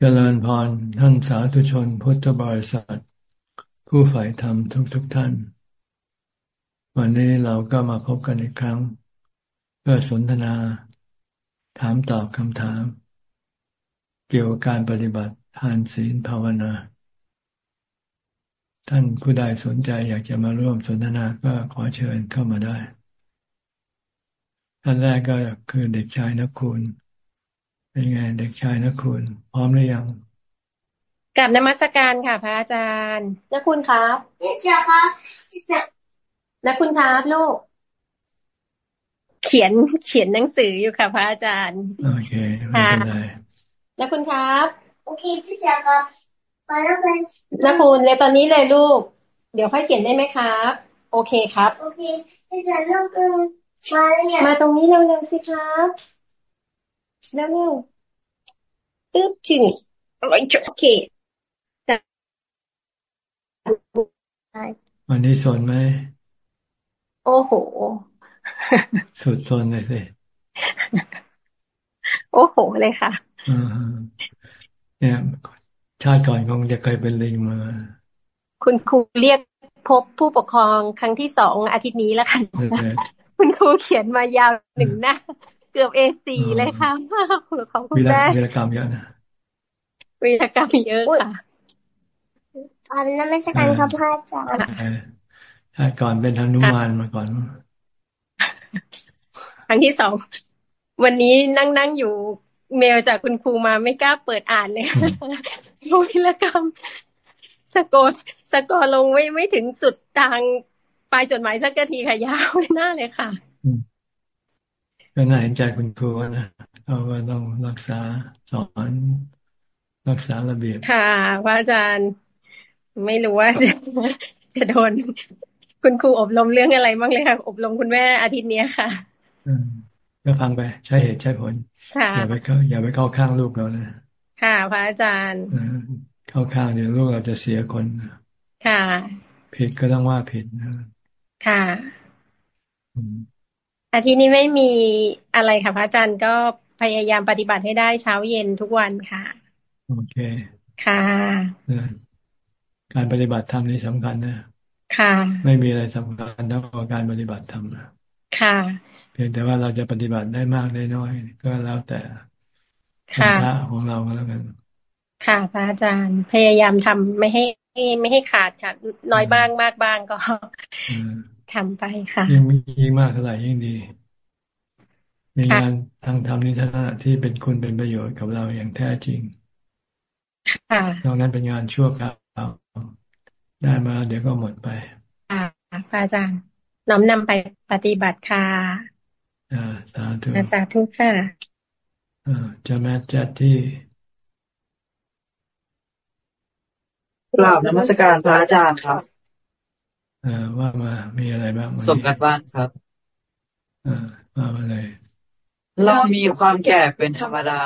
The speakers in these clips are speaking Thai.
เจริญพรท่านสาธุชนพุทธบริษัท ผู้ฝ่ายธรรมทุกทุกท่าน วันนี้เราก็มาพบกันอีกครั้ง เพื่อสนทนา ถามตอบคำถาม เกี่ยวกับการปฏิบัติทานศีลภาวนา ท่านผู้ใดสนใจอยากจะมาร่วมสนทนาก็ขอเชิญเข้ามาได้ ท่านแรกก็คือเด็กชายนักคุณ เป็นไงเด็กชายนักคุณ พร้อมหรือยังกับนมัสการค่ะ พระอาจารย์นักคุณครับเจ้าครับนักคุณครับลูก เขียนเขียนหนังสืออยู่ค่ะ พระอาจารย์โอเคไม่เป็นไรนักคุณครับโอเคเจ้าครับไปแล้วเป็นนักคุณเลยตอนนี้เลยลูก เดี๋ยวค่อยเขียนได้ไหมครับ โอเคครับ โอเคจะเริ่มกันมามาตรงนี้เร็วๆสิครับ แล้วเนี่ยตึ๊บทีนี่อะไรจะโอเควันนี้สนไหม โอ้โห สุดสนเลยสิ โอ้โหเลยค่ะเนี่ยชาติก่อนคงจะเคยเป็นลิงมา คุณครูเรียกพบผู้ปกครองครั้งที่สองอาทิตย์นี้แล้วค่ะ คุณครูเขียนมายาวหนึ่งหน้าเกือบเอสี่เลยค่ะของคุณแม่วีรกรรมเยอะนะวีรกรรมเยอะค่ะอันนั้นไม่ใช่การครับพระอาจารย์ถ้าก่อนเป็นธนุมานมาก่อนครั้งที่สองวันนี้นั่งนั่งอยู่เมลจากคุณครูมาไม่กล้าเปิดอ่านเลยวีรกรรมสกอร์สกอร์ลงไม่ไม่ถึงสุดทางปลายจดหมายสักทีค่ะยาวหน้าเลยค่ะ ก็น่าเห็นใจคุณครูนะเราก็ต้องรักษาสอนรักษาระเบียบ ค่ะพระอาจารย์ไม่รู้ว่าจะจะโดนคุณครูอบรมเรื่องอะไรบ้างเลยค่ะ อบรมคุณแม่อาทิตย์นี้ค่ะก็ฟังไป ใช้เหตุใช้ผลอย่าไปเข้าอย่าไปเข้าข้างลูกเรานะ ค่ะ พระอาจารย์เข้าข้างเดี๋ยวลูกเราจะเสียคนค่ะ ผิดก็ต้องว่าผิดนะค่ะ อาทิตย์นี้ไม่มีอะไรค่ะพระอาจารย์ก็พยายามปฏิบัติให้ได้เช้าเย็นทุกวันค่ะ โอเค ค่ะการปฏิบัติธรรมนี่สำคัญนะ ค่ะ ไม่มีอะไรสำคัญเท่ากับการปฏิบัติธรรมค่ะ เพียงแต่ว่าเราจะปฏิบัติได้มากได้น้อย ก็แล้วแต่ค่ะของเราก็แล้วกัน ค่ะพระอาจารย์พยายามทำไม่ให้ไม่ให้ขาดค่ะ น้อยบ้างมากบ้างก็ ทำไปค่ะ ยิ่งยิ่งมากเท่าไหร่ยิ่งดี มีงานทางธรรมนิทาที่เป็นคุณเป็นประโยชน์กับเราอย่างแท้จริงค่ะนอกนั้นเป็นงานชั่วคราวได้มาเดี๋ยวก็หมดไปค่ะพระอาจารย์น้อมนำไปปฏิบัติค่ะอ่าสาธุสาธุค่ะอ่าจะแม่จัดที่กราบนมัสการพระอาจารย์ครับ ว่ามามีอะไรบ้างสมกันบ้านครับว่ามาเลยเรามีความแก่เป็นธรรมดา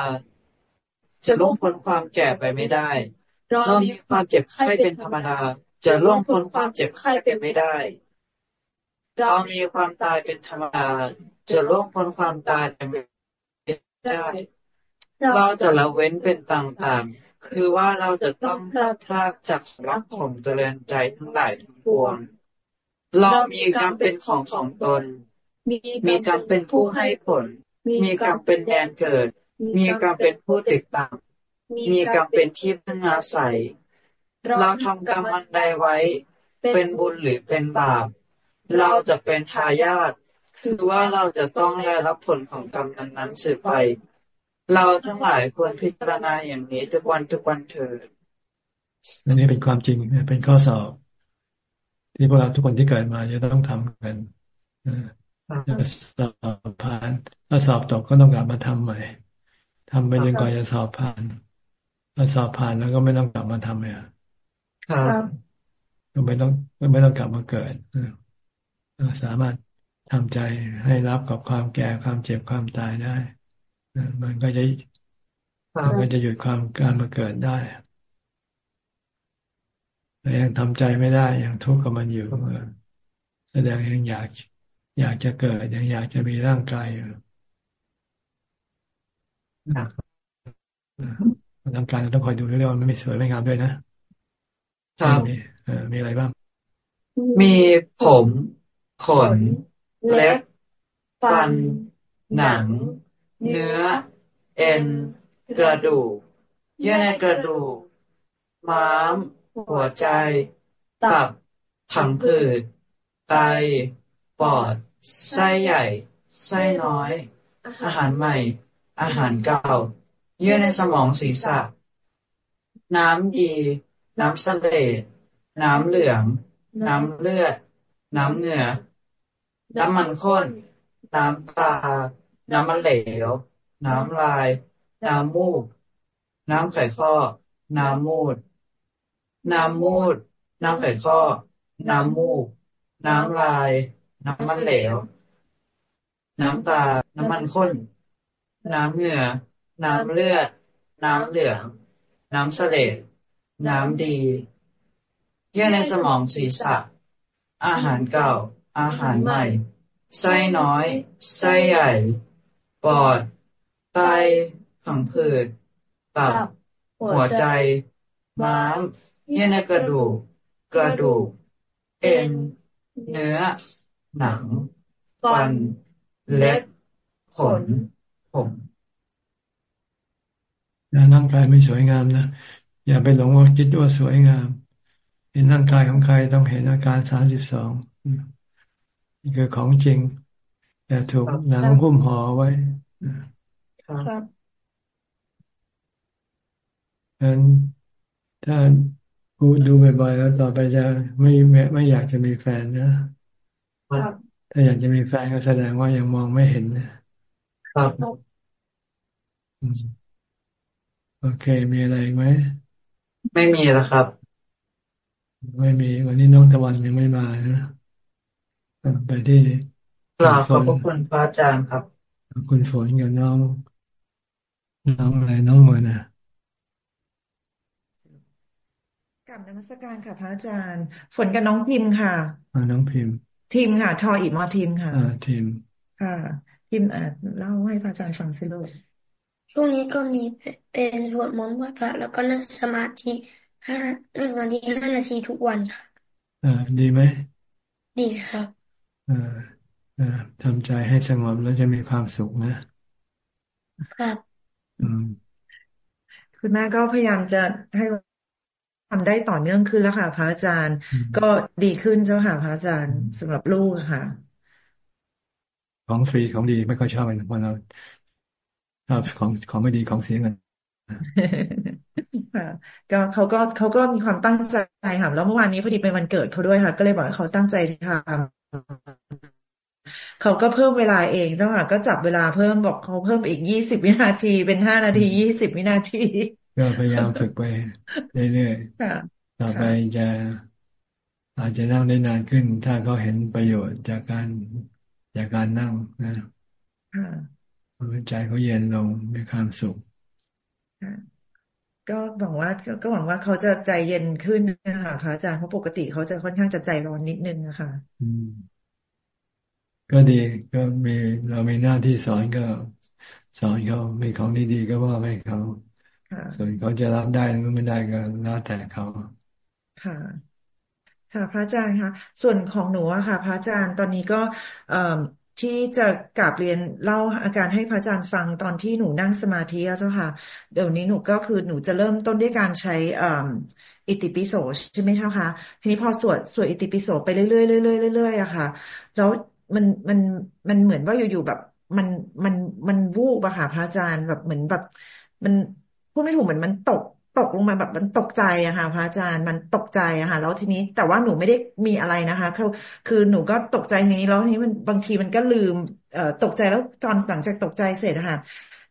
จะล่วงพ้นความแก่ไปไม่ได้ เรามีความเจ็บไข้เป็นธรรมดา จะล่วงพ้นความเจ็บไข้ไปไม่ได้ เรามีความตายเป็นธรรมดา จะล่วงพ้นความตายไปไม่ได้ เราจะละเว้นเป็นต่างๆ คือว่าเราจะต้องพลาดพลาดจากรักของเจริญใจทั้งหลายทั้งปวง เรามีกรรมเป็นของของตน มีกรรมเป็นผู้ให้ผล มีกรรมเป็นแดนเกิด มีกรรมเป็นผู้ติดตาม มีกรรมเป็นที่พึ่งอาศัย เราทำกรรมมันใดไว้ เป็นบุญหรือเป็นบาป เราจะเป็นทายาท คือว่าเราจะต้องได้รับผลของกรรมนั้นๆสืบไป เราทั้งหลายควรพิจารณาอย่างนี้ทุกวันทุกวันเถิดอันนี้เป็นความจริงเป็นข้อสอบ ที่พวกเราทุกคนที่เกิดมาจะต้องทำกันจะสอบผ่าน ถ้าสอบตกก็ต้องกลับมาทำใหม่ทำไปจนกว่าจะสอบผ่านถ้าสอบผ่านแล้วก็ไม่ต้องกลับมาทำเลยก็ไม่ต้องไม่ต้องกลับมาเกิดสามารถทำใจให้รับกับความแก่ความเจ็บความตายได้ มันก็จะมันก็จะหยุดความการมาเกิดได้ แต่ยังทำใจไม่ได้ยังทุกข์กับมันอยู่แสดงยังอยาก อยากจะเกิดยังอยากจะมีร่างกายอยู่ร่างกายเราต้องคอยดูเรื่องมันไม่สวยไม่งามด้วยนะครับมีอะไรบ้าง มีผมขนเล็บฟัน หนัง เนื้อ เอ็น กระดูก เยื่อในกระดูก ม้าม หัวใจ ตับ ผังผืด ไต ปอด ไส้ใหญ่ ไส้น้อย อาหารใหม่ อาหารเก่า เยื่อในสมองศีรษะ น้ำดี น้ำเสลดน้ำเหลือง น้ำเลือด น้ำเหงื่อ น้ำมันข้น น้ำตา น้ำมันเหลว น้ำลาย น้ำมูก น้ำไข่ข้อ น้ำมูด น้ำมูด น้ำไข่ข้อ น้ำมูก น้ำลาย น้ำมันเหลว น้ำตา น้ำมันข้น น้ำเหงื่อ น้ำเลือด น้ำเหลือง น้ำเสลดน้ำดี เยื่อในสมองศีรษะ อาหารเก่า อาหารใหม่ ไส้น้อย ไส้ใหญ่ ปอด ไต ผังผืด ตับ หัวใจ ม้าม เยื่อในกระดูก กระดูก เอ็น เนื้อ หนัง ฟัน เล็บ ขน ผมร่างกายไม่สวยงามนะ อย่าไปหลงว่าคิดว่าสวยงาม เห็นร่างกายของใครต้องเห็นอาการสามสิบสองนี่คือของจริง แต่ถูกหนังหุ้มห่อไว้ครับดังนั้นถ้า พูดดูบ่อยๆแล้วต่อไปจะไม่ไม่ไม่อยากจะมีแฟนนะถ้าอยากจะมีแฟนก็แสดงว่ายังมองไม่เห็นนะครับโอเค มีอะไรไหมไม่มีแล้วครับ ไม่มี วันนี้น้องตะวันยังไม่มานะไปที่กราบขอบคุณพระอาจารย์ครับ คุณฝนกับน้อง น้องอะไรน้องเมอนะ กลับนมัสการค่ะพระอาจารย์ ฝนกับน้องพิมพ์ค่ะน้องพิมพ์ ทีมค่ะ ทออีมอทีมค่ะอ่าทีมค่ะทีมอ่าเล่าให้พระอาจารย์ฟังสิลูกช่วงนี้ก็มีเป็นสวดมนต์ไหว้พระแล้วก็นั่งสมาธิห้านั่งสมาธิห้านาทีทุกวันค่ะอ่าดีไหมดีครับอ่าอ่าทำใจให้สงบแล้วจะมีความสุขนะ ครับ อืมคุณแม่ก็พยายามจะให้ ทำได้ต่อเนื่องขึ้นแล้วค่ะ พระอาจารย์ ก็ดีขึ้นเจ้าค่ะพระอาจารย์สำหรับลูกค่ะ ของฟรีของดีไม่ค่อยชอบเลยเพราะเราชอบของของไม่ดีของเสียเงินค่ะก็เขาก็เขาก็มีความตั้งใจค่ะแล้วเมื่อวานนี้พอดีเป็นวันเกิดเขาด้วยค่ะ ก็เลยบอกให้เขาตั้งใจทำเขาก็เพิ่มเวลาเองเจ้าค่ะก็จับเวลาเพิ่มบอกเขาเพิ่มอีกยี่สิบวินาที เป็นห้านาทียี่สิบวินาที ก็พยายามฝึกไปเรื่อยๆต่อไปจะอาจจะนั่งได้นานขึ้น ถ้าเขาเห็นประโยชน์จากการจากการนั่งนะใจเขาเย็นลงมีความสุขก็หวังว่าก็หวังว่าเขาจะใจเย็นขึ้นนะคะพระอาจารย์เพราะปกติเขาจะค่อนข้างจะใจร้อนนิดนึงนะคะก็ดีก็มีเรามีหน้าที่สอนก็ สอนเขามีของดีๆก็ว่าให้เขา ส่วนเขาจะรับได้หรือไม่ได้ก็แล้วแต่เขาค่ะค่ะพระอาจารย์คะส่วนของหนูอะค่ะ พระอาจารย์ตอนนี้ก็ที่จะกลับเรียนเล่าอาการให้พระอาจารย์ฟังตอนที่หนูนั่งสมาธิเจ้าค่ะ เดี๋ยวนี้หนูก็คือหนูจะเริ่มต้นด้วยการใช้อิติปิโสใช่ไหมคะทีนี้พอสวดสวดอิติปิโสไปเรื่อยๆเรื่อยๆเรื่อยๆอะค่ะ แล้วมันมันมันเหมือนว่าอยู่ๆแบบ มันมันมันวูบอะค่ะพระอาจารย์แบบเหมือนแบบ มัน พูดไม่ถูกเหมือนมันตกตกลงมาแบบมันตกใจอะค่ะพระอาจารย์มันตกใจอะค่ะ แล้วทีนี้แต่ว่าหนูไม่ได้มีอะไรนะคะ คือคือหนูก็ตกใจทีนี้แล้วทีนี้มันบางทีมันก็ลืมเอ่อตกใจแล้วตอนหลังจากตกใจเสร็จอะค่ะ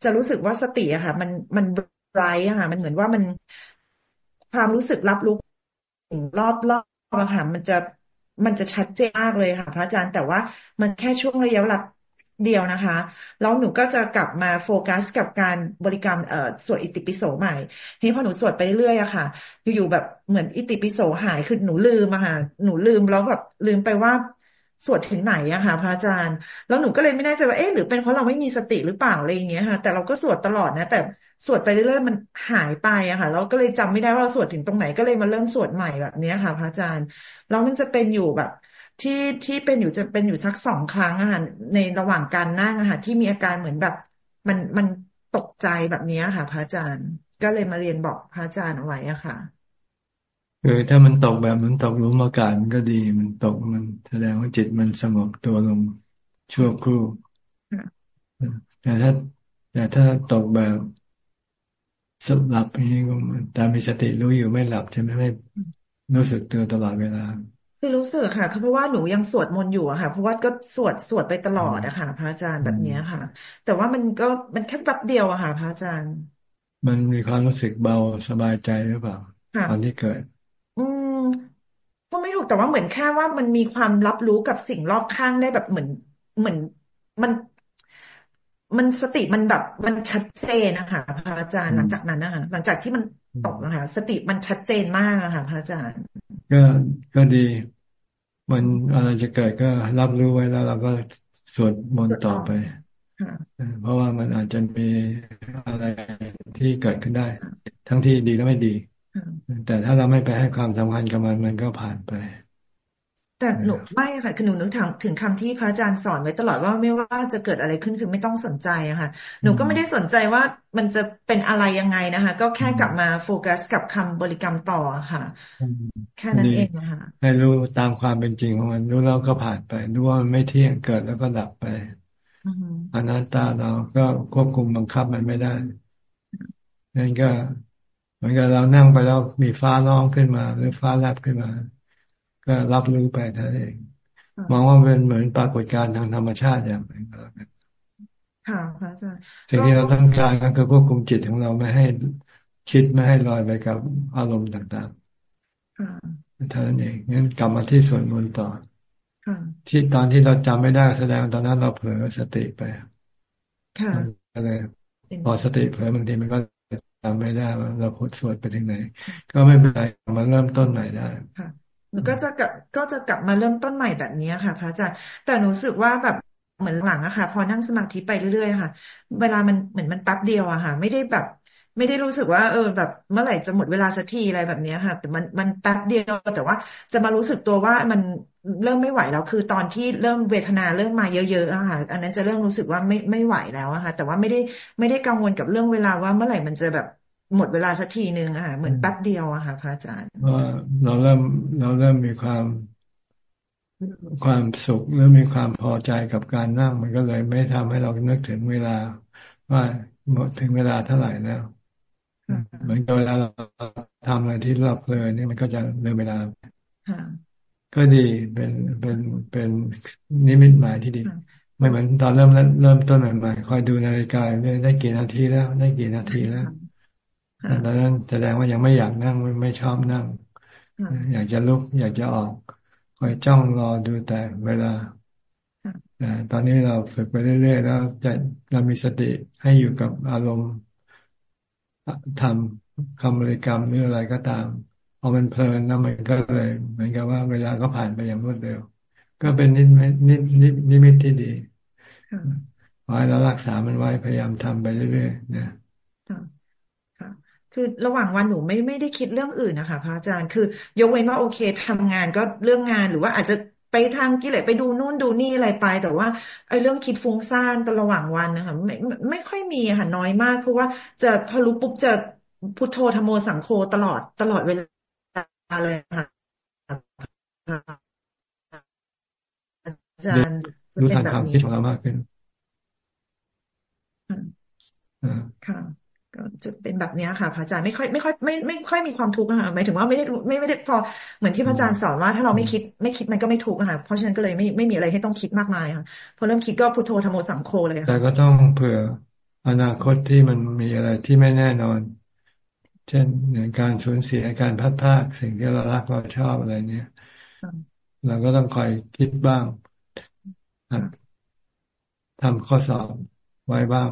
จะรู้สึกว่าสติอะค่ะ มันมันไร้อะค่ะ มันเหมือนว่ามันความรู้สึกรับรู้รอบรอบอะค่ะมันจะมันจะชัดเจนมากเลยค่ะ พระอาจารย์แต่ว่ามันแค่ช่วงระยะเวลา เดียวนะคะ แล้วหนูก็จะกลับมาโฟกัสกับการบริกรรมเอ่อสวดอิติปิโสใหม่ทีนี้พอหนูสวดไปเรื่อยๆอะค่ะ อยู่ๆแบบเหมือนอิติปิโสหายคือหนูลืมอะค่ะหนูลืมแล้วแบบลืมไปว่าสวดถึงไหนอะค่ะพระอาจารย์ แล้วหนูก็เลยไม่แน่ใจว่าเอ๊ะหรือเป็นเพราะเราไม่มีสติหรือเปล่าอะไรอย่างเงี้ยค่ะ แต่เราก็สวดตลอดนะ แต่สวดไปเรื่อยๆมันหายไปอะค่ะ เราก็เลยจำไม่ได้ว่าเราสวดถึงตรงไหนก็เลยมาเริ่มสวดใหม่แบบนี้ค่ะ พระอาจารย์แล้วมันจะเป็นอยู่แบบ ที่ที่เป็นอยู่จะเป็นอยู่สักสองครั้งอะค่ะในระหว่างการนั่งอะค่ะที่มีอาการเหมือนแบบ มันมันตกใจแบบนี้ค่ะ พระอาจารย์ ก็เลยมาเรียนบอกพระอาจารย์เอาไว้อะค่ะ คือถ้ามันตกแบบมันตกหลุมอากาศมันก็ดี มันตกมันแสดงว่าจิตมันสงบตัวลงชั่วครู่แต่ถ้าแต่ถ้าตกแบบสหลับอย่างนี้ก็แต่มีสติรู้อยู่ไม่หลับใช่ไหมไม่รู้สึกตัวตลอดเวลา คือรู้สึกค่ะเพราะว่าหนูยังสวดมนต์อยู่อะค่ะ เพราะว่าก็สวดสวดไปตลอดอะค่ะ พระอาจารย์แบบนี้ค่ะ แต่ว่ามันก็มันแค่แป๊บเดียวอะค่ะ พระอาจารย์ มันมีความรู้สึกเบาสบายใจหรือเปล่าตอนที่เกิด อืมก็ไม่ถูกแต่ว่าเหมือนแค่ว่ามันมีความรับรู้กับสิ่งรอบข้างได้แบบเหมือนเหมือนมัน มันสติมันแบบมันชัดเจนนะคะพระอาจารย์หลังจากนั้นนะคะหลังจากที่มันตกนะคะสติมันชัดเจนมากอะค่ะพระอาจารย์ ก็ก็ดี มันอะไรจะเกิดก็รับรู้ไว้แล้วเราก็สวดมนต์ต่อไปเพราะว่ามันอาจจะมีอะไรที่เกิดขึ้นได้ ทั้งที่ดีและไม่ดี แต่ถ้าเราไม่ไปให้ความสำคัญกับมันมันก็ผ่านไป แต่หนูไม่ค่ะคือหนูนึกถึงถึงคำที่พระอาจารย์สอนไว้ตลอดว่าไม่ว่าจะเกิดอะไรขึ้นคือไม่ต้องสนใจอะค่ะ หนูก็ไม่ได้สนใจว่ามันจะเป็นอะไรยังไงนะคะ ก็แค่กลับมาโฟกัสกับคำบริกรรมต่อค่ะ แค่นั้นเองนะคะให้รู้ตามความเป็นจริงของมันรู้แล้วก็ผ่านไปรู้ว่ามันไม่เที่ยงเกิดแล้วก็ดับไปอนัตตาเราก็ควบคุมบังคับมันไม่ได้นั่นก็เหมือนกับเรานั่งไปแล้วมีฟ้าร้องขึ้นมา หรือฟ้าแลบขึ้นมา ก็รับรู้ไปเท่านั้นเองมองว่าเป็นเหมือนปรากฏการณ์ทางธรรมชาติอย่างหนึ่งก็แล้วกันค่ะพระอาจารย์สิ่งที่เราต้องการก็คือควบคุมจิตของเราไม่ให้คิดไม่ให้ลอยไปกับอารมณ์ต่างๆเท่านั้นเองงั้นกลับมาที่ส่วนมนต่อที่ตอนที่เราจำไม่ได้แสดงตอนนั้นเราเผลอสติไปค่ะอะไรพอสติเผลอบางทีมันก็จำไม่ได้ว่าเราพูดสวดไปถึงไหน ก็ไม่เป็นไรมาเริ่มต้นใหม่ได้ค่ะ หนูก็จะกลับก็จะกลับมาเริ่มต้นใหม่แบบนี้ค่ะ พระอาจารย์แต่หนูรู้สึกว่าแบบเหมือนหลังอะค่ะ พอนั่งสมาธิไปเรื่อยๆค่ะ เวลามันเหมือนมันแป๊บเดียวอะค่ะ ไม่ได้แบบ ไม่ได้รู้สึกว่า เออ แบบเมื่อไหร่จะหมดเวลาสักทีอะไรแบบนี้ค่ะ แต่มันมันแป๊บเดียวแต่ว่าจะมารู้สึกตัวว่ามันเริ่มไม่ไหวแล้วคือตอนที่เริ่มเวทนาเริ่มมาเยอะๆอะค่ะ อันนั้นจะเริ่มรู้สึกว่าไม่ไม่ไหวแล้วอะค่ะ แต่ว่าไม่ได้ไม่ได้กังวลกับเรื่องเวลาว่าเมื่อไหร่มันจะแบบ หมดเวลาสักทีหนึ่งอะค่ะเหมือนแป๊บเดียวอะค่ะพระอาจารย์ว่าเราเริ่มเราเริ่มมีความความสุขหรือมีความพอใจกับการนั่ง มันก็เลยไม่ทำให้เรานึกถึงเวลา ว่าหมดถึงเวลาเท่าไหร่แล้วเหมือนกับเวลาเราทำอะไรที่เราเพลินนี่มันก็จะเลื่เวลาก็ดีเป็นเป็นเป็นนิมิตหมายที่ดีไม่เหมือนตอนเริ่มเริ่มต้นใหม่ๆคอยดูนาฬิกาเนี่ยได้กี่นาทีแล้ว ได้กี่นาทีแล้ว ตอนนั้นแสดงว่ายังไม่อยากนั่งไม่ชอบนั่ง อยากจะลุก อยากจะออกคอยจ้องรอดูแต่เวลาตอนนี้เราฝึกไปเรื่อยๆแล้วจะเรามีสติให้อยู่กับอารมณ์ทำคำบริกรรมหรืออะไรก็ตามพอมันเพลินแล้วมันก็เลยเหมือนกับว่าเวลาก็ผ่านไปอย่างรวดเร็ว ก็เป็นนิมิตนิมิตนิมิตที่ดีขอให้เรารักษามันไว้พยายามทำไปเรื่อยๆนะ คือระหว่างวันหนูไม่ไม่ได้คิดเรื่องอื่นนะคะพระอาจารย์ คือยกเว้นว่าโอเคทำงานก็เรื่องงานหรือว่าอาจจะไปทางกิเลสไปดูนู่นดูนี่อะไรไป แต่ว่าไอ้เรื่องคิดฟุ้งซ่านตระหว่างวันนะคะไม่ไม่ค่อยมีค่ะน้อยมาก เพราะว่าจะพอรู้ปุ๊บจะพุทโธธโมสังโฆตลอดตลอดเวลาเลยค่ะอาจารย์จะเป็นแบบนี้รู้ทางความคิดของเรามากขึ้นค่ะ ก็จะเป็นแบบนี้ค่ะพระอาจารย์ไม่ค่อยไม่ค่อยไม่ไม่ค่อยมีความทุกข์ค่ะหมายถึงว่าไม่ได้ไม่ไม่ได้พอเหมือนที่พระอาจารย์สอนว่าถ้าเราไม่คิดไม่คิดมันก็ไม่ทุกข์ค่ะเพราะฉะนั้นก็เลยไม่ไม่มีอะไรให้ต้องคิดมากมายค่ะพอเริ่มคิดก็พุทโธธรรมโอสังโฆเลยค่ะแต่ก็ต้องเผื่ออนาคตที่มันมีอะไรที่ไม่แน่นอน เช่นอย่างการสูญเสียการพัดพากสิ่งที่เรารักเราชอบอะไรเนี้ยเราก็ต้องคอยคิดบ้างทำข้อสอบไว้บ้าง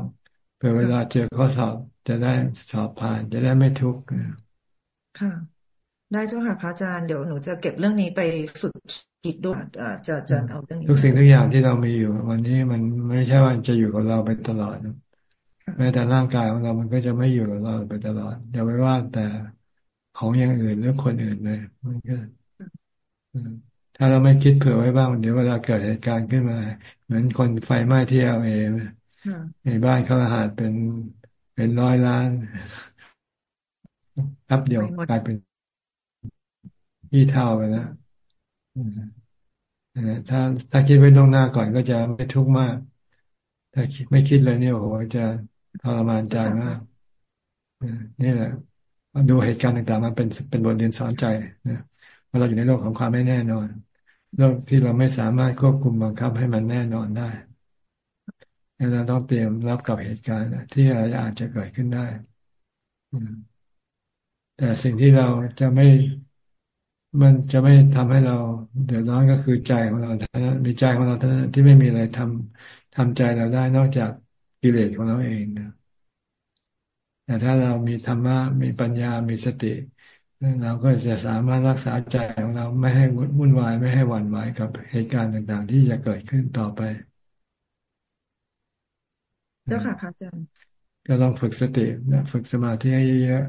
เผื่อเวลาเจอข้อสอบจะได้สอบผ่านจะได้ไม่ทุกข์ค่ะ ได้เจ้าค่ะพระอาจารย์เดี๋ยวหนูจะเก็บเรื่องนี้ไปฝึกคิดด้วยจะจะเอาเรื่องทุกสิ่งทุกอย่างที่เรามีอยู่ วันนี้มันไม่ใช่ว่าจะอยู่กับเราไปตลอดแม้แต่ร่างกายของเรามันก็จะไม่อยู่กับเราไปตลอดอย่าไปว่าแต่ของอย่างอื่นหรือคนอื่นเลยมันก็ถ้าเราไม่คิดเผื่อไว้บ้างเดี๋ยวเวลาเกิดเหตุการณ์ขึ้นมา เหมือนคนไฟไหม้ที่เอลเอ ในบ้านเขาอาหารเป็นเป็นร้อยล้านรับเดียวกลายเป็นยี่เท่าไปแล้วถ้าถ้าคิดไว้ล่วงหน้าก่อนก็จะไม่ทุกข์มาก ถ้าคิดไม่คิดเลยเนี่ยโอ้โหจะทรมานใจมากนี่แหละดูเหตุการณ์ต่างๆมันเป็นเป็นบทเรียนสอนใจนะว่าเราอยู่ในโลกของความไม่แน่นอน โลกที่เราไม่สามารถควบคุมบังคับให้มันแน่นอนได้ เราต้องเตรียมรับกับเหตุการณ์ที่อาจจะเกิดขึ้นได้แต่สิ่งที่เราจะไม่ มันจะไม่ทำให้เราเดือดร้อนก็คือใจของเราเท่านั้นมีใจของเราเท่านั้นที่ไม่มีอะไรทำทำใจเราได้นอกจากกิเลสของเราเองนะแต่ถ้าเรามีธรรมะมีปัญญามีสติเราก็จะสามารถรักษาใจของเราไม่ให้วุ่นวายไม่ให้หวั่นไหวกับเหตุการณ์ต่าง ๆ ที่จะเกิดขึ้นต่อไป เจ้าค่ะพระอาจารย์ก็ลองฝึกสตินะฝึกสมาธิให้เยอะ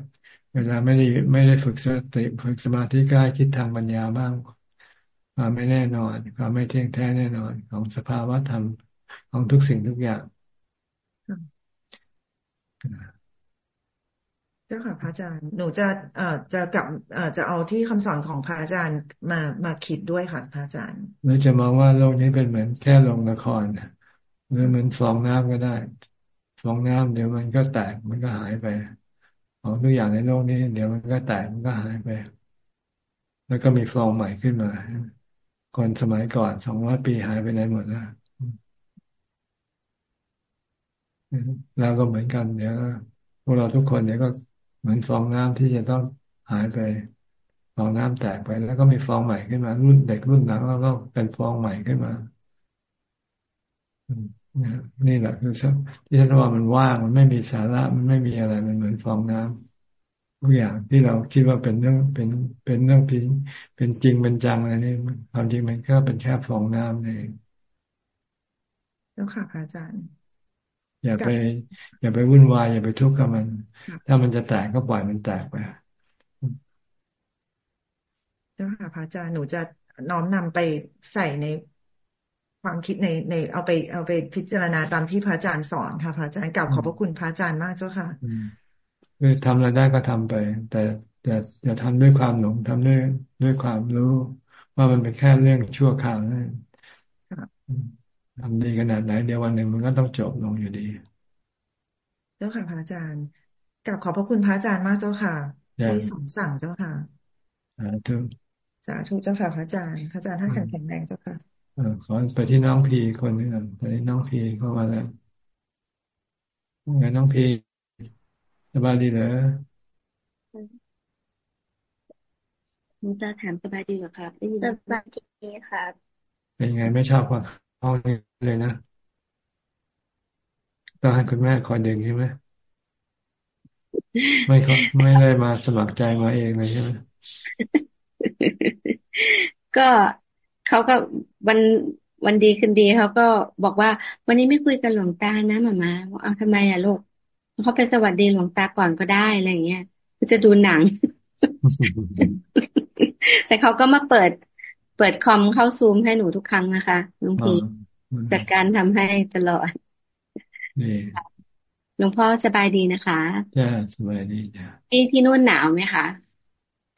เวลาไม่ได้ไม่ได้ฝึกสติฝึกสมาธิก็ให้คิดทางปัญญาบ้างความไม่แน่นอนความไม่เที่ยงแท้แน่นอนของสภาวะธรรมของทุกสิ่งทุกอย่างเจ้าค่ะพระอาจารย์หนูจะเอ่อจะกลับเอ่อจะเอาที่คำสอนของพระอาจารย์มามาคิดด้วยค่ะพระอาจารย์หรือจะมองว่าโลกนี้เป็นเหมือนแค่ลงละครหรือเหมือนฟองน้ำก็ได้ ฟองน้ำเดี๋ยวมันก็แตกมันก็หายไป ของทุกอย่างในโลกนี้ เดี๋ยวมันก็แตกมันก็หายไป แล้วก็มีฟองใหม่ขึ้นมา คนสมัยก่อนสองร้อยปีหายไปไหนหมดแล้วแล้วก็เหมือนกันเดี๋ยวพวกเราทุกคนเนี่ยวก็เหมือนฟองน้ำที่จะต้องหายไปฟองน้ำแตกไป แล้วก็มีฟองใหม่ขึ้นมา รุ่นเด็กรุ่นหลังแล้วก็เป็นฟองใหม่ขึ้นมา นี่แหละคือที่ท่านว่ามันว่างมันไม่มีสาระมันไม่มีอะไรมันเหมือนฟองน้ำทุกอย่างที่เราคิดว่าเป็นเรื่องเป็นเป็นเรื่องพิงเป็นจริงเป็นจังอะไรนี่ความจริงมันก็เป็นแค่ฟองน้ำเองแล้วค่ะอาจารย์ อย่าไป อย่าไปวุ่นวายอย่าไปทุกข์กับมัน ถ้ามันจะแตกก็ปล่อยมันแตกไปเจ้าค่ะพระอาจารย์หนูจะน้อมนำไปใส่ใน ความคิดในในเอาไปเอาไปพิจารณาตามที่พระอาจารย์สอนค่ะพระอาจารย์กล่าวขอบพระคุณพระอาจารย์มากเจ้าค่ะคือทำอะไรได้ก็ทำไป แต่แต่อย่าทำด้วยความหลงทำด้วยด้วยความรู้ว่ามันเป็นแค่เรื่องชั่วคราวนั่นทำดีขนาดไหนเดี๋ยววันหนึ่งมันก็ต้องจบลงอยู่ดี เจ้าค่ะพระอาจารย์กลับขอบพระคุณพระอาจารย์มากเจ้าค่ะที่สอนสั่งเจ้าค่ะสาธุสาธุเจ้าค่ะพระอาจารย์พระอาจารย์ท่านแข็งแรงเจ้าค่ะ ขอไปที่น้องพีคนนึงก่อนไปที่น้องพีเข้ามาแล้วไงน้องพีสบายดีเหรอมุตาถามสบายดีเหรอครับสบายดีครับ เป็นไงไม่ชอบความห้องนี้เลยนะต้องให้คุณแม่คอยดึงใช่ไหมไม่ไม่ได้มาสมัครใจมาเองเลยใช่ไหมก็ เขาก็วันวันดีคืนดีเขาก็บอกว่า วันนี้ไม่คุยกับหลวงตานะหมามาเอาทำไมอะลูกเขาไปสวัสดีหลวงตาก่อนก็ได้อะไรเงี้ยก็จะดูหนัง แต่เขาก็มาเปิด เปิดคอมเข้าซูมให้หนูทุกครั้งนะคะลุงพีจัดการทำให้ตลอดหลวงพ่อสบายดีนะคะจ้าสบายดีจ้าที่ที่นู่นหนาวไหมคะ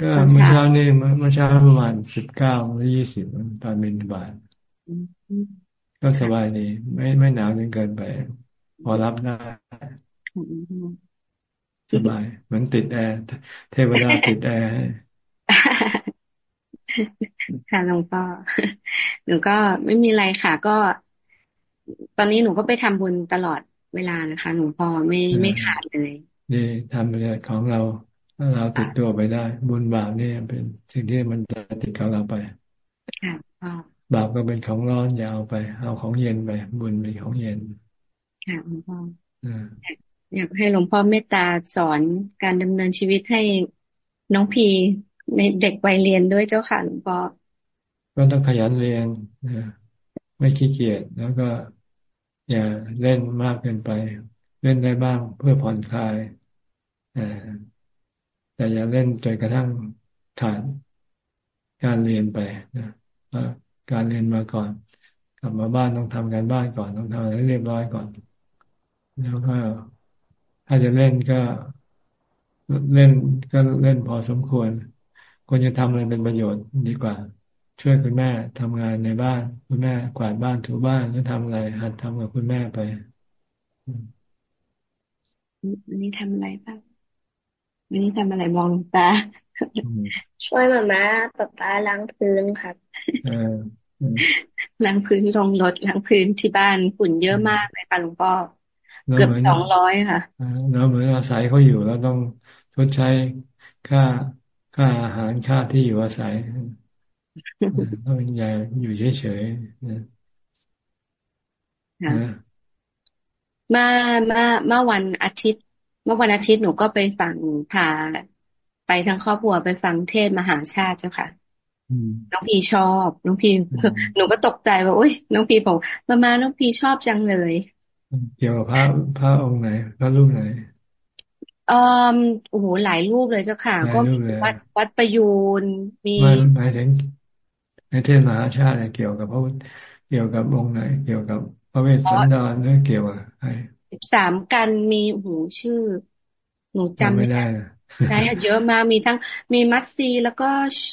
ก็เมื่อเช้านี่เมื่อเช้าประมาณสิบเก้าหรือยี่สิบตอนบินบาทก็สบายดีไม่ไม่หนาวจนเกินไป พอรับได้สบายเหมือนติดแอร์เทวดาติดแอร์ค่ะหลวงพ่อหนูก็ไม่มีอะไรค่ะ ก็ ตอนนี้หนูก็ไปทำบุญตลอดเวลานะคะหลวงพ่อไม่ไม่ขาดเลยนี่ทำไปเลยของเรา ถ้าเราติดตัวไปได้ บุญบาปนี่เป็นสิ่งที่มันจะติดกับเราไปบาปก็เป็นของร้อนอย่าเอาไป เอาของเย็นไป บุญเป็นของเย็นค่ะหลวงพ่ออยากให้หลวงพ่อเมตตาสอนการดำเนินชีวิตให้น้องพีในเด็กวัยเรียนด้วยเจ้าค่ะหลวงพ่อก็ต้องขยันเรียนไม่ขี้เกียจแล้วก็อย่าเล่นมากเกินไป เล่นได้บ้างเพื่อผ่อนคลาย แต่อย่าเล่นจนกระทั่งขาดการเรียนไปนะการเรียนมาก่อน กลับมาบ้านต้องทำการบ้านก่อนต้องทำให้เรียบร้อยก่อน แล้วก็ถ้าจะเล่นก็เล่นก็เล่นพอสมควรควรจะทำอะไรเป็นประโยชน์ดีกว่า ช่วยคุณแม่ทำงานในบ้าน คุณแม่กวาดบ้านถูบ้านแล้วทำอะไรหัดทำกับคุณแม่ไปวันนี้ทำอะไรบ้าง วันนี้ทำอะไรมองตา ช่วยมาม่าป๊าป๊าล้างพื้นครับล้างพื้นลงรถล้างพื้นที่บ้านฝุ่นเยอะมากเลยค่ะหลวงพ่อเกือบสองร้อยค่ะแล้วเหมือนอาศัยเขาอยู่แล้วต้องชดใช้ค่าค่าอาหารค่าที่อยู่อาศัยต้องอย่าอยู่เฉยๆนะเมื่อเมื่อเมื่อวันอาทิตย์ เมื่อวันอาทิตย์หนูก็ไปฟังพาไปทั้งครอบครัวไปฟังเทศมหาชาติเจ้าค่ะน้องพีชอบน้องพีหนูก็ตกใจว่าอุ้ยน้องพีบอกมามาน้องพีชอบจังเลย เกี่ยวกับพระพระองค์ไหนพระรูปไหนเอ่อโอ้โหหลายรูปเลยเจ้าค่ะ ก็วัดวัดประยูนมีหมายถึงในเทศมหาชาติเกี่ยวกับพระเกี่ยวกับองค์ไหน เกี่ยวกับพระเวสสันดรหรือเกี่ยวกับใคร สิบสามกันมีหูชื่อ หนูจำไม่ได้ใช่เยอะมากมีทั้งมีมัตซีแล้วก็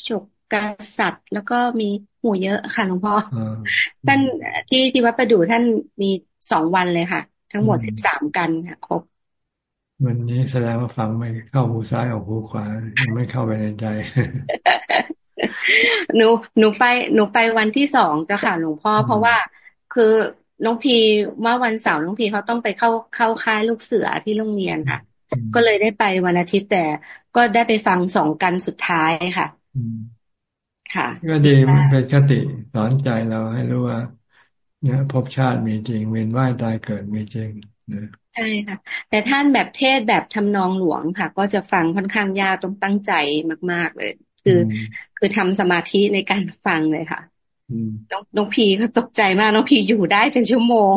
ฉกกษัตริย์ แล้วก็มีหูเยอะค่ะหลวงพ่อท่านที่ที่วัดประดู่ท่านมีสองวันเลยค่ะ ทั้งหมดสิบสามกันค่ะครบวันนี้แสดงว่าฟังไม่เข้าหูซ้ายออกหูขวายังไม่เข้าไปในใจหนูหนูไปหนูไปวันที่สองจ้ะค่ะหลวงพ่อเพราะว่าคือ น้องพีเมื่อวันเสาร์น้องพีเขาต้องไปเข้าเข้าค่ายลูกเสือที่โรงเรียนค่ะ ก็เลยได้ไปวันอาทิตย์แต่ก็ได้ไปฟังสองกันสุดท้ายค่ะค่ะ ก็ดีมันเป็นคติสอนใจเราให้รู้ว่า เนี่ยภพชาติมีจริง เวียนว่ายตายเกิดมีจริงนะใช่ค่ะ แต่ท่านแบบเทศแบบทำนองหลวงค่ะ ก็จะฟังค่อนข้างยากต้องตั้งใจมาก ๆเลย คือ คือทำสมาธิในการฟังเลยค่ะ น้องน้องพีก็ตกใจมากน้องพีอยู่ได้เป็นชั่วโมง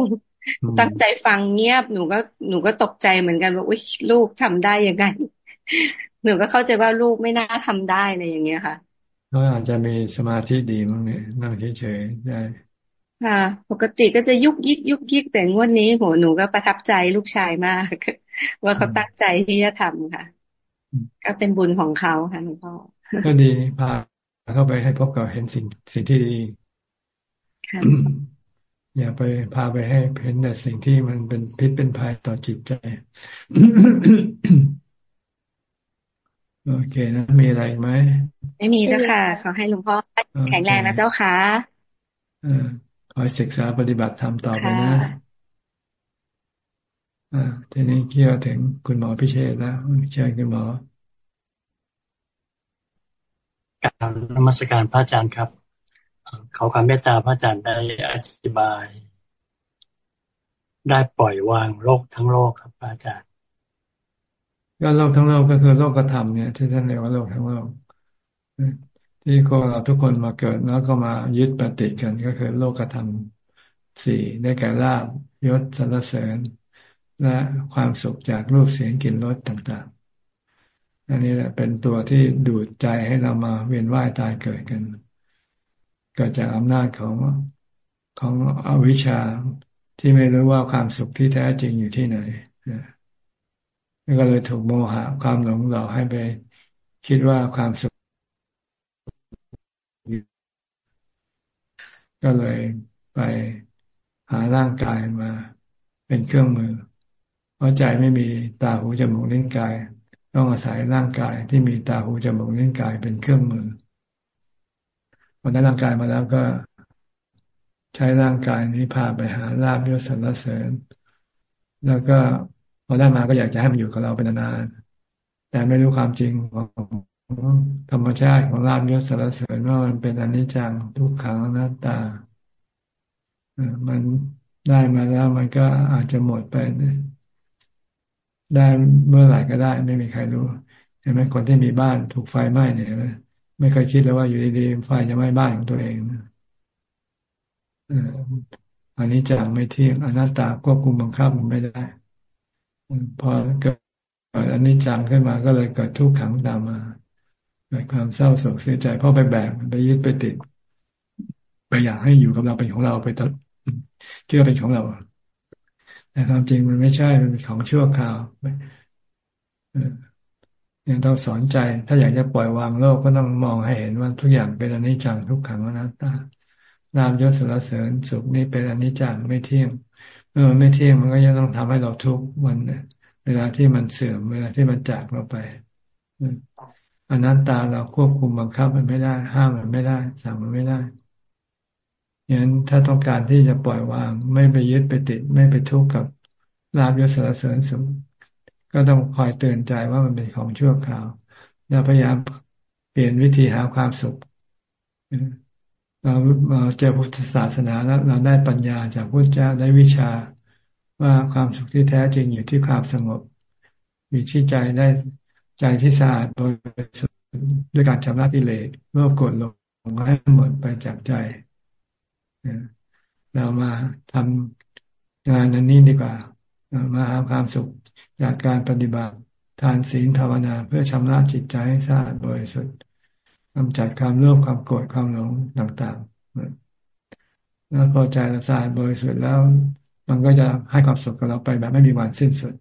ตั้งใจฟังเงียบหนูก็หนูก็ตกใจเหมือนกันว่าอุ้ยลูกทำได้ยังไงหนูก็เข้าใจว่าลูกไม่น่าทำได้เลยอย่างเงี้ยค่ะก็อาจจะมีสมาธิดีมั้งเนี่ยนั่งเฉยๆได้ค่ะ ปกติก็จะยุกยิกยุกยิกแต่งวดนี้โหหนูก็ประทับใจลูกชายมาก ว่าเขาตั้งใจที่จะทำค่ะ ก็เป็นบุญของเขาค่ะหลวงพ่อก็ดีพาเข้าไปให้พบกับเห็นสิ่งสิ่งที่ดี อย่าไปพาไปให้เห็นแต่สิ่งที่มันเป็นพิษเป็นภัยต่อจิตใจโอเคนะ มีอะไรไหม ไม่มีแล้วค่ะ ขอให้หลวงพ่อแข็งแรงนะเจ้าค่ะคอยศึกษาปฏิบัติธรรมต่อไปนะอ่าทีนี้เกี่ยวถึงคุณหมอพิเชษแล้วเชิญคุณหมอการนมัสการพระอาจารย์ครับเขาความเมตตาพระอาจารย์ได้อธิบาย ได้ปล่อยวางโลกทั้งโลกครับพระอาจารย์ก็โลกทั้งโลกก็คือโลกธรรมเนี่ยที่ท่านเรียกว่าโลกทั้งโลกที่คนเราทุกคนมาเกิดแล้วก็มายึดปฏิกันก็คือโลกธรรมสี่ได้แก่ลาบยศสรรเสริญ และความสุขจากรูปเสียงกลิ่นรสต่างๆ อันนี้แหละเป็นตัวที่ดูดใจให้เรามาเวียนว่ายตายเกิดกัน เกิดจากอำนาจของของอวิชชาที่ไม่รู้ว่าความสุขที่แท้จริงอยู่ที่ไหนก็เลยถูกโมหะความหลงหลอกให้ไปคิดว่าความสุข ก็เลยไปหาร่างกายมาเป็นเครื่องมือ เพราะใจไม่มีตาหูจมูกลิ้นกาย ต้องอาศัยร่างกายที่มีตาหูจมูกลิ้นกายเป็นเครื่องมือ พอได้ร่างกายมาแล้วก็ใช้ร่างกายนี้พาไปหาลาบยศสรรเสริญ แล้วก็พอได้มาก็อยากจะให้มันอยู่กับเราเป็นนานแต่ไม่รู้ความจริงของธรรมชาติของลาบยศสรรเสริญว่ามันเป็นอนิจจังทุกขังอนัตตา มันได้มาแล้วมันก็อาจจะหมดไป ได้เมื่อไหร่ก็ได้ ไม่มีใครรู้เห็นไหมคนที่มีบ้านถูกไฟไหม้เนี่ย ไม่เคยคิดเลยว่าอยู่ดีๆไฟจะไหม้บ้านของตัวเองอันนี้จังไม่เที่ยงอนัตตาควบคุมบังคับมันไม่ได้พอเกิดอันนี้จังขึ้นมาก็เลยเกิดทุกขังตามมาเกิดความเศร้าโศกเสียใจเพราะไปแบกไปยึดไปติดไปอยากให้อยู่กับเราเป็นของเราไปตัดเชื่อเป็นของเราแต่ความจริงมันไม่ใช่มันเป็นของชั่วคราว ยังต้องสอนใจ ถ้าอยากจะปล่อยวางโลกก็ต้องมองให้เห็นว่าทุกอย่างเป็นอนิจจังทุกขังอนัตตานามยศสรเสริญสุขนี่เป็นอนิจจังไม่เที่ยง เมื่อมันไม่เที่ยงมันก็ยังต้องทำให้เราทุกข์วันเวลาที่มันเสื่อมเวลาที่มันจากเราไปอนัตตาเราควบคุมบังคับมันไม่ได้ ห้ามมันไม่ได้สั่งมันไม่ได้ยงั้นถ้าต้องการที่จะปล่อยวาง ไม่ไปยึดไปติด ไม่ไปทุกข์กับลาบยศสรเสริญสุข ก็ต้องคอยเตือนใจว่ามันเป็นของชั่วคราวแล้วพยายามเปลี่ยนวิธีหาความสุขเราเจอพุทธศาสนาแล้วเราได้ปัญญาจากพุทธเจ้าได้วิชาว่าความสุขที่แท้จริงอยู่ที่ความสงบ มีที่ใจได้ใจที่สะอาดโดยด้วยการชำระกิเลสโลภโกรธหลงให้หมดไปจากใจเรามาทำงานอันนี้ดีกว่า มาหาความสุข จากการปฏิบัติทานศีลภาวนาเพื่อชำระจิตใจให้สะอาดบริสุทธิ์กำจัดความโลภความโกรธความหลงต่างๆแล้วพอใจเราสะอาดบริสุทธิ์แล้ว มันก็จะให้ความสุขกับเราไปแบบไม่มีวันสิ้นสุด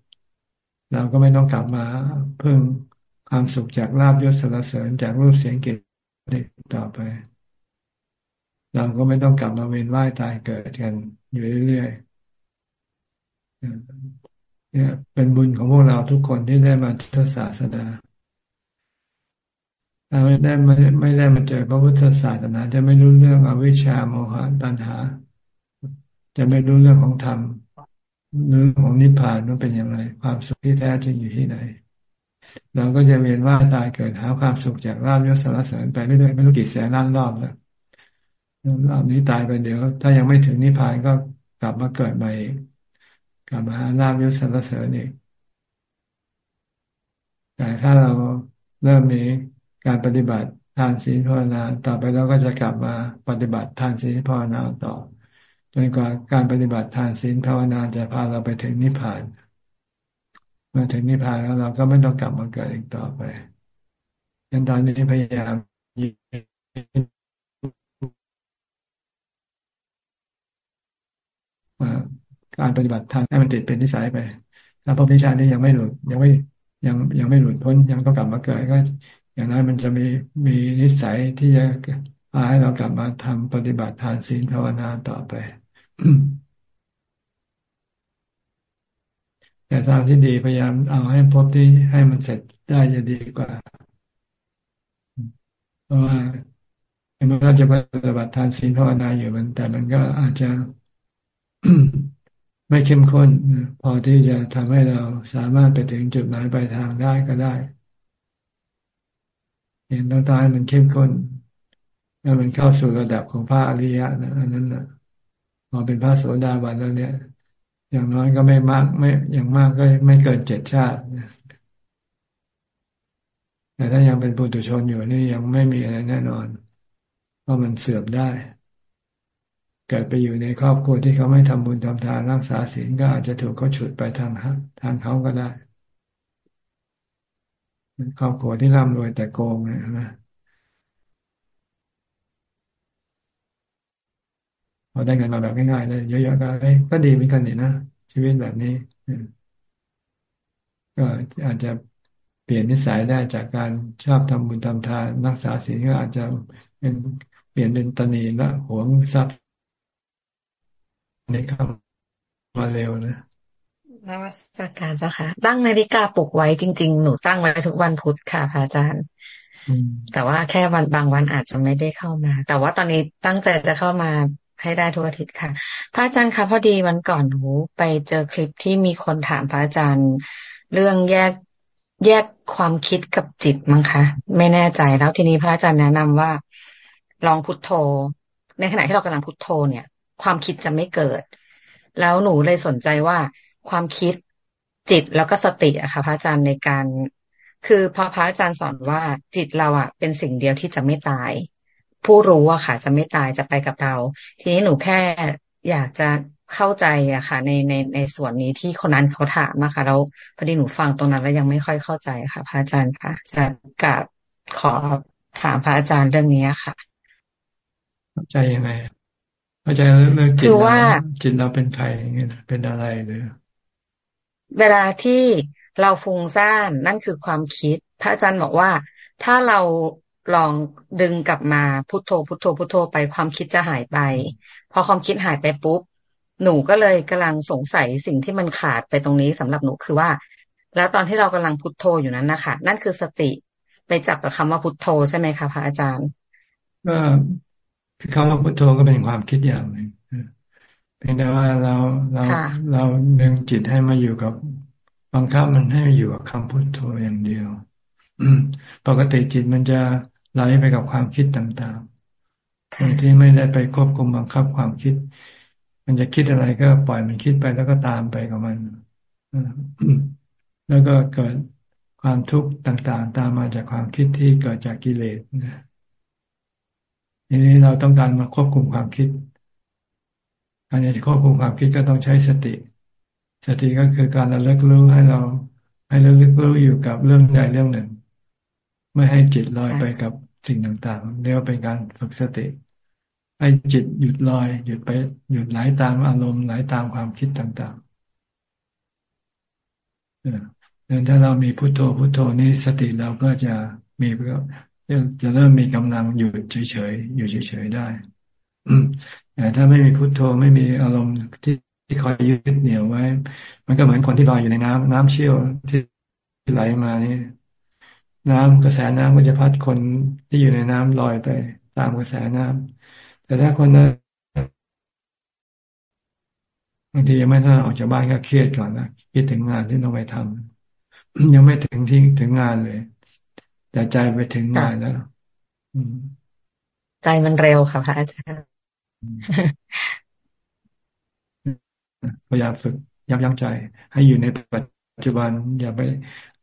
เราก็ไม่ต้องกลับมาเพิ่มความสุขจากลาบยศสารเสริญจากรูปเสียงกลิ่นต่อไป เราก็ไม่ต้องกลับมาเวียนว่ายตายเกิดกันอยู่เรื่อยๆ เนี่ยเป็นบุญของพวกเราทุกคนที่ได้มาทศาสนาถ้าไม่ได้ไม่ไม่ได้มาเจอพระพุทธศาสนา จะไม่รู้เรื่องอวิชชาโมหะตัณหา จะไม่รู้เรื่องของธรรมเรื่องของนิพพานว่าเป็นอย่างไร ความสุขที่แท้จริงอยู่ที่ไหน เราก็จะเวียนว่าตายเกิดหาความสุขจากลาบยศสารเสริญไปเรื่อยๆไม่รู้กี่แสนล้านรอบแล้วรอบนี้ตายไปเดี๋ยว ถ้ายังไม่ถึงนิพพานก็กลับมาเกิดใหม่ กลับมาหาลาบยศสารเสริญอีกแต่ถ้าเราเริ่มมีการปฏิบัติทานศีลภาวนาต่อไปเราก็จะกลับมาปฏิบัติทานศีลภาวนาต่อจนกว่าการปฏิบัติทานศีลภาวนาจะพาเราไปถึงนิพพานเมื่อถึงนิพพานแล้วเราก็ไม่ต้องกลับมาเกิดอีกต่อไปยันตอนนี้พยายาม การปฏิบัติทานให้มันติดเป็นนิสัยไป ถ้าพระพิชานี้ยังไม่หลุดยังไม่ยังยังไม่หลุดพ้นยังต้องกลับมาเกิดก็ อย่างนั้นมันจะมีมีนิสัยที่จะพาให้เรากลับมาทำปฏิบัติทานศีลภาวนาต่อไปแต่ทางที่ดีพยายามเอาให้พบที่ให้มันเสร็จได้จะดีกว่า เพราะว่ามันก็จะปฏิบัติทานศีลภาวนาอยู่มัน แต่มันก็อาจจะ ไม่เข้มข้น พอที่จะทำให้เราสามารถไปถึงจุดหมายปลายทางได้ก็ได้เห็นต้องตายมันเข้มข้นแล้วมันเข้าสู่ระดับของพระอริยะนะอันนั้นนะพอเป็นพระโสดาบันแล้วเนี่ย อย่างน้อยก็ไม่มากไม่อย่างมากก็ไม่เกินเจ็ดชาติแต่ถ้ายังเป็นปุถุชนอยู่นี่ยังไม่มีอะไรแน่นอน เพราะมันเสื่อมได้ เกิดไปอยู่ในครอบครัวที่เขาไม่ทำบุญทำทานรักษาศีลก็อาจจะถูกเขาฉุดไปทางทางเขาก็ได้ครอบครัวที่ร่ำรวยแต่โกงเนี่ยนะพอได้เงินมาแบบง่ายๆเลยเยอะๆก็ก็ดีเหมือนกันนี่นะชีวิตแบบนี้ก็อาจจะเปลี่ยนนิสัยได้จากการชอบทำบุญทำทานรักษาศีลก็อาจจะเป็นเปลี่ยนเป็นตนีละหวงทรัพย์ ในคำมาเร็วนะนวัตการเจ้าค่ะ ตั้งนาฬิกาปลุกไว้จริง ๆ หนูตั้งไว้ทุกวันพุธค่ะพระอาจารย์แต่ว่าแค่วันบางวันอาจจะไม่ได้เข้ามา แต่ว่าตอนนี้ตั้งใจจะเข้ามาให้ได้ทุกอาทิตย์ค่ะ พระอาจารย์คะพอดีวันก่อนหนูไปเจอคลิปที่มีคนถามพระอาจารย์ เรื่องแยกแยกความคิดกับจิตมั้งคะ ไม่แน่ใจแล้วทีนี้พระอาจารย์แนะนำว่า ลองพุทโธ ในขณะที่เรากำลังพุทโธเนี่ย ความคิดจะไม่เกิด แล้วหนูเลยสนใจว่าความคิดจิตแล้วก็สติอะค่ะพระอาจารย์ในการ คือพอพระอาจารย์สอนว่าจิตเราอะเป็นสิ่งเดียวที่จะไม่ตาย ผู้รู้อะค่ะ จะไม่ตายจะไปกับเรา ทีนี้หนูแค่อยากจะเข้าใจอะค่ะ ในในในส่วนนี้ที่คนนั้นเขาถามอะค่ะแล้วพอดีหนูฟังตรงนั้นแล้วยังไม่ค่อยเข้าใจค่ะ พระอาจารย์ค่ะจะกับขอถามพระอาจารย์เรื่องนี้ค่ะ เข้าใจยังไง เข้าใจเรื่องจิตเราจิตเราเป็นใครเงี้ยเป็นอะไรหรือเวลาที่เราฟุ้งซ่านนั่นคือความคิด พระอาจารย์บอกว่า ถ้าเราลองดึงกลับมาพุโทโธพุโทโธพุโทโธไปความคิดจะหายไป พอความคิดหายไปปุ๊บ หนูก็เลยกำลังสงสัยสิ่งที่มันขาดไปตรงนี้สำหรับหนูคือว่า แล้วตอนที่เรากำลังพุโทโธอยู่นั้นนะคะนั่นคือสติไปจับกับคำว่าพุโทโธใช่ไหมคะพระอาจารย์ก็ คือคำว่าพุโทโธก็เป็นความคิดอย่างหนึ่งเพียงแต่ว่าเราเราเราดึงจิตให้มาอยู่กับบังคับมันให้อยู่กับคำพุโทโธอย่างเดียวปกติจิตมันจะไหลไปกับความคิดต่างๆโดยที่ไม่ได้ไปควบคุมบังคับความคิด มันจะคิดอะไรก็ปล่อยมันคิดไปแล้วก็ตามไปกับมันแล้วก็เกิดความทุกข์ต่างๆ ตามมาจากความคิดที่เกิดจากกิเลสนะ ทีนี้เราต้องการมาควบคุมความคิดการจะควบคุมความคิดก็ต้องใช้สติ สติก็คือการระลึกรู้ให้เรา ให้ระลึกรู้อยู่กับเรื่องใดเรื่องหนึ่ง ไม่ให้จิตลอยไปกับสิ่งต่างๆเรียกว่าเป็นการฝึกสติ ให้จิตหยุดลอย หยุดไปหยุดไหลตามอารมณ์ไหลตามความคิดต่างๆดังถ้าเรามีพุโทโธพุโทโธนี่สติเราก็จะมี จะเริ่มมีกำลังหยุดเฉยๆอยู่เฉยๆได้แต่ถ้าไม่มีพุโทโธไม่มีอารมณ์ที่ที่คอยยึดเหนี่ยวไว้ มันก็เหมือนคนที่ลอยอยู่ในน้ำน้ำเชี่ยวที่ไหลมานี่น้ำกระแสน้ำก็จะพัดคนที่อยู่ในน้ำลอยไปตามกระแสน้ำแต่ถ้าคนนั้นบางทียังไม่ทันออกจากบ้านก็เครียดก่อนนะคิดถึงงานที่ต้องไปทำยังไม่ถึงที่ถึงงานเลย แต่ใจไปถึงงานแล้วใจมันเร็วค่ะพระอาจารย์พยายามฝึกยับยั้งใจ ให้อยู่ในปัจจุบัน อย่าไป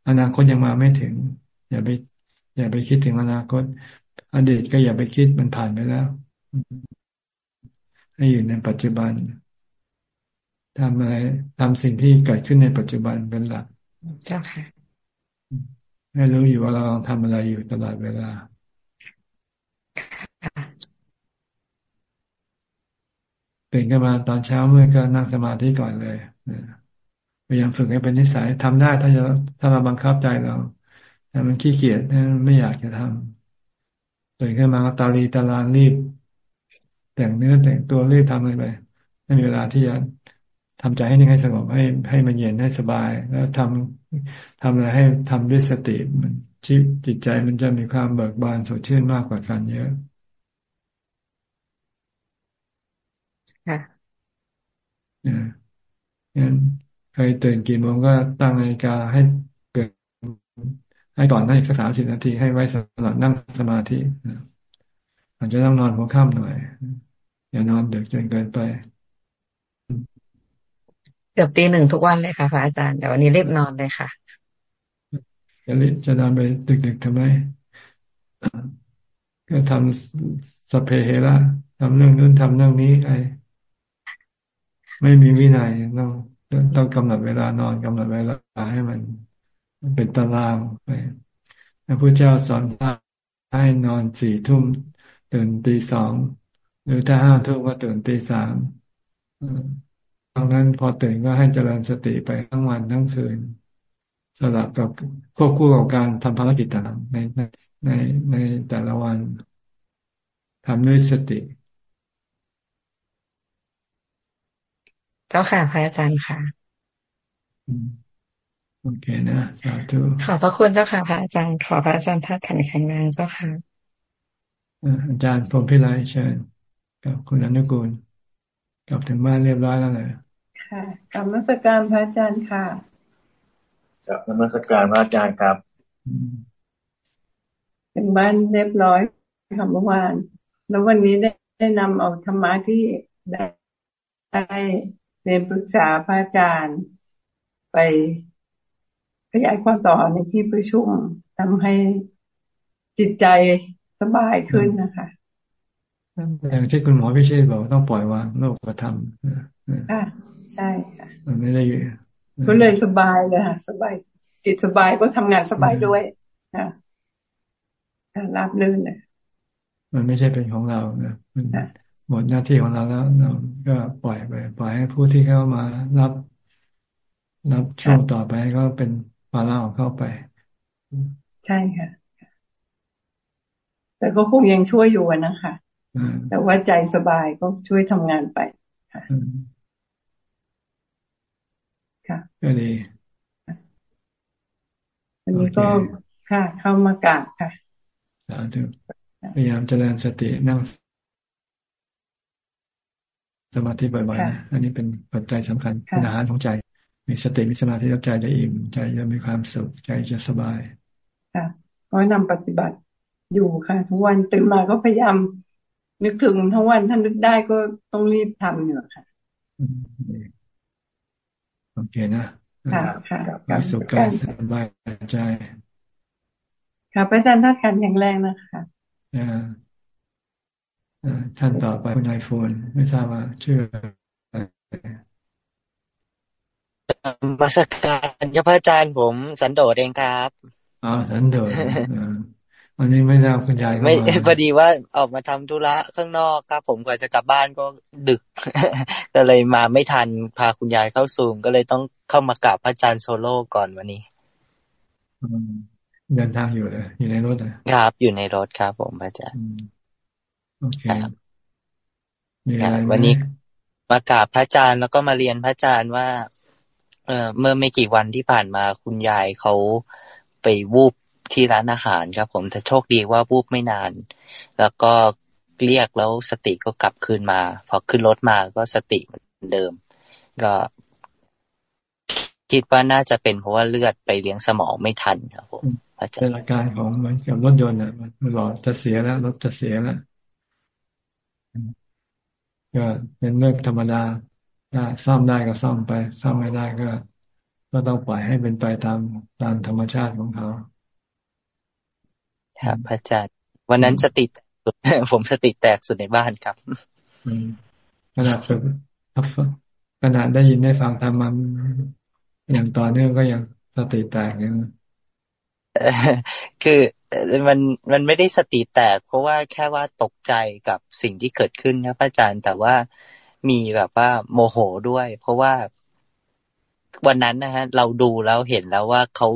อนาคตยังมาไม่ถึง อย่าไป อย่าไปคิดถึงอนาคต อดีตก็อย่าไปคิดมันผ่านไปแล้ว ให้อยู่ในปัจจุบันทำอะไรทำสิ่งที่เกิดขึ้นในปัจจุบันเป็นหลัก เจ้าค่ะ ให้รู้อยู่ว่าเราทำอะไรอยู่ตลอดเวลาตื่นขึ้นมาตอนเช้าเมื่อก็นั่งสมาธิก่อนเลยพยายามฝึกให้เป็นนิสัยทำได้ถ้าจะถ้าเราบังคับใจเราแต่มันขี้เกียจไม่อยากจะทำตื่นขึ้นมาตาลีตาลานรีบ แต่งเนื้อแต่งตัวรีบทำอะไรไปไม่มีเวลาที่จะ ทำใจให้นิ่งให้สงบให้ให้มันเย็นให้สบาย แล้วทำทำอะไรให้ทำด้วยสติมันชีวิตจิตใจมันจะมีความเบิกบานสดชื่นมากกว่ากันเยอะค่ะงั้นเคยตื่นกี่โมงก็ตั้งนาฬิกาให้เกิดให้ก่อนให้สักสามสิบนาทีให้ไว้สำหรับนั่งสมาธิอาจจะต้องนอนหัวค่ำหน่อย อย่านอนดึกจนเกินไปเกือบตีหนึ่งทุกวันเลยค่ะพระอาจารย์แต่วันนี้รีบนอนเลยค่ะจะรีบจะนอนไปดึกๆทำไมก็ทำสเพเฮระทำเรื่องนู้นทำเรื่องนี้ไอไม่มีวินัยต้องต้องกำหนดเวลานอนกำหนดเวลาให้มันเป็นตารางไปพระพุทธเจ้าสอนให้นอนสี่ทุ่มตื่นตีสองหรือถ้าห้าทุ่มก็ตื่นตีสาม ดังนั้นพอตื่นก็ให้เจริญสติไปทั้งวันทั้งคืนสลับกับควบคู่กับการทำภารกิจต่างในในในแต่ละวันทำด้วยสติเจ้าค่ะพระอาจารย์ค่ะโอเคนะสาธุขอบพระคุณเจ้าค่ะพระอาจารย์ ขอพระอาจารย์ทัดขันแข็งแรงเจ้าค่ะอาจารย์พรมพิไลเชิญกับคุณอนุกูลกลับถึงบ้านเรียบร้อยแล้วเลย ค่ะกลับมาสการพระอาจารย์ค่ะกลับมาสการพระอาจารย์ครับ ถึงบ้านเรียบร้อยค่ะเมื่อวาน แล้ววันนี้ได้ได้นำเอาธรรมะที่ได้ได้เรียนปรึกษาพระอาจารย์ ไปขยายความต่อในที่ประชุมทำให้จิตใจสบายขึ้นนะคะ อย่างที่คุณหมอพิเชษบอกต้องปล่อยวางโลกธรรมค่ะ ใช่ค่ะมันไม่ได้อยู่ก็เลยสบายเลยค่ะ สบาย จิตสบายก็ทำงานสบายด้วยค่ะราบลื่นเลยมันไม่ใช่เป็นของเรานะมันหมดหน้าที่ของเราแล้วเราก็ปล่อยไปปล่อยให้ผู้ที่เข้ามารับ รับช่วงต่อไปก็เป็นภาระของเข้าไป ใช่ค่ะ แต่ก็คงยังช่วยอยู่นะคะแต่ว่าใจสบายก็ช่วยทำงานไปค่ะค่ะ ก็ดีอันนี้ก็ค่ะ เข้ามากราบค่ะสาธุพยายามเจริญสตินั่งสมาธิบ่อยๆนะอันนี้เป็นปัจจัยสำคัญเป็นอาหารของใจ มีสติมีสมาธิแล้วใจจะอิ่ม ใจจะมีความสุข ใจจะสบาย ค่ะก็นำปฏิบัติอยู่ค่ะ ทุกวันตื่นมาก็พยายาม นึกถึงทั้งวันท่านนึกได้ก็ต้องรีบทำอยู่ค่ะ โอเคนะค่ะค่ะการสุขกายสบายใจค่ะพระอาจารย์ท่านขันแข็งแรงนะคะท่านต่อไปคุณนายฟูนไม่ทราบว่าชื่อมาสักการยพระอาจารย์ผม สันโดษเองครับอ๋อสันโดษ วันนี้ไม่ได้คุณยายไม่พอดีว่าออกมาทำธุระข้างนอกครับ ผมกว่าจะกลับบ้านก็ดึกก็เลยมาไม่ทันพาคุณยายเข้าซูมก็เลยต้องเข้ามากราบพระอาจารย์โซโล่ก่อนวันนี้เดินทางอยู่เลยอยู่ในรถอะครับ อยู่ในรถครับผมพระอาจารย์โอเควันนี้มากราบพระอาจารย์แล้วก็มาเรียนพระอาจารย์ว่า เออเมื่อไม่กี่วันที่ผ่านมาคุณยายเขาไปวูบ ที่ร้านอาหารครับ ผมแต่โชคดีว่าวูบไม่นาน แล้วก็เรียกแล้วสติก็กลับคืนมา พอขึ้นรถมาก็สติเหมือนเดิม ก็คิดว่าน่าจะเป็นเพราะว่าเลือดไปเลี้ยงสมองไม่ทันครับผมเป็นอาการของเหมือนกับรถยนต์อะมันหลอดจะเสียแล้วรถจะเสียแล้วก็เป็นเรื่องธรรมดาถ้าซ่อมได้ก็ซ่อมไปซ่อมไม่ได้ก็ ก็ต้องปล่อยให้เป็นไปตามตามธรรมชาติของเขา ครับพระอาจารย์ วันนั้นสติสุดผมสติแตกสุดในบ้านครับขนาดฝึกขนาดได้ยินได้ฟังธรรมันอย่างต่อเนื่องก็ยังสติแตกอย่างคือมันมันไม่ได้สติแตก เพราะว่าแค่ว่าตกใจกับสิ่งที่เกิดขึ้นนะพระอาจารย์แต่ว่ามีแบบว่า โมโหด้วย เพราะว่าวันนั้นนะฮะ เราดูแล้วเห็นแล้วว่าเขา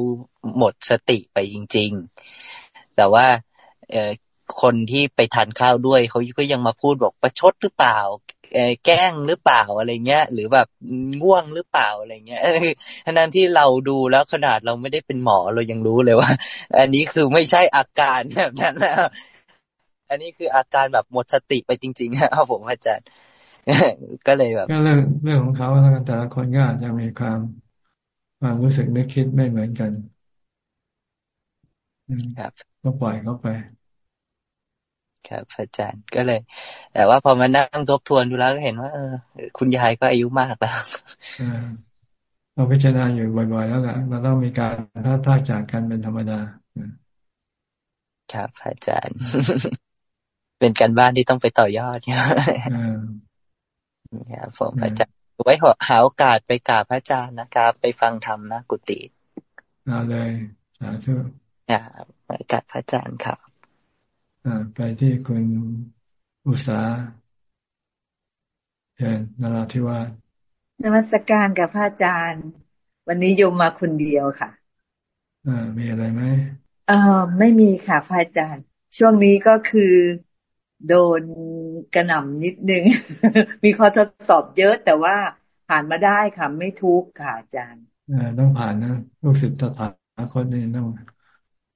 หมดสติไปจริงๆ แต่ว่าเอคนที่ไปทานข้าวด้วยเขาก็ยังมาพูดบอกประชดหรือเปล่าแกล้งหรือเปล่าอะไรเงี้ย หรือแบบง่วงหรือเปล่าอะไรเงี้ยทั้นั้นที่เราดูแล้วขนาดเราไม่ได้เป็นหมอเรายังรู้เลยว่า อันนี้คือไม่ใช่อาการแบบนั้นแล้วอันนี้คืออาการแบบหมดสติไปจริงๆครับผมอาจารย์ก็เลยแบบก็เรื่องเรื่องของเขาแล้วกันแต่ละคนก็อาจจะมีความความรู้สึกนึกคิดไม่เหมือนกันครับ ก็ปล่อยเขาไป ครับอาจารย์ก็เลย แต่ว่าพอมานั่งทบทวนดูแล้วก็เห็นว่าเออคุณยายก็อายุมากแล้วเราพิจารณาอยู่บ่อยๆ แล้วแหละเราต้องมีการพลาดพลาดจากกันเป็นธรรมดาครับอาจารย์ เป็นการบ้านที่ต้องไปต่อยอดเนี่ยครับผมอาจารย์ไว้หาโอกาสไปกราบพระอาจารย์นะครับ ไปฟังธรรมนะกุฏิเอาเลยสาธุ ครับไปกราบพระอาจารย์ครับไปที่คุณอุษาเชิญนราธิวาสนมัสการกับพระอาจารย์ วันนี้โยมมาคนเดียวค่ะอ่ามีอะไรไหมเออไม่มีค่ะพระอาจารย์ ช่วงนี้ก็คือโดนกระหน่ำนิดนึง มีข้อทดสอบเยอะแต่ว่าผ่านมาได้ค่ะ ไม่ทุกข์ค่ะอาจารย์อ่าต้องผ่านนะลูกศิษย์ตถาคตนี่ต้อง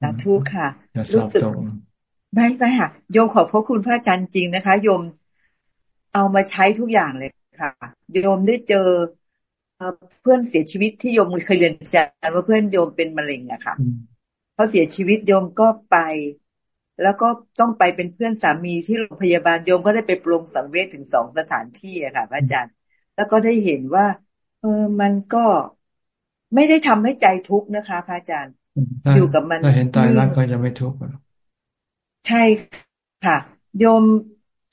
สาธุค่ะรู้สึกไม่ไม่ค่ะโยมขอบพระคุณพระอาจารย์จริงนะคะ โยมเอามาใช้ทุกอย่างเลยค่ะ โยมได้เจอเพื่อนเสียชีวิตที่โยมเคยเรียนจารว่าเพื่อนโยมเป็นมะเร็งอะค่ะเขาเสียชีวิตโยมก็ไป แล้วก็ต้องไปเป็นเพื่อนสามีที่โรงพยาบาลโยมก็ได้ไปปรงสังเวชถึงสองสถานที่อะค่ะ พระอาจารย์ แล้วก็ได้เห็นว่า เออมันก็ไม่ได้ทำให้ใจทุกข์นะคะ พระอาจารย์ อยู่กับมันถ้าเห็นตายรักก็จะไม่ทุกข์ใช่ค่ะโยม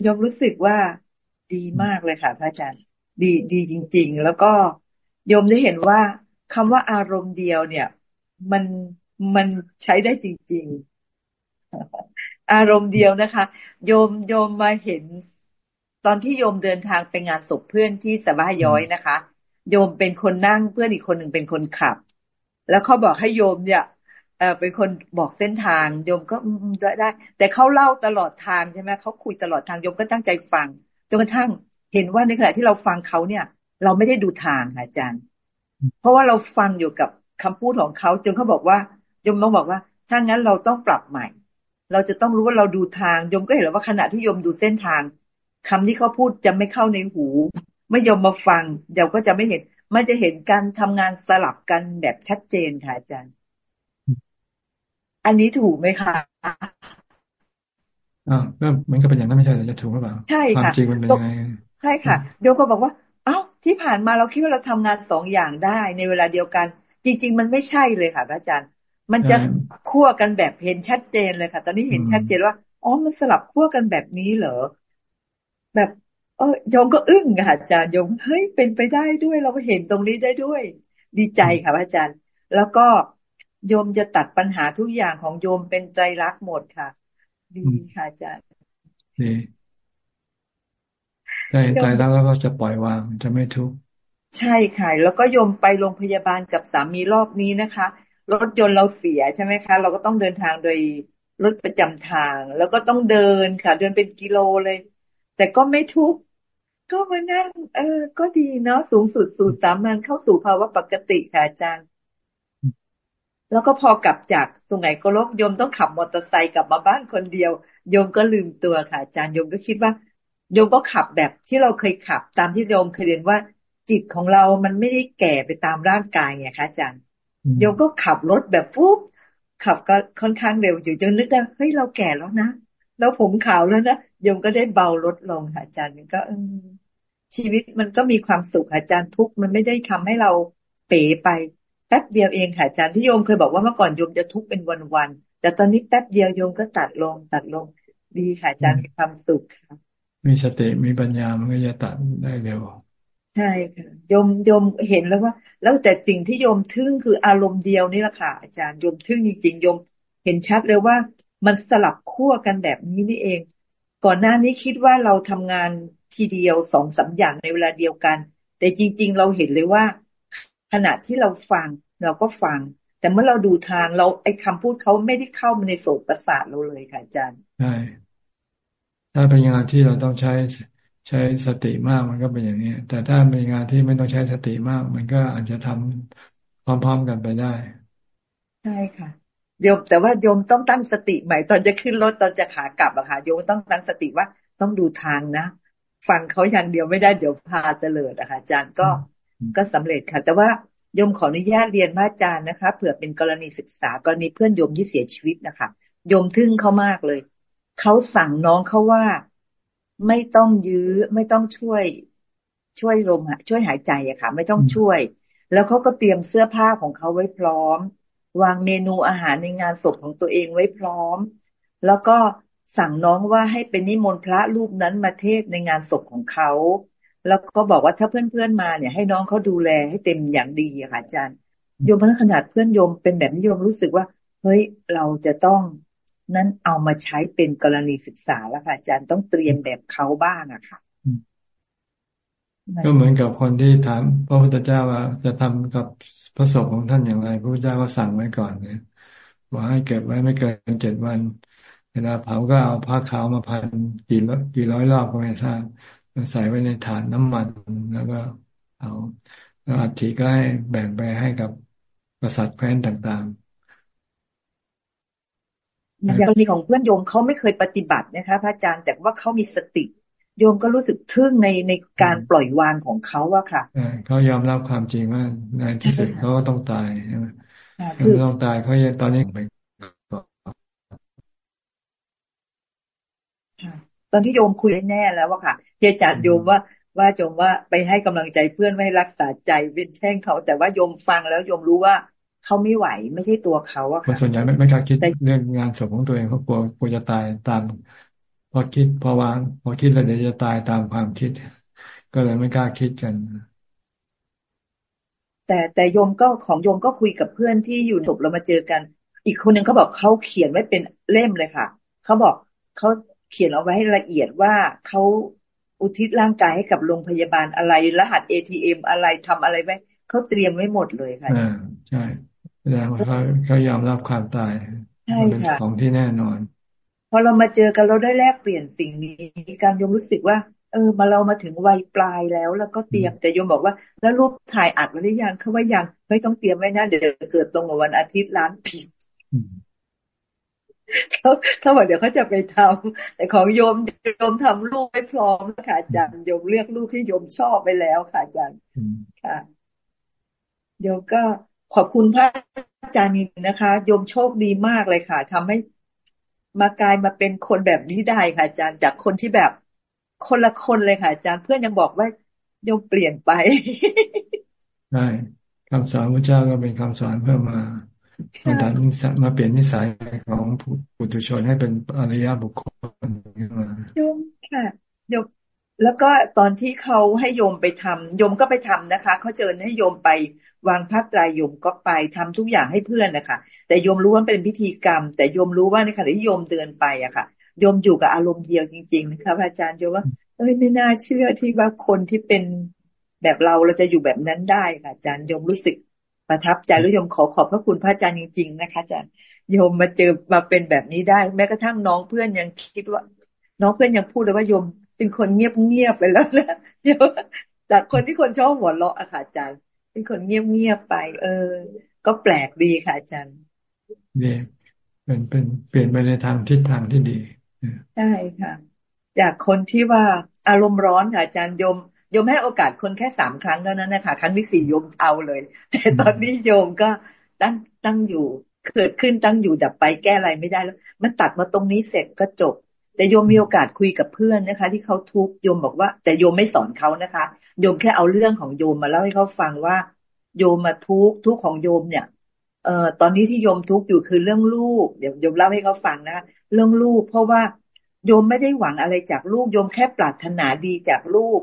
โยมรู้สึกว่าดีมากเลยค่ะ พระอาจารย์ ดีดีจริง ๆ แล้วก็โยมได้เห็นว่าคำว่าอารมณ์เดียวเนี่ย มันมันใช้ได้จริง ๆ อารมณ์เดียวนะคะ โยมโยมมาเห็น ตอนที่โยมเดินทางไปงานศพเพื่อนที่สบาย้อยนะคะ โยมเป็นคนนั่งเพื่อนอีกคนหนึ่งเป็นคนขับ แล้วเขาบอกให้โยมเนี่ย เออเป็นคนบอกเส้นทางโยมก็ได้ แต่เขาเล่าตลอดทางใช่ไหมเขาคุยตลอดทางโยมก็ตั้งใจฟังจนกระทั่งเห็นว่าในขณะที่เราฟังเขาเนี่ย เราไม่ได้ดูทางค่ะอาจารย์ เพราะว่าเราฟังอยู่กับคำพูดของเขาจนเขาบอกว่าโยมต้องบอกว่า ถ้างั้นเราต้องปรับใหม่ เราจะต้องรู้ว่าเราดูทางโยมก็เห็นว่าขณะที่โยมดูเส้นทางคำที่เขาพูดจะไม่เข้าในหูไม่ยอมมาฟังเดี๋ยวก็จะไม่เห็น มันจะเห็นการทำงานสลับกันแบบชัดเจนค่ะอาจารย์ อันนี้ถูกไหมคะอ่าก็มันก็เป็นอย่างนั้นไม่ใช่หรือจะถูกหรือเปล่าใช่ค่ะความจริงมันเป็นยังไงใช่ค่ะโยก็บอกว่า เอ้าที่ผ่านมาเราคิดว่าเราทำงานสองอย่างได้ในเวลาเดียวกัน จริง ๆ มันไม่ใช่เลยค่ะอาจารย์ มันจะคั่วกันแบบเห็นชัดเจนเลยค่ะ ตอนนี้เห็นชัดเจนว่าอ๋อมันสลับคั่วกันแบบนี้เหรอแบบเออโยมก็อึ้งค่ะอาจารย์โยมเฮ้ยเป็นไปได้ด้วยเราเห็นตรงนี้ได้ด้วย ดีใจค่ะอาจารย์ แล้วก็ โยมจะตัดปัญหาทุกอย่างของโยมเป็นใจรักหมดค่ะ ดีค่ะอาจารย์ดีใจใจรักแล้วก็จะปล่อยวางจะไม่ทุกข์ใช่ค่ะ แล้วก็โยมไปโรงพยาบาลกับสามีรอบนี้นะคะรถยนต์เราเสียใช่ไหมคะ เราก็ต้องเดินทางโดยรถประจำทาง แล้วก็ต้องเดินค่ะ เดินเป็นกิโลเลย แต่ก็ไม่ทุกข์ก็มานั่งเออ ก็ดีเนาะสูงสุดสู่สามัญเข้าสู่ภาวะปกติค่ะอาจารย์ แล้วก็พอกลับจากสุไหงโกลกโยมต้องขับมอเตอร์ไซค์กลับมาบ้านคนเดียว โยมก็ลืมตัวค่ะ อาจารย์โยมก็คิดว่า โยมก็ขับแบบที่เราเคยขับ ตามที่โยมเคยเรียนว่า จิตของเรามันไม่ได้แก่ไปตามร่างกายไงคะอาจารย์โยมก็ขับรถแบบฟุ๊บขับก็ค่อนข้างเร็วอยู่จนนึกได้เฮ้ยเราแก่แล้วนะแล้วผมขาวแล้วนะโยมก็ได้เบารถลงค่ะอาจารย์มันก็ชีวิตมันก็มีความสุขอาจารย์ทุกมันไม่ได้ทำให้เราเป๋ไป แป๊บเดียวเองค่ะอาจารย์ที่โยมเคยบอกว่าเมื่อก่อนโยมจะทุกข์เป็นวันๆแต่ตอนนี้แป๊บเดียวโยมก็ตัดลง ตัดลงดีค่ะอาจารย์มีความสุขค่ะมีสติมีปัญญามันก็จะตัดได้เร็วใช่ค่ะโยมโยมเห็นแล้วว่า แล้วแต่สิ่งที่โยมทึ่งคืออารมณ์เดียวนี่แหละค่ะ อาจารย์โยมทึ่งจริงๆโยมเห็นชัดเลยว่า มันสลับขั้วกันแบบนี้นี่เอง ก่อนหน้านี้คิดว่าเราทำงานทีเดียวสองสาอย่างในเวลาเดียวกัน แต่จริง ๆ เราเห็นเลยว่า ขณะที่เราฟังเราก็ฟัง แต่เมื่อเราดูทางเราไอ้คาพูดเขาไม่ได้เข้ามาในโสตประสาทเราเลยค่ะอาจารย์ใช่ถ้าเป็นงานที่เราต้องใช้ใช้สติมากมันก็เป็นอย่างนี้แต่ถ้าเป็นงานที่ไม่ต้องใช้สติมาก มันก็อาจจะทำพร้อม ๆกันไปได้ ใช่ค่ะโยมแต่ว่าโยมต้องตั้งสติใหม่ตอนจะขึ้นรถตอนจะขากลับอะค่ะโยมต้องตั้งสติว่าต้องดูทางนะ ฟังเขาอย่างเดียวไม่ได้เดี๋ยวพาเตลิดอะค่ะอาจารย์ก็ ก็สำเร็จค่ะ แต่ว่าโยมขออนุญาตเรียนพระอาจารย์นะคะเผื่อเป็นกรณีศึกษากรณีเพื่อนโยมที่เสียชีวิตนะคะโยมทึ่งเขามากเลยเขาสั่งน้องเขาว่าไม่ต้องยื้อไม่ต้องช่วย ช่วยลมช่วยหายใจอะค่ะ ไม่ต้องช่วย แล้วเขาก็เตรียมเสื้อผ้าของเขาไว้พร้อม วางเมนูอาหารในงานศพของตัวเองไว้พร้อม แล้วก็สั่งน้องว่าให้เป็นนิมนต์พระรูปนั้นมาเทศในงานศพของเขา แล้วก็บอกว่าถ้าเพื่อนๆมาเนี่ย ให้น้องเขาดูแลให้เต็มอย่างดีค่ะอาจารย์โยมพระขนาดเพื่อนโยมเป็นแบบนิยมรู้สึกว่า เฮ้ยเราจะต้องนั้นเอามาใช้เป็นกรณีศึกษาแล้วค่ะอาจารย์ต้องเตรียมแบบเขาบ้างอะค่ะก็เหมือนกับคนที่ถามพระพุทธเจ้าว่าจะทำกับพระศพของท่านอย่างไร พระพุทธเจ้าก็สั่งไว้ก่อนเนี่ยว่าให้เก็บไว้ไม่เกินเจ็ดวัน เวลาเผาก็เอาผ้าขาวมาพันกี่กี่ร้อยรอบก็ไม่ทราบ ใส่ไว้ในถาดน้ำมันแล้วก็เอาแล้วอัฐิก็ให้แบ่งไปให้กับกษัตริย์แคว้นต่างๆอย่างกรณีของเพื่อนโยมเขาไม่เคยปฏิบัตินะคะพระอาจารย์แต่ว่าเขามีสติโยมก็รู้สึกทึ่งในในการปล่อยวางของเขาว่าค่ะเขายอมรับความจริงว่าในที่สุดเขาก็ต้องตายใช่ไหมคือต้องตายเขายังตอนนี้ไป ตอนที่โยมคุยแน่แล้วว่าค่ะเจอาจารย์โยมว่าว่าจงว่าไปให้กำลังใจเพื่อนไม่รักษาใจเป็นแช่งเขา แต่ว่าโยมฟังแล้วโยมรู้ว่าเขาไม่ไหวไม่ใช่ตัวเขาอะค่ะส่วนใหญ่ไม่ไม่กล้าคิดเรื่องงานศพของตัวเองเขากลัวกลัวจะตายตามพอคิดพอวางพอคิดแล้วเดี๋ยวจะตายตามความคิด ก็เลยไม่กล้าคิดกัน แต่แต่โยมก็ของโยมก็คุยกับเพื่อนที่อยู่ศพเรามาเจอกัน อีกคนหนึ่งเขาบอกเขาเขียนไว้เป็นเล่มเลยค่ะเขาบอกเขา เขียนเอาไว้ให้ละเอียดว่าเขาอุทิศร่างกายให้กับโรงพยาบาลอะไร รหัสเอทีเอ็มอะไรทำอะไรไว้เขาเตรียมไว้หมดเลยค่ะอ่าใช่แสดงว่าเขาเขายอมรับความตายใช่ค่ะของที่แน่นอน พอเรามาเจอกันเราได้แลกเปลี่ยนสิ่งนี้การยมรู้สึกว่า เออ มาเรามาถึงวัยปลายแล้ว แล้วก็เตรียมแต่โยมบอกว่า แล้วรูปถ่ายอัดไว้หรือยังเขาว่ายังไม่ต้องเตรียมไว้นะเดี๋ยวเกิดตรงกับวันอาทิตย์ร้านผิด เขาเขาบอกเดี๋ยวเขาจะไปทำแต่ของโยมโยมทำลูกไม่พร้อมค่ะอาจารย์โยมเลือกลูกที่โยมชอบไปแล้วค่ะอาจารย์ค่ะเดี๋ยวก็ขอบคุณพระอาจารย์นินนะคะ โยมโชคดีมากเลยค่ะทำให้มากลายมาเป็นคนแบบนี้ได้ค่ะอาจารย์จากคนที่แบบคนละคนเลยค่ะอาจารย์เพื่อนยังบอกว่าโยมเปลี่ยนไปใช่คำสอนพระเจ้าก็เป็นคำสอนเพื่อมา มาดัดนิสัยมาเปลี่ยนนิสัยของปุถุชนให้เป็นอริยบุคคลขึ้นมาโยมค่ะโยมแล้วก็ตอนที่เขาให้โยมไปทำโยมก็ไปทำนะคะเขาเชิญให้โยมไปวางผ้าไตรโยมก็ไปทำทุกอย่างให้เพื่อนนะคะแต่โยมรู้ว่าเป็นพิธีกรรม แต่โยมรู้ว่าในขณะที่โยมเดินไปอะค่ะโยมอยู่กับอารมณ์เดียวจริง ๆ นะคะอาจารย์โยมว่าเอ้ยไม่น่าเชื่อที่ว่าคนที่เป็นแบบเราเราจะอยู่แบบนั้นได้ค่ะอาจารย์โยมรู้สึก ประทับใจแล้วโยมขอขอบพระคุณพระอาจารย์จริงๆนะคะอาจารย์โยมมาเจอมาเป็นแบบนี้ได้ แม้กระทั่งน้องเพื่อนยังคิดว่า น้องเพื่อนยังพูดเลยว่าโยมเป็นคนเงียบเงียบไปแล้วนะโยมจากคนที่คนชอบหัวเราะอะค่ะอาจารย์ เป็นคนเงียบเงียบไป เออ ก็แปลกดีค่ะอาจารย์ดีเป็นเป็นเปลี่ยนไปในทางทิศทางที่ดีใช่ค่ะ จากคนที่ว่าอารมณ์ร้อนค่ะอาจารย์โยม โยมให้โอกาสคนแค่สามครั้งเท่านั้นนะคะครั้งที่สี่โยมเอาเลย แต่ตอนนี้โยมก็ตั้งตั้งอยู่เกิดขึ้นตั้งอยู่ดับไปแก้อะไรไม่ได้แล้ว มันตัดมาตรงนี้เสร็จก็จบ แต่โยมมีโอกาสคุยกับเพื่อนนะคะ ที่เขาทุกโยมบอกว่า แต่โยมไม่สอนเขานะคะ โยมแค่เอาเรื่องของโยมมาเล่าให้เขาฟังว่า โยมมาทุกทุกของโยมเนี่ยเอ่อตอนนี้ที่โยมทุกอยู่คือเรื่องลูก เดี๋ยวโยมเล่าให้เขาฟังนะเรื่องลูก เพราะว่าโยมไม่ได้หวังอะไรจากลูกโยมแค่ปรารถนาดีจากลูก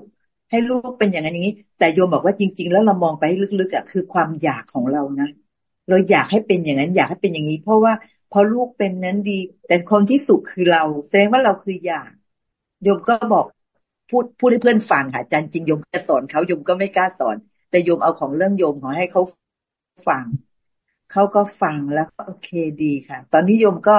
ให้ลูกเป็นอย่างนั้นอย่างนี้ แต่โยมบอกว่าจริง ๆ แล้วเรามองไปให้ลึกๆอะคือความอยากของเรานะเราอยากให้เป็นอย่างนั้น อยากให้เป็นอย่างนี้ เพราะว่าพอลูกเป็นนั้นดี แต่คนที่สุขคือเราแสดงว่าเราคืออยากโยมก็บอกพูดพูดให้เพื่อนฟังค่ะอาจารย์จริงโยมจะสอนเขาโยมก็ไม่กล้าสอน แต่โยมเอาของเรื่องโยมขอให้เขาฟังเขาก็ฟังแล้วก็โอเคดีค่ะ ตอนนี้โยมก็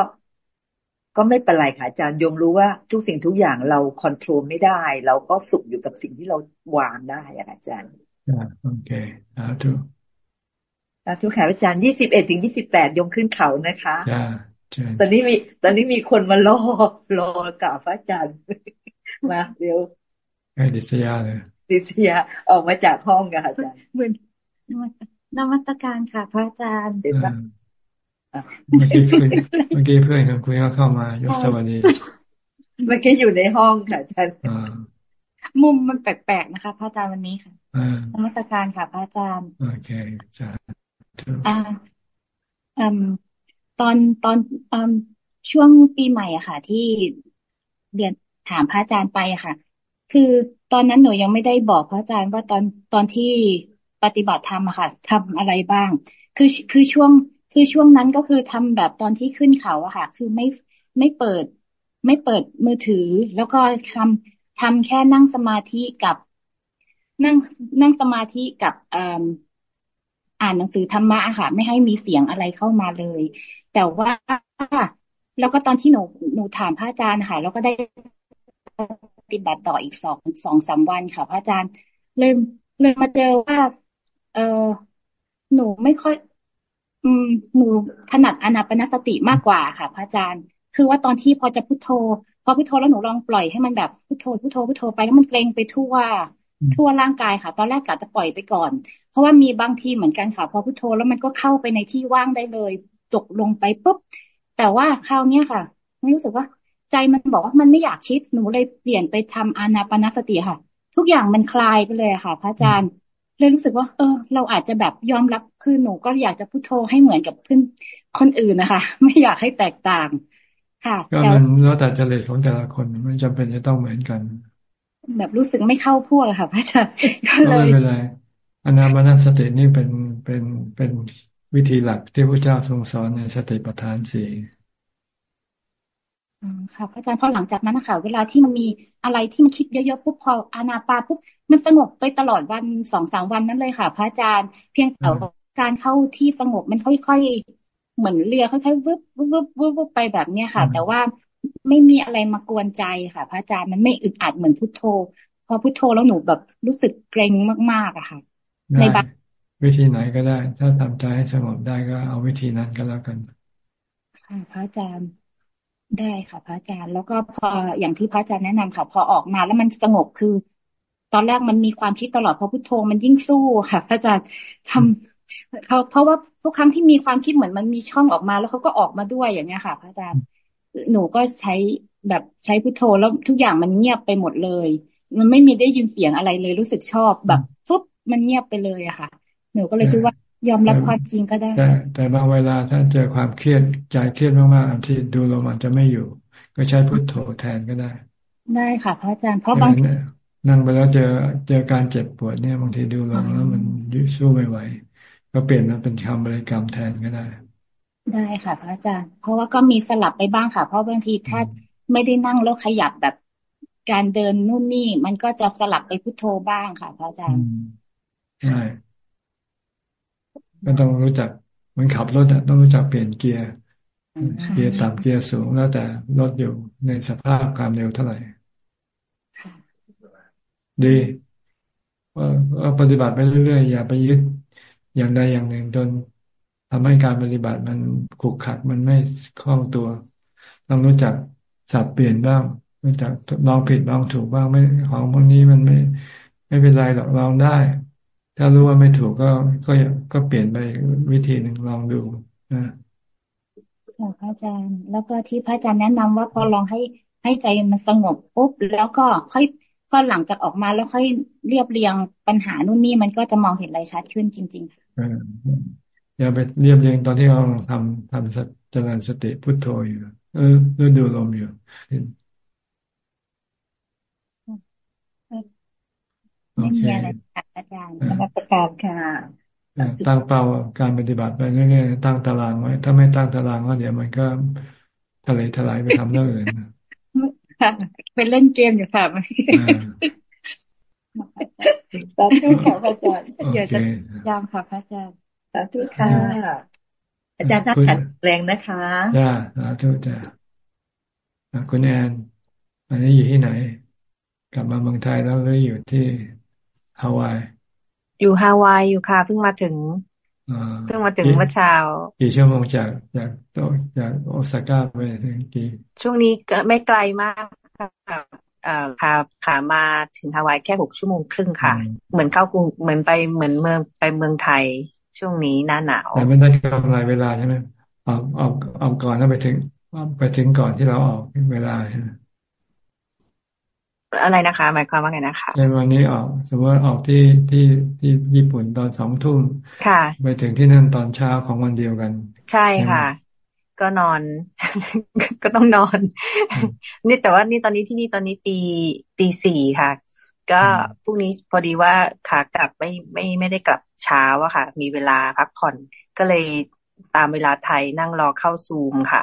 ก็ไม่เป็นไรค่ะอาจารย์โยมรู้ว่าทุกสิ่งทุกอย่างเราคอนโทรลไม่ได้ เราก็สุขอยู่กับสิ่งที่เราวางได้อาจารย์โอเคสาธุสาธุค่ะอาจารย์ยี่สิบเอ็ดถึงยี่สิบแปดยมขึ้นเขานะคะตอนนี้มี ตอนนี้มีคนมารอรอกราบพระอาจารย์มาเร็วให้ดิษยาเลยดิษยาออกมาจากห้องกันอาจารย์เหมือนนมัสการค่ะ พระอาจารย์ เห็นปะเมื่อกี้เพื่อนเมื่อกี้เพื่อนของคุณก็เข้ามายกสวัสดีเมื่อกี้อยู่ในห้องค่ะอาจารย์มุมมันแปลกๆนะคะ พระอาจารย์วันนี้ค่ะนมัสการค่ะ พระอาจารย์โอเคจ้าอ่าอืมตอนตอนอืมช่วงปีใหม่อะค่ะ ที่เรียนถามพระอาจารย์ไปอะค่ะ คือตอนนั้นหนูยังไม่ได้บอกพระอาจารย์ว่าตอนตอนที่ปฏิบัติธรรมอะค่ะทำอะไรบ้าง คือคือช่วง คือช่วงนั้นก็คือทำแบบตอนที่ขึ้นเขาอะค่ะ คือไม่ไม่เปิด ไม่เปิดมือถือ แล้วก็ทำทำแค่นั่งสมาธิกับ นั่งนั่งสมาธิกับอ่านหนังสือธรรมะค่ะ ไม่ให้มีเสียงอะไรเข้ามาเลย แต่ว่าแล้วก็ตอนที่หนูหนูถามพระอาจารย์ค่ะ แล้วก็ได้ปฏิบัติต่ออีกสองสองสามวันค่ะพระอาจารย์เลยเลยมาเจอว่า เออหนูไม่ค่อย อืมหนูถนัดอนาปนสติมากกว่าค่ะ พระอาจารย์ คือว่าตอนที่พอจะพุโทโธ พอพุโทโธแล้วหนูลองปล่อยให้มันแบบพุโทโธพุโทโธพุโทโธไปแล้วมันเกรงไปทั่ว ทั่วร่างกายค่ะ ตอนแรกกะจะปล่อยไปก่อน เพราะว่ามีบางทีเหมือนกันค่ะ พอพุโทโธแล้วมันก็เข้าไปในที่ว่างได้เลย ตกลงไปปุ๊บ แต่ว่าคราวเนี้ยค่ะ ไม่รู้สึกว่า ใจมันบอกว่ามันไม่อยากคิดหนูเลยเปลี่ยนไปทำอานาปนสติค่ะ ทุกอย่างมันคลายไปเลยค่ะ พระอาจารย์ เลยรู้สึกว่า เออ เราอาจจะแบบยอมรับคือหนูก็อยากจะพุโทโธให้เหมือนกับเพื่อนคนอื่นนะคะ ไม่อยากให้แตกต่าง ค่ะก็มันแล้วแต่จริตของแต่ละคนไม่จำเป็นจะต้องเหมือนกัน แบบรู้สึกไม่เข้าพวกค่ะพระอาจารย์ก็เลยไม่เป็นไรอนาบานสตินี่เป็นเป็นเป็นวิธีหลักที่พระเจ้าทรงสอนในสติปัฏฐานสี่ ค่ะพระอาจารย์พอหลังจากนั้นนะคะเวลาที่มันมีอะไรที่มันคิดเยอะๆปุ๊บพออานาปาปุ๊บมันสงบไปตลอดวันสองสามวันนั้นเลยค่ะ พระอาจารย์เพียงแต่การเข้าที่สงบมันค่อยๆเหมือนเรือค่อยๆวึบวึบวึบวึบไปแบบเนี้ยค่ะ แต่ว่าไม่มีอะไรมากวนใจค่ะ พระอาจารย์มันไม่อึดอัดเหมือนพุทโธ พอพุทโธแล้วหนูแบบรู้สึกเกรงมากๆอะค่ะ ในบางวิธีไหนก็ได้ ถ้าทำใจให้สงบได้ก็เอาวิธีนั้นก็แล้วกันค่ะพระอาจารย์ ได้ค่ะพระอาจารย์ แล้วก็พออย่างที่พระอาจารย์แนะนำค่ะ พอออกมาแล้วมันสงบคือ ตอนแรกมันมีความคิดตลอดพอพุทโธมันยิ่งสู้ค่ะ พระอาจารย์ทำเขาเพราะว่าทุกครั้งที่มีความคิดเหมือนมันมีช่องออกมาแล้วเขาก็ออกมาด้วยอย่างเงี้ยค่ะ พระอาจารย์หนูก็ใช้แบบใช้พุทโธแล้วทุกอย่างมันเงียบไปหมดเลย มันไม่มีได้ยินเสียงอะไรเลยรู้สึกชอบแบบฟุบมันเงียบไปเลยอะค่ะ หนูก็เลยคิดว่า ยอมรับความจริงก็ได้แต่แต่บางเวลาถ้าเจอความเครียดใจเครียดมากๆที่ดูลมอาจจะไม่อยู่ ก็ใช้พุทโธแทนก็ได้ ได้ค่ะพระอาจารย์เพราะบางนั่งไปแล้วเจอเจอการเจ็บปวดเนี่ยบางทีดูลมแล้วมันยืดสู้ไม่ไหวก็เปลี่ยนมาเป็นคำบริกรรมแทนก็ได้ ได้ค่ะพระอาจารย์ เพราะว่าก็มีสลับไปบ้างค่ะ เพราะบางทีถ้าไม่ได้นั่งแล้วขยับแบบการเดินนู่นนี่ มันก็จะสลับไปพุทโธบ้างค่ะพระอาจารย์ใช่ ก็ต้องรู้จักเหมือนขับรถต้องรู้จักเปลี่ยนเกียร์เกียร์ต่ำเกียร์สูงแล้วแต่รถอยู่ในสภาพความเร็วเท่าไหร่ดีว่าปฏิบัติไปเรื่อยๆอย่าไปยึดอย่างใดอย่างหนึ่งจนทำให้การปฏิบัติมันขุกขัดมันไม่คล่องตัว ต้องรู้จักสับเปลี่ยนบ้างรู้จักลองผิดลองถูกบ้างไม่ของพวกนี้มันไม่ ไม่เป็นไรหรอกลองได้ ถ้ารู้ว่าไม่ถูกก็ก็ก็เปลี่ยนไปวิธีหนึ่งลองดูนะค่ะพระอาจารย์ แล้วก็ที่พระอาจารย์แนะนำว่าพอลองให้ให้ใจมันสงบปุ๊บแล้วก็ค่อยพอหลังจากออกมาแล้วค่อยเรียบเรียงปัญหานู่นนี่มันก็จะมองเห็นอะไรชัดขึ้นจริงๆค่ะอย่าไปเรียบเรียงตอนที่เราทำทำเจริญสติพุทโธอยู่เออดูดูลมอยู่ ไม่มีอะไรค่ะอาจารย์นมัสการค่ะตั้งเป้าการปฏิบัติไปเรื่อยๆตั้งตารางไว้ ถ้าไม่ตั้งตารางก็เดี๋ยวมันก็ทะเลทลายไปทำเรื่องอื่นค่ะไปเล่นเกมอยู่ค่ะสาธุค่ะอาจารย์เดี๋ยวจะยามค่ะพระอาจารย์สาธุค่ะ อาจารย์นักขัดแรงนะคะจ้าสาธุจ้าคุณแอน อันนี้อยู่ที่ไหน กลับมาเมืองไทยแล้วหรืออยู่ที่ ฮาวาย อยู่ฮาวายอยู่ค่ะเพิ่งมาถึงเพิ่งมาถึงเมื่อเช้ากี่ชั่วโมงจากจากจากโอซาก้าไปถึงกี่ช่วงนี้ก็ไม่ไกลมากค่ะเอ่อขาขามาถึงฮาวายแค่หกชั่วโมงครึ่งค่ะ เหมือนเข้ากรุงเหมือนไปเหมือนเมืองไปเมืองไทยช่วงนี้หน้าหนาวแต่ไม่ได้กำไรเวลาใช่ไหมออกออกออกก่อนแล้วไปถึงไปถึงก่อนที่เราออกเวลาใช่ไหม อะไรนะคะ หมายความว่าไงนะคะในวันนี้ออก สมมติออกที่ที่ที่ญี่ปุ่นตอนสองทุ่มค่ะ ไปถึงที่นั่นตอนเช้าของวันเดียวกัน ใช่ค่ะ ก็นอน ก็ต้องนอน นี่แต่ว่านี่ตอนนี้ที่นี่ตอนนี้ตีตีสี่ค่ะ ก็พรุ่งนี้พอดีว่าขากลับไม่ไม่ไม่ได้กลับเช้าอะค่ะ มีเวลาพักผ่อนก็เลยตามเวลาไทยนั่งรอเข้าซูมค่ะ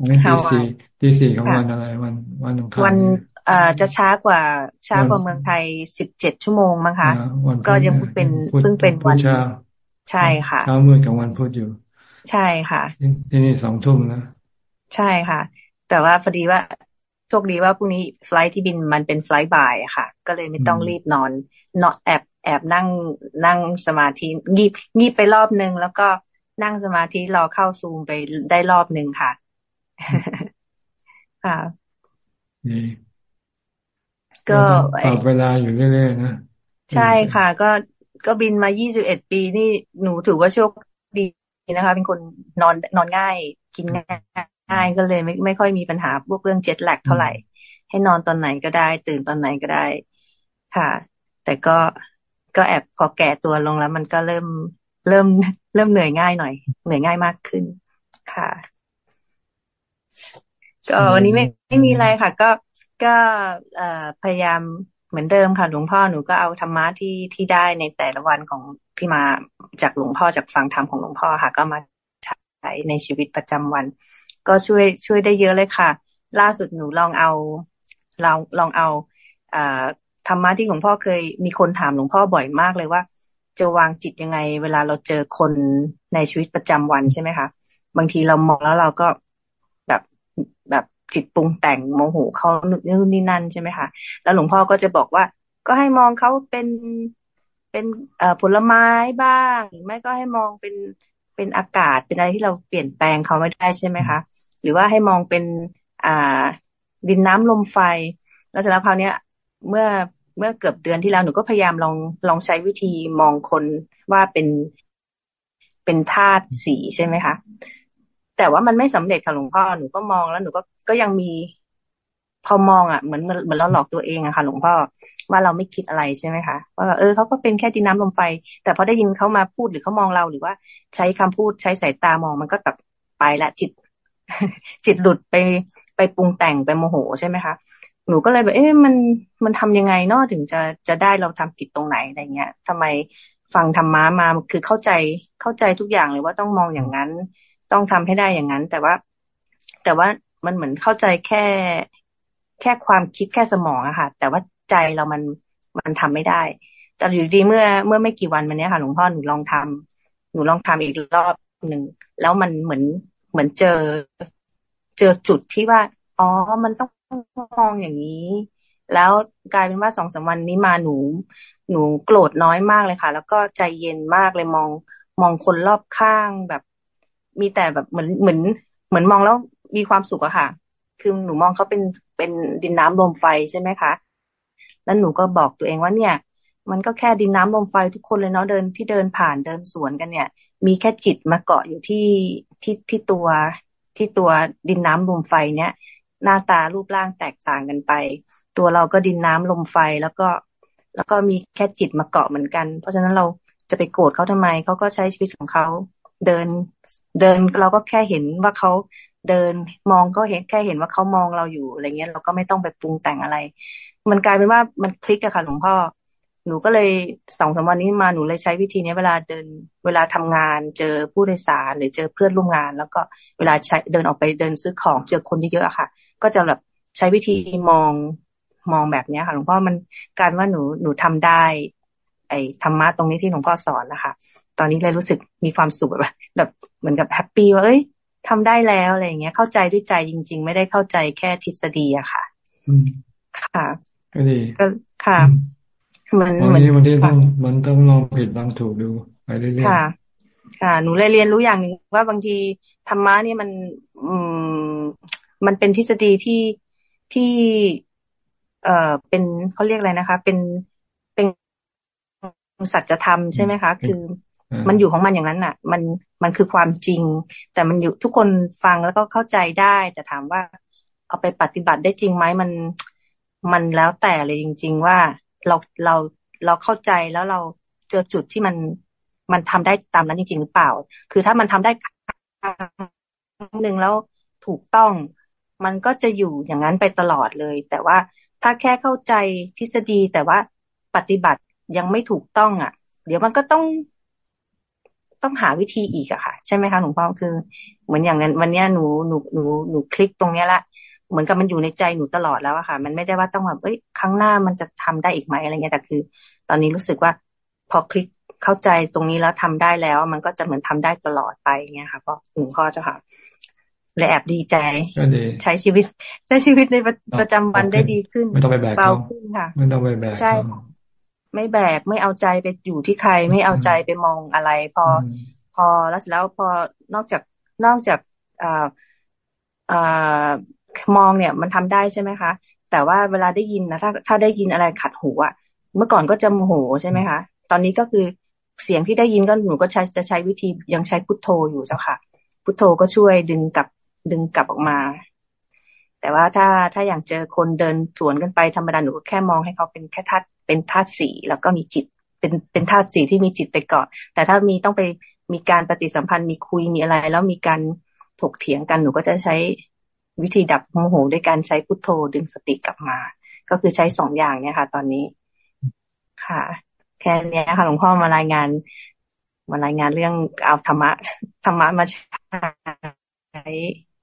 ตีสี่ตีสี่ของวันอะไรวันวันของวันเอ่อจะช้ากว่าช้ากว่าเมืองไทยสิบเจ็ดชั่วโมงมั้งคะก็ยังเป็นเพิ่งเป็นวันใช่ค่ะเช้ามืดกับวันพุธอยู่ ใช่ค่ะ ที่นี่สองทุ่มนะใช่ค่ะ แต่ว่าพอดีว่าโชคดีว่าพรุ่งนี้ไฟล์ที่บินมันเป็นไฟล์บ่ายค่ะ ก็เลยไม่ต้องรีบนอนนอนแอบแอบนั่งนั่งสมาธิงีบงีบไปรอบนึง แล้วก็นั่งสมาธิรอเข้าซูมไปได้รอบนึงค่ะ ค่ะก็ปรับเวลาอยู่เรื่อยๆนะ ใช่ค่ะ ก็ก็บินมา 21 ปีนี่หนูถือว่าโชคดีนะคะ เป็นคนนอนนอนง่ายกินง่ายก็เลยไม่ไม่ค่อยมีปัญหาพวกเรื่องเจ็ตแลกเท่าไหร่ ให้นอนตอนไหนก็ได้ ตื่นตอนไหนก็ได้ ค่ะ แต่ก็ก็แอบพอแก่ตัวลงแล้ว มันก็เริ่มเริ่มเริ่มเหนื่อยง่ายหน่อย เหนื่อยง่ายมากขึ้น ค่ะ ก็วันนี้ไม่ไม่มีอะไรค่ะ ก็ก็เอ่อพยายามเหมือนเดิมค่ะหลวงพ่อหนูก็เอาธรรมะที่ที่ได้ในแต่ละวันของที่มาจากหลวงพ่อจากฟังธรรมของหลวงพ่อค่ะ ก็มาใช้ในชีวิตประจำวัน ก็ช่วยช่วยได้เยอะเลยค่ะ ล่าสุดหนูลองเอาลองลองเอาอ่าธรรมะที่หลวงพ่อเคยมีคนถามหลวงพ่อบ่อยมากเลยว่า จะวางจิตยังไง เวลาเราเจอคนในชีวิตประจำวันใช่ไหมคะบางทีเรามองแล้วเราก็แบบแบบ จิตปรุงแต่งโมโหเขานู่นนี่นั่นใช่ไหมคะแล้วหลวงพ่อก็จะบอกว่า ก็ให้มองเขาเป็นเป็นผลไม้บ้างหรือไม่ก็ให้มองเป็นเป็นอากาศเป็นอะไรที่เราเปลี่ยนแปลงเขาไม่ได้ใช่ไหมคะหรือว่าให้มองเป็นอ่าดินน้ำลมไฟ แล้วเสร็จแล้วคราวนี้ยเมื่อเมื่อเกือบเดือนที่แล้วหนูก็พยายามลองลองใช้วิธีมองคนว่าเป็นเป็นธาตุสีใช่ไหมคะ แต่ว่ามันไม่สำเร็จค่ะหลวงพ่อหนูก็มองแล้วหนูก็ก็ยังมี พอมองอะเหมือนเหมือนเราหลอกตัวเองอะค่ะหลวงพ่อว่าเราไม่คิดอะไรใช่ไหมคะว่าเออเขาก็เป็นแค่ดินน้ำลมไฟ แต่พอได้ยินเขามาพูดหรือเขามองเราหรือว่าใช้คำพูดใช้สายตามองมันก็แบบไปละจิต จิตหลุดไปไปปรุงแต่งไปโมโหใช่ไหมคะหนูก็เลยแบบเอ๊ะมันมันทำยังไงเนาะถึงจะจะได้เราทำผิดตรงไหนอะไรเงี้ยทำไมฟังธรรมะมาคือเข้าใจเข้าใจทุกอย่างเลยว่าต้องมองอย่างนั้น ต้องทำให้ได้อย่างนั้น แต่ว่า แต่ว่ามันเหมือนเข้าใจแค่ แค่ความคิดแค่สมองอะค่ะ แต่ว่าใจเรามันมันทำไม่ได้ แต่อยู่ดีเมื่อเมื่อไม่กี่วันมานี้ค่ะหลวงพ่อหนูลองทำหนูลองทำอีกรอบหนึ่งแล้วมันเหมือนเหมือนเจอ เจอจุดที่ว่า อ๋อ มันต้องมองอย่างนี้ แล้วกลายเป็นว่าสองสามวันนี้มาหนู หนูโกรธน้อยมากเลยค่ะ แล้วก็ใจเย็นมากเลยมองมองคนรอบข้างแบบ มีแต่แบบเหมือนเหมือนเหมือนมองแล้วมีความสุขอะค่ะ คือหนูมองเขาเป็นเป็นดินน้ำลมไฟใช่ไหมคะ แล้วหนูก็บอกตัวเองว่าเนี่ย มันก็แค่ดินน้ำลมไฟทุกคนเลยเนาะเดินที่เดินผ่านเดินสวนกันเนี่ย มีแค่จิตมาเกาะอยู่ที่ที่ที่ตัวที่ตัวดินน้ำลมไฟเนี่ยหน้าตารูปร่างแตกต่างกันไป ตัวเราก็ดินน้ำลมไฟแล้วก็ แล้วก็มีแค่จิตมาเกาะเหมือนกัน เพราะฉะนั้นเราจะไปโกรธเขาทำไมเขาก็ใช้ชีวิตของเขา เดิน เดินเราก็แค่เห็นว่าเขาเดินมองก็เห็นแค่เห็นว่าเขามองเราอยู่อะไรเงี้ยเราก็ไม่ต้องไปปรุงแต่งอะไร มันกลายเป็นว่ามันคลิกอะค่ะหลวงพ่อ หนูก็เลยสองสามวันนี้มาหนูเลยใช้วิธีนี้เวลาเดินเวลาทำงานเจอผู้โดยสารหรือเจอเพื่อนร่วมงาน แล้วก็เวลาใช้เดินออกไปเดินซื้อของเจอคนเยอะๆค่ะ ก็จะแบบใช้วิธีมองมองแบบนี้ค่ะหลวงพ่อมันการว่าหนูหนูทำได้ ไอ้ธรรมะตรงนี้ที่หลวงพ่อสอนนะคะ ตอนนี้เลยรู้สึกมีความสุขแบบแบบเหมือนกับแฮปปี้ว่าเอ้ยทำได้แล้วอะไรอย่างเงี้ย เข้าใจด้วยใจจริง ๆ ไม่ได้เข้าใจแค่ทฤษฎีอะค่ะค่ะก็ดีก็ค่ะมันวันนี้วันที่ต้องมันต้องลองผิดลองถูกดูไปเรื่อยๆค่ะ ค่ะ หนูเลยเรียนรู้อย่างหนึ่งว่าบางทีธรรมะนี่มัน อืม มันเป็นทฤษฎีที่ที่ เอ่อเป็นเขาเรียกอะไรนะคะ เป็นเป็น สัจธรรมใช่ไหมคะ คือ มันอยู่ของมันอย่างนั้นอะ มันมันคือความจริง แต่มันอยู่ทุกคนฟังแล้วก็เข้าใจได้ แต่ถามว่า เอาไปปฏิบัติได้จริงไหมมันมันแล้วแต่เลยจริง ๆ ว่าเราเราเราเข้าใจแล้วเราเจอจุดที่มันมันทำได้ตามนั้นจริง ๆ หรือเปล่า คือถ้ามันทำได้ครั้งหนึ่งแล้วถูกต้อง มันก็จะอยู่อย่างนั้นไปตลอดเลย แต่ว่าถ้าแค่เข้าใจทฤษฎีแต่ว่าปฏิบัติ ยังไม่ถูกต้องอะ เดี๋ยวมันก็ต้องต้องหาวิธีอีกอะค่ะ ใช่ไหมคะหลวงพ่อคือ เหมือนอย่างนั้น วันนี้หนูหนูหนูหนูคลิกตรงเนี้ยละเหมือนกับมันอยู่ในใจหนูตลอดแล้วอะค่ะ มันไม่ได้ว่าต้องแบบเอ้ยครั้งหน้ามันจะทำได้อีกไหมอะไรเงี้ยแต่คือ ตอนนี้รู้สึกว่า พอคลิกเข้าใจตรงนี้แล้วทำได้แล้ว มันก็จะเหมือนทำได้ตลอดไปเงี้ยค่ะก็หลวงพ่อเจ้าค่ะเลยแอบดีใจใช้ชีวิต ใช้ชีวิตในประจำวันได้ดีขึ้นไม่ต้องไปแบกเบาขึ้นค่ะไม่ต้องไปแบกใช่ ไม่แบกไม่เอาใจไปอยู่ที่ใคร ไม่เอาใจไปมองอะไร พอ พอแล้วแล้วพอนอกจากนอกจากอ่าอ่ามองเนี่ย มันทำได้ใช่ไหมคะ แต่ว่าเวลาได้ยินนะถ้าถ้าได้ยินอะไรขัดหูอะเมื่อก่อนก็จะโมโหใช่ไหมคะ ตอนนี้ก็คือเสียงที่ได้ยินก็หนูก็ใช้จะใช้วิธียังใช้พุทโธอยู่เจ้าค่ะ พุทโธก็ช่วยดึงกลับดึงกลับออกมา แต่ว่าถ้าถ้าอย่างเจอคนเดินสวนกันไปธรรมดาหนูก็แค่มองให้เขาเป็นแค่ธาตุ เป็นธาตุสีแล้วก็มีจิต เป็นเป็นธาตุสีที่มีจิตไปเกาะแต่ถ้ามีต้องไปมีการปฏิสัมพันธ์มีคุยมีอะไร แล้วมีการถกเถียงกันหนูก็จะใช้วิธีดับโมโหด้วยการใช้พุทโธดึงสติกลับมา ก็คือใช้สองอย่างเนี่ยค่ะ ตอนนี้ค่ะ แค่นี้ค่ะหลวงพ่อมารายงาน มารายงานเรื่องเอาธรรมะธรรมะมาใช้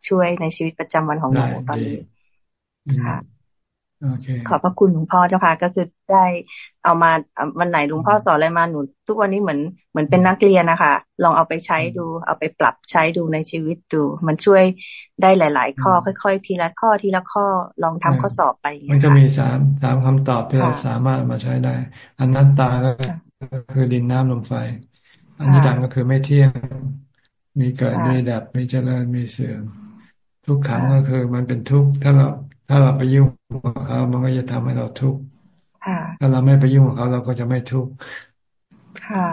ช่วยในชีวิตประจำวันของหนูตอนนี้ค่ะ ขอบพระคุณหลวงพ่อเจ้าค่ะก็คือได้เอามาวันไหนหลวงพ่อสอนอะไรมาหนู ทุกวันนี้เหมือนเหมือนเป็นนักเรียนนะคะลองเอาไปใช้ดู เอาไปปรับใช้ดูในชีวิตดู มันช่วยได้หลาย ๆ ข้อ ค่อย ๆ ทีละข้อทีละข้อลองทำข้อสอบไปมันจะมีสามสามคำตอบที่เราสามารถมาใช้ได้อันนัตตาก็คือดินน้ำลมไฟ อันนี้ดังก็คือไม่เที่ยงมีเกิดมีดับมีเจริญมีเสื่อมทุกขังก็คือมันเป็นทุกข์ถ้าเรา ถ้าเราไปยุ่งกับเขามันก็จะทำให้เราทุกข์ถ้าเราไม่ไปยุ่งกับเขาเราก็จะไม่ทุกข์ค่ะ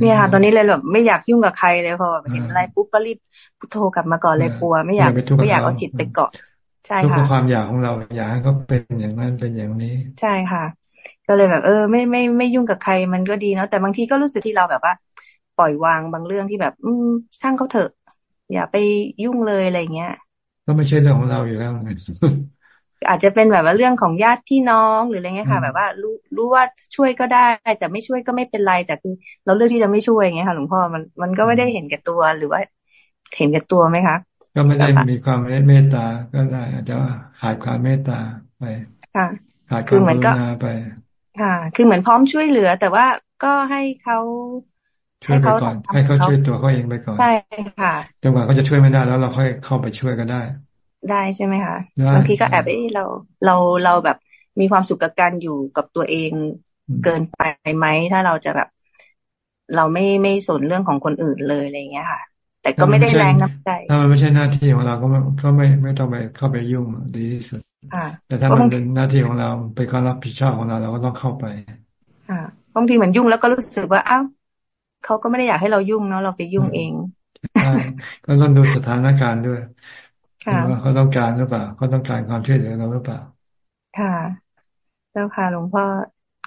เนี่ยค่ะ ตอนนี้เลยแบบไม่อยากยุ่งกับใครเลยพอเห็นอะไรปุ๊บก็รีบพุทโธกลับมาก่อนเลยกลัว ไม่อยากไม่อยากเอาจิตไปเกาะ ใช่ค่ะทุกความอยากของเราอยากให้เขาเป็นอย่างนั้นเป็นอย่างนี้ ใช่ค่ะ ก็เลยแบบ เออ ไม่ไม่ไม่ยุ่งกับใครมันก็ดีเนาะแต่บางทีก็รู้สึกที่เราแบบว่า ปล่อยวางบางเรื่องที่แบบ อืมช่างเขาเถอะ อย่าไปยุ่งเลยอะไรเงี้ยก็ไม่ใช่เรื่องของเราอยู่แล้วไง อาจจะเป็นแบบว่าเรื่องของญาติพี่น้องหรืออะไรเงี้ยค่ะ แบบว่ารู้รู้ว่าช่วยก็ได้ แต่ไม่ช่วยก็ไม่เป็นไรแต่คือเราเลือกที่จะไม่ช่วยเงี้ยค่ะ หลวงพ่อมันมันก็ไม่ได้เห็นแก่ตัวหรือว่า เห็นแก่ตัวไหมคะก็ไม่ได้มีความเมตตาก็ได้อาจจะขาดความเมตตาไปค่ะขาดความกรุณาไปค่ะ คือเหมือนพร้อมช่วยเหลือ แต่ว่าก็ให้เขาช่วยไปก่อน ให้เขาช่วยตัวเขาเองไปก่อนใช่ค่ะจนกว่าเขาจะช่วยไม่ได้แล้วเราค่อยเข้าไปช่วยก็ได้ ได้ใช่ไหมคะบางทีก็แอบเอ้เราเราเราแบบมีความสุขกับการอยู่กับตัวเองเกินไปไหมถ้าเราจะแบบ เราไม่ไม่สนเรื่องของคนอื่นเลยอะไรเงี้ยค่ะ แต่ก็ไม่ได้แรงน้ำใจถ้ามันไม่ใช่หน้าที่ของเราก็ก็ไม่ไม่ต้องไปเข้าไปยุ่งดีที่สุดแต่ถ้ามันเป็นหน้าที่ของเราเป็นความรับผิดชอบของเราเราก็ต้องเข้าไปค่ะบางทีเหมือนยุ่งแล้วก็รู้สึกว่าอ้าวเขาก็ไม่ได้อยากให้เรายุ่งเนาะเราไปยุ่งเองก็ต้องดูสถานการณ์ด้วย ว่าเขาต้องการหรือเปล่าเขาต้องการความช่วยเหลือเราหรือเปล่า ค่ะ เจ้าค่ะหลวงพ่อ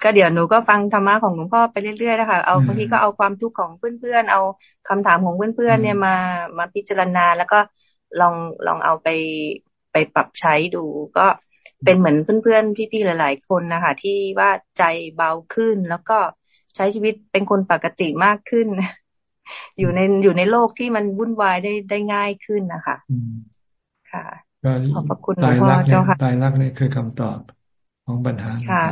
ก็เดี๋ยวหนูก็ฟังธรรมะของหลวงพ่อไปเรื่อยๆนะคะเอาบางทีก็เอาความทุกข์ของเพื่อนๆ เอาคำถามของเพื่อนๆเนี่ยมามาพิจารณา แล้วก็ลองลองเอาไปไปปรับใช้ดู ก็เป็นเหมือนเพื่อนๆ พี่ๆ หลาย ๆ คนนะคะที่ว่าใจเบาขึ้น แล้วก็ใช้ชีวิตเป็นคนปกติมากขึ้น อยู่ในอยู่ในโลกที่มันวุ่นวายได้ได้ง่ายขึ้นนะคะ ค่ะขอบพระคุณหลวงพ่อเจ้าค่ะตายรักนี่คือคำตอบของปัญหาค่ะ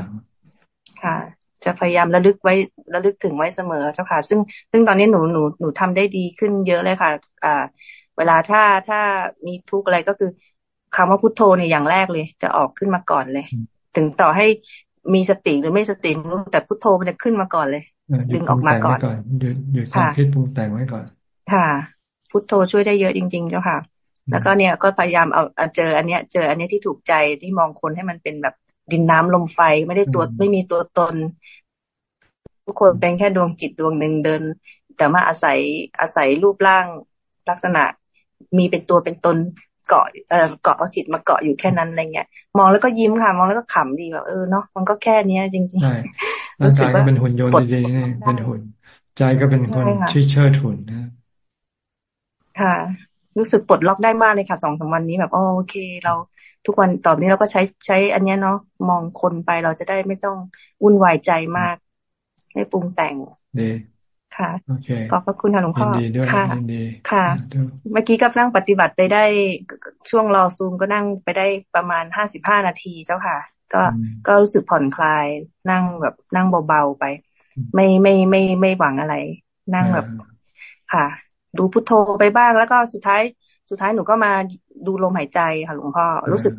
ค่ะ จะพยายามระลึกไว้ระลึกถึงไว้เสมอเจ้าค่ะ ซึ่งซึ่งตอนนี้หนูหนูหนูทำได้ดีขึ้นเยอะเลยค่ะ อ่า เวลาถ้าถ้ามีทุกข์อะไรก็คือคำว่าพุทโธเนี่ยอย่างแรกเลย จะออกขึ้นมาก่อนเลย ถึงต่อให้มีสติหรือไม่สติรู้แต่พุทโธมันจะขึ้นมาก่อนเลยดึงออกมาก่อนหยุดหยุดความคิดปรุงแต่งไว้ก่อน ค่ะ พุทโธช่วยได้เยอะจริง ๆ เจ้าค่ะ แล้วก็เนี่ยก็พยายามเอาเจออันเนี้ย เจออันเนี้ยที่ถูกใจที่มองคนให้มันเป็นแบบดินน้ำลมไฟไม่ได้ตัวไม่มีตัวตน ทุกคนเป็นแค่ดวงจิตดวงหนึ่งเดิน แต่มาอาศัยอาศัยรูปร่างลักษณะมีเป็นตัวเป็นตนเกาะเออเกาะเอาจิตมาเกาะอยู่แค่นั้นอะไรเงี้ย มองแล้วก็ยิ้มค่ะ มองแล้วก็ขำดีแบบเออเนาะมันก็แค่เนี้ยจริงๆใช่ร่างกายก็เป็นหุ่นยนต์ดีๆนี่เป็นหุ่น ใจก็เป็นคนที่เชิดหุ่นนะค่ะ รู้สึกปลดล็อกได้มากเลยค่ะสองสามวันนี้แบบโอเค เราทุกวันตอนนี้เราก็ใช้ใช้อันนี้เนาะมองคนไปเราจะได้ไม่ต้องวุ่นวายใจมาก ไม่ปรุงแต่งดีค่ะโอเคขอบพระคุณค่ะหลวงพ่อค่ะค่ะ เมื่อกี้ก็นั่งปฏิบัติไปได้ช่วงรอซูมก็นั่งไปได้ประมาณห้าสิบห้านาทีเจ้าค่ะ ก็ก็รู้สึกผ่อนคลายนั่งแบบนั่งเบาๆไป ไม่ไม่ไม่ไม่หวังอะไร นั่งแบบค่ะ ดูพุทโธไปบ้างแล้วก็สุดท้าย สุดท้ายหนูก็มาดูลมหายใจค่ะหลวงพ่อรู้สึก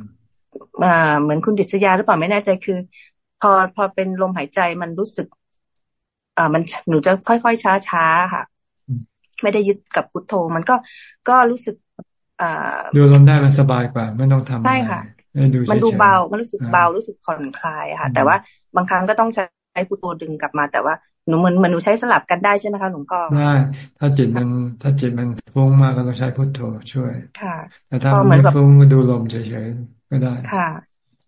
เหมือนคุณดิษยาหรือเปล่าไม่แน่ใจคือ พอพอเป็นลมหายใจมันรู้สึก อ่ามันหนูจะค่อยๆช้าๆค่ะ ไม่ได้ยึดกับพุทโธ มันก็ก็รู้สึกอ่าดูลมได้มันสบายกว่า ไม่ต้องทำใช่ค่ะมันดูเบา มันรู้สึกเบา รู้สึกผ่อนคลายค่ะ แต่ว่าบางครั้งก็ต้องใช้พุทโธดึงกลับมา แต่ว่า หนูเหมือนเหมือนหนูใช้สลับกันได้ใช่ไหมคะหลวงพ่อได้ถ้าจิตมันถ้าจิตมันฟุ้งมากก็ต้องใช้พุทโธช่วย ค่ะแต่ถ้ามันไม่ฟุ้งก็ดูลมเฉยๆก็ได้ค่ะ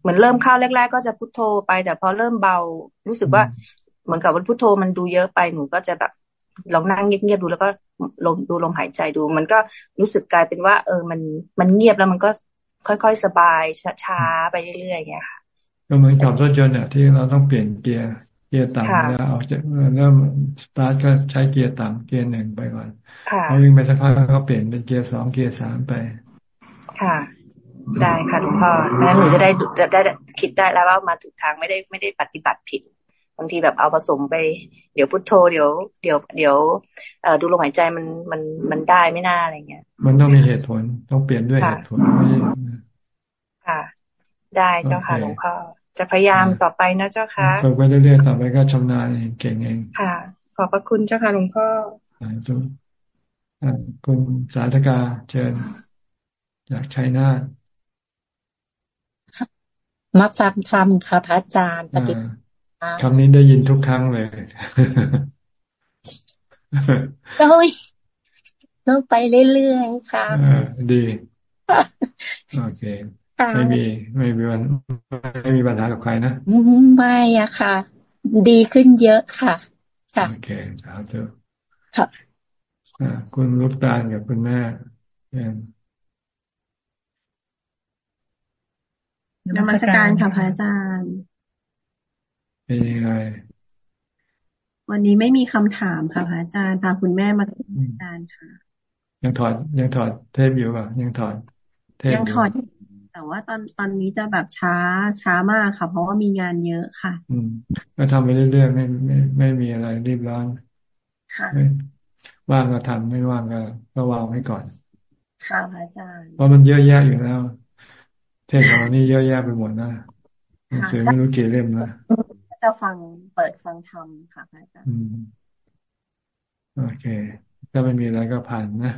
เหมือนเริ่มเข้าแรก ๆ ก็จะพุทโธไป แต่พอเริ่มเบารู้สึกว่า เหมือนกับว่าพุทโธมันดูเยอะไปหนูก็จะแบบลองนั่งเงียบๆดูแล้วก็ลมดูลมหายใจดู มันก็รู้สึกกลายเป็นว่า เออมันมันเงียบแล้วมันก็ค่อยๆสบายช้าๆไปเรื่อยๆอย่างเงี้ยค่ะก็เหมือนขับรถยนต์เนี่ยที่เราต้องเปลี่ยนเกียร์ เกียร์ต่ำแล้วเอาจะเริ่มสตาร์ทก็ใช้เกียร์ต่ำเกียร์หนึ่งไปก่อนพอวิ่งไปสักพักก็เปลี่ยนเป็นเกียร์สองเกียร์สามไป ค่ะ ได้ค่ะหลวงพ่องั้นหนูจะได้ได้คิดได้แล้วว่ามาถูกทางไม่ได้ไม่ได้ปฏิบัติผิดบางทีแบบเอาผสมไปเดี๋ยวพุทโธเดี๋ยวเดี๋ยวเดี๋ยวเอ่อดูลมหายใจมันมันมันได้ไม่น่าอะไรเงี้ย มันต้องมีเหตุผลต้องเปลี่ยนด้วยเหตุผลไม่ค่ะ ได้เจ้าค่ะหลวงพ่อ จะพยายามต่อไปนะเจ้าค่ะฝึกไปเรื่อยๆต่อไปก็ชำนาญเองเก่งเองค่ะ ขอบพระคุณเจ้าค่ะหลวงพ่อคุณสาธกาเชิญจากชัยนาทมาฟังธรรมค่ะพระอาจารย์ปฏิบัติคำนี้ได้ยินทุกครั้งเลยต้องต้องไปเรื่อยๆค่ะดี โอเค ไม่มีไม่มีวันไม่มีปัญหากับใครนะไม่อะค่ะ ดีขึ้นเยอะค่ะ ค่ะโอเคสาธุค่ะคุณลูกตาลกับคุณแม่นมัสการค่ะพระอาจารย์เป็นยังไงวันนี้ไม่มีคำถามค่ะพระอาจารย์พาคุณแม่มาอาจารย์ค่ะ ยังถอดยังถอดเทปอยู่ป่ะยังถอดเทปยังถอด แต่ว่าตอนตอนนี้จะแบบช้าช้ามากค่ะ เพราะว่ามีงานเยอะค่ะ อืมก็ทำไปเรื่อยๆไม่ไม่ไม่มีอะไรรีบร้อนค่ะว่างก็ทำไม่ว่างก็ก็วางไว้ก่อน ค่ะพระอาจารย์เพราะมันเยอะแยะอยู่แล้ว เทศของเรานี่เยอะแยะไปหมดนะหนังสือไม่รู้กี่เล่มนะจะฟังเปิดฟังธรรมค่ะพระอาจารย์โอเค ถ้าไม่มีอะไรก็ผ่านนะ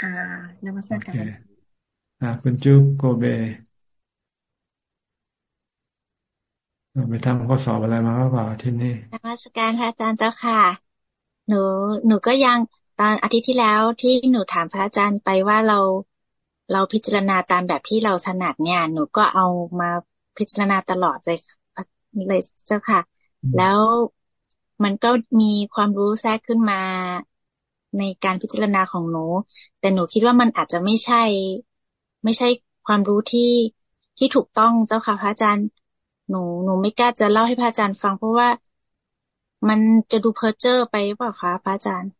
ค่ะนมัสการอ่า คุณจุ๊กโกเบไปทำข้อสอบอะไรมาหรือเปล่าที่นี่นมัสการพระอาจารย์เจ้าค่ะ หนู หนูก็ยังตอนอาทิตย์ที่แล้วที่หนูถามพระอาจารย์ไปว่าเราเราพิจารณาตามแบบที่เราถนัดเนี่ย หนูก็เอามาพิจารณาตลอดเลยเลยเจ้าค่ะ แล้วมันก็มีความรู้แทรกขึ้นมาในการพิจารณาของหนู แต่หนูคิดว่ามันอาจจะไม่ใช่ ไม่ใช่ความรู้ที่ที่ถูกต้องเจ้าค่ะพระอาจารย์ หนูหนูไม่กล้าจะเล่าให้พระอาจารย์ฟัง เพราะว่ามันจะดูเพอร์เจอร์ไปเปล่าคะพระอาจารย์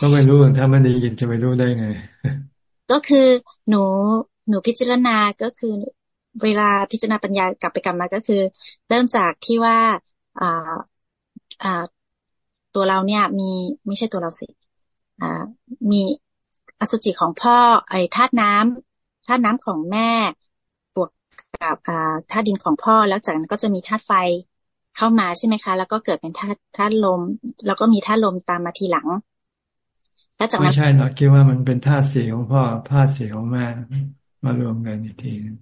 ก็ไม่รู้ถ้าไม่ได้ยินจะไม่รู้ได้ไง ก็คือหนูหนูพิจารณาก็คือเวลาพิจารณาปัญญากลับไปกลับมาก็คือ เริ่มจากที่ว่าอ่าอ่าตัวเราเนี่ย มีไม่ใช่ตัวเราสิอ่ามี อสุจิของพ่อ ไอ้ธาตุน้ำธาตุน้ำของแม่ บวกกับอ่าธาตุดินของพ่อ แล้วจากนั้นก็จะมีธาตุไฟเข้ามาใช่ไหมคะ แล้วก็เกิดเป็นธาตุธาตุลม แล้วก็มีธาตุลมตามมาทีหลัง แล้วจากนั้นไม่ใช่หรอกคิดว่ามันเป็นธาตุสีของพ่อธาตุสีของแม่มารวมกันอีกทีนึง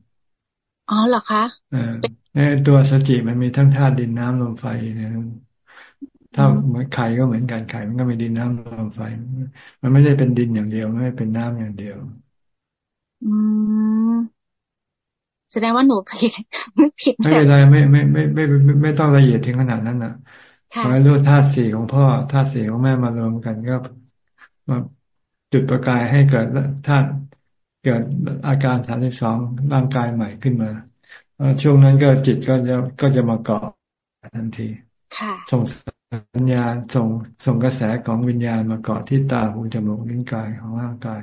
อ๋อเหรอคะเออตัวสจิมันมีทั้งธาตุดินน้ำลมไฟเนี่ย ถ้าเหมือนไข่ก็เหมือนกันไข่มันก็มีดินน้ำลมไฟ มันไม่ได้เป็นดินอย่างเดียว ไม่ได้เป็นน้ำอย่างเดียว อืมแสดงว่าหนูผิดผิดไม่เป็นไรไม่ไม่ไม่ไม่ไม่ต้องละเอียดถึงขนาดนั้นนะขอให้รู้ธาตุสี่ของพ่อธาตุสี่ของแม่มารวมกันก็มาจุดประกายให้เกิดธาตุเกิดอาการสามสิบสองร่างกายใหม่ขึ้นมาช่วงนั้นก็จิตก็จะก็จะมาเกาะทันทีส่งสั ญญาณส่งส่งกระแสของวิญญาณมาเกาะที่ตาหูจมูกลิ้นกายของร่างกาย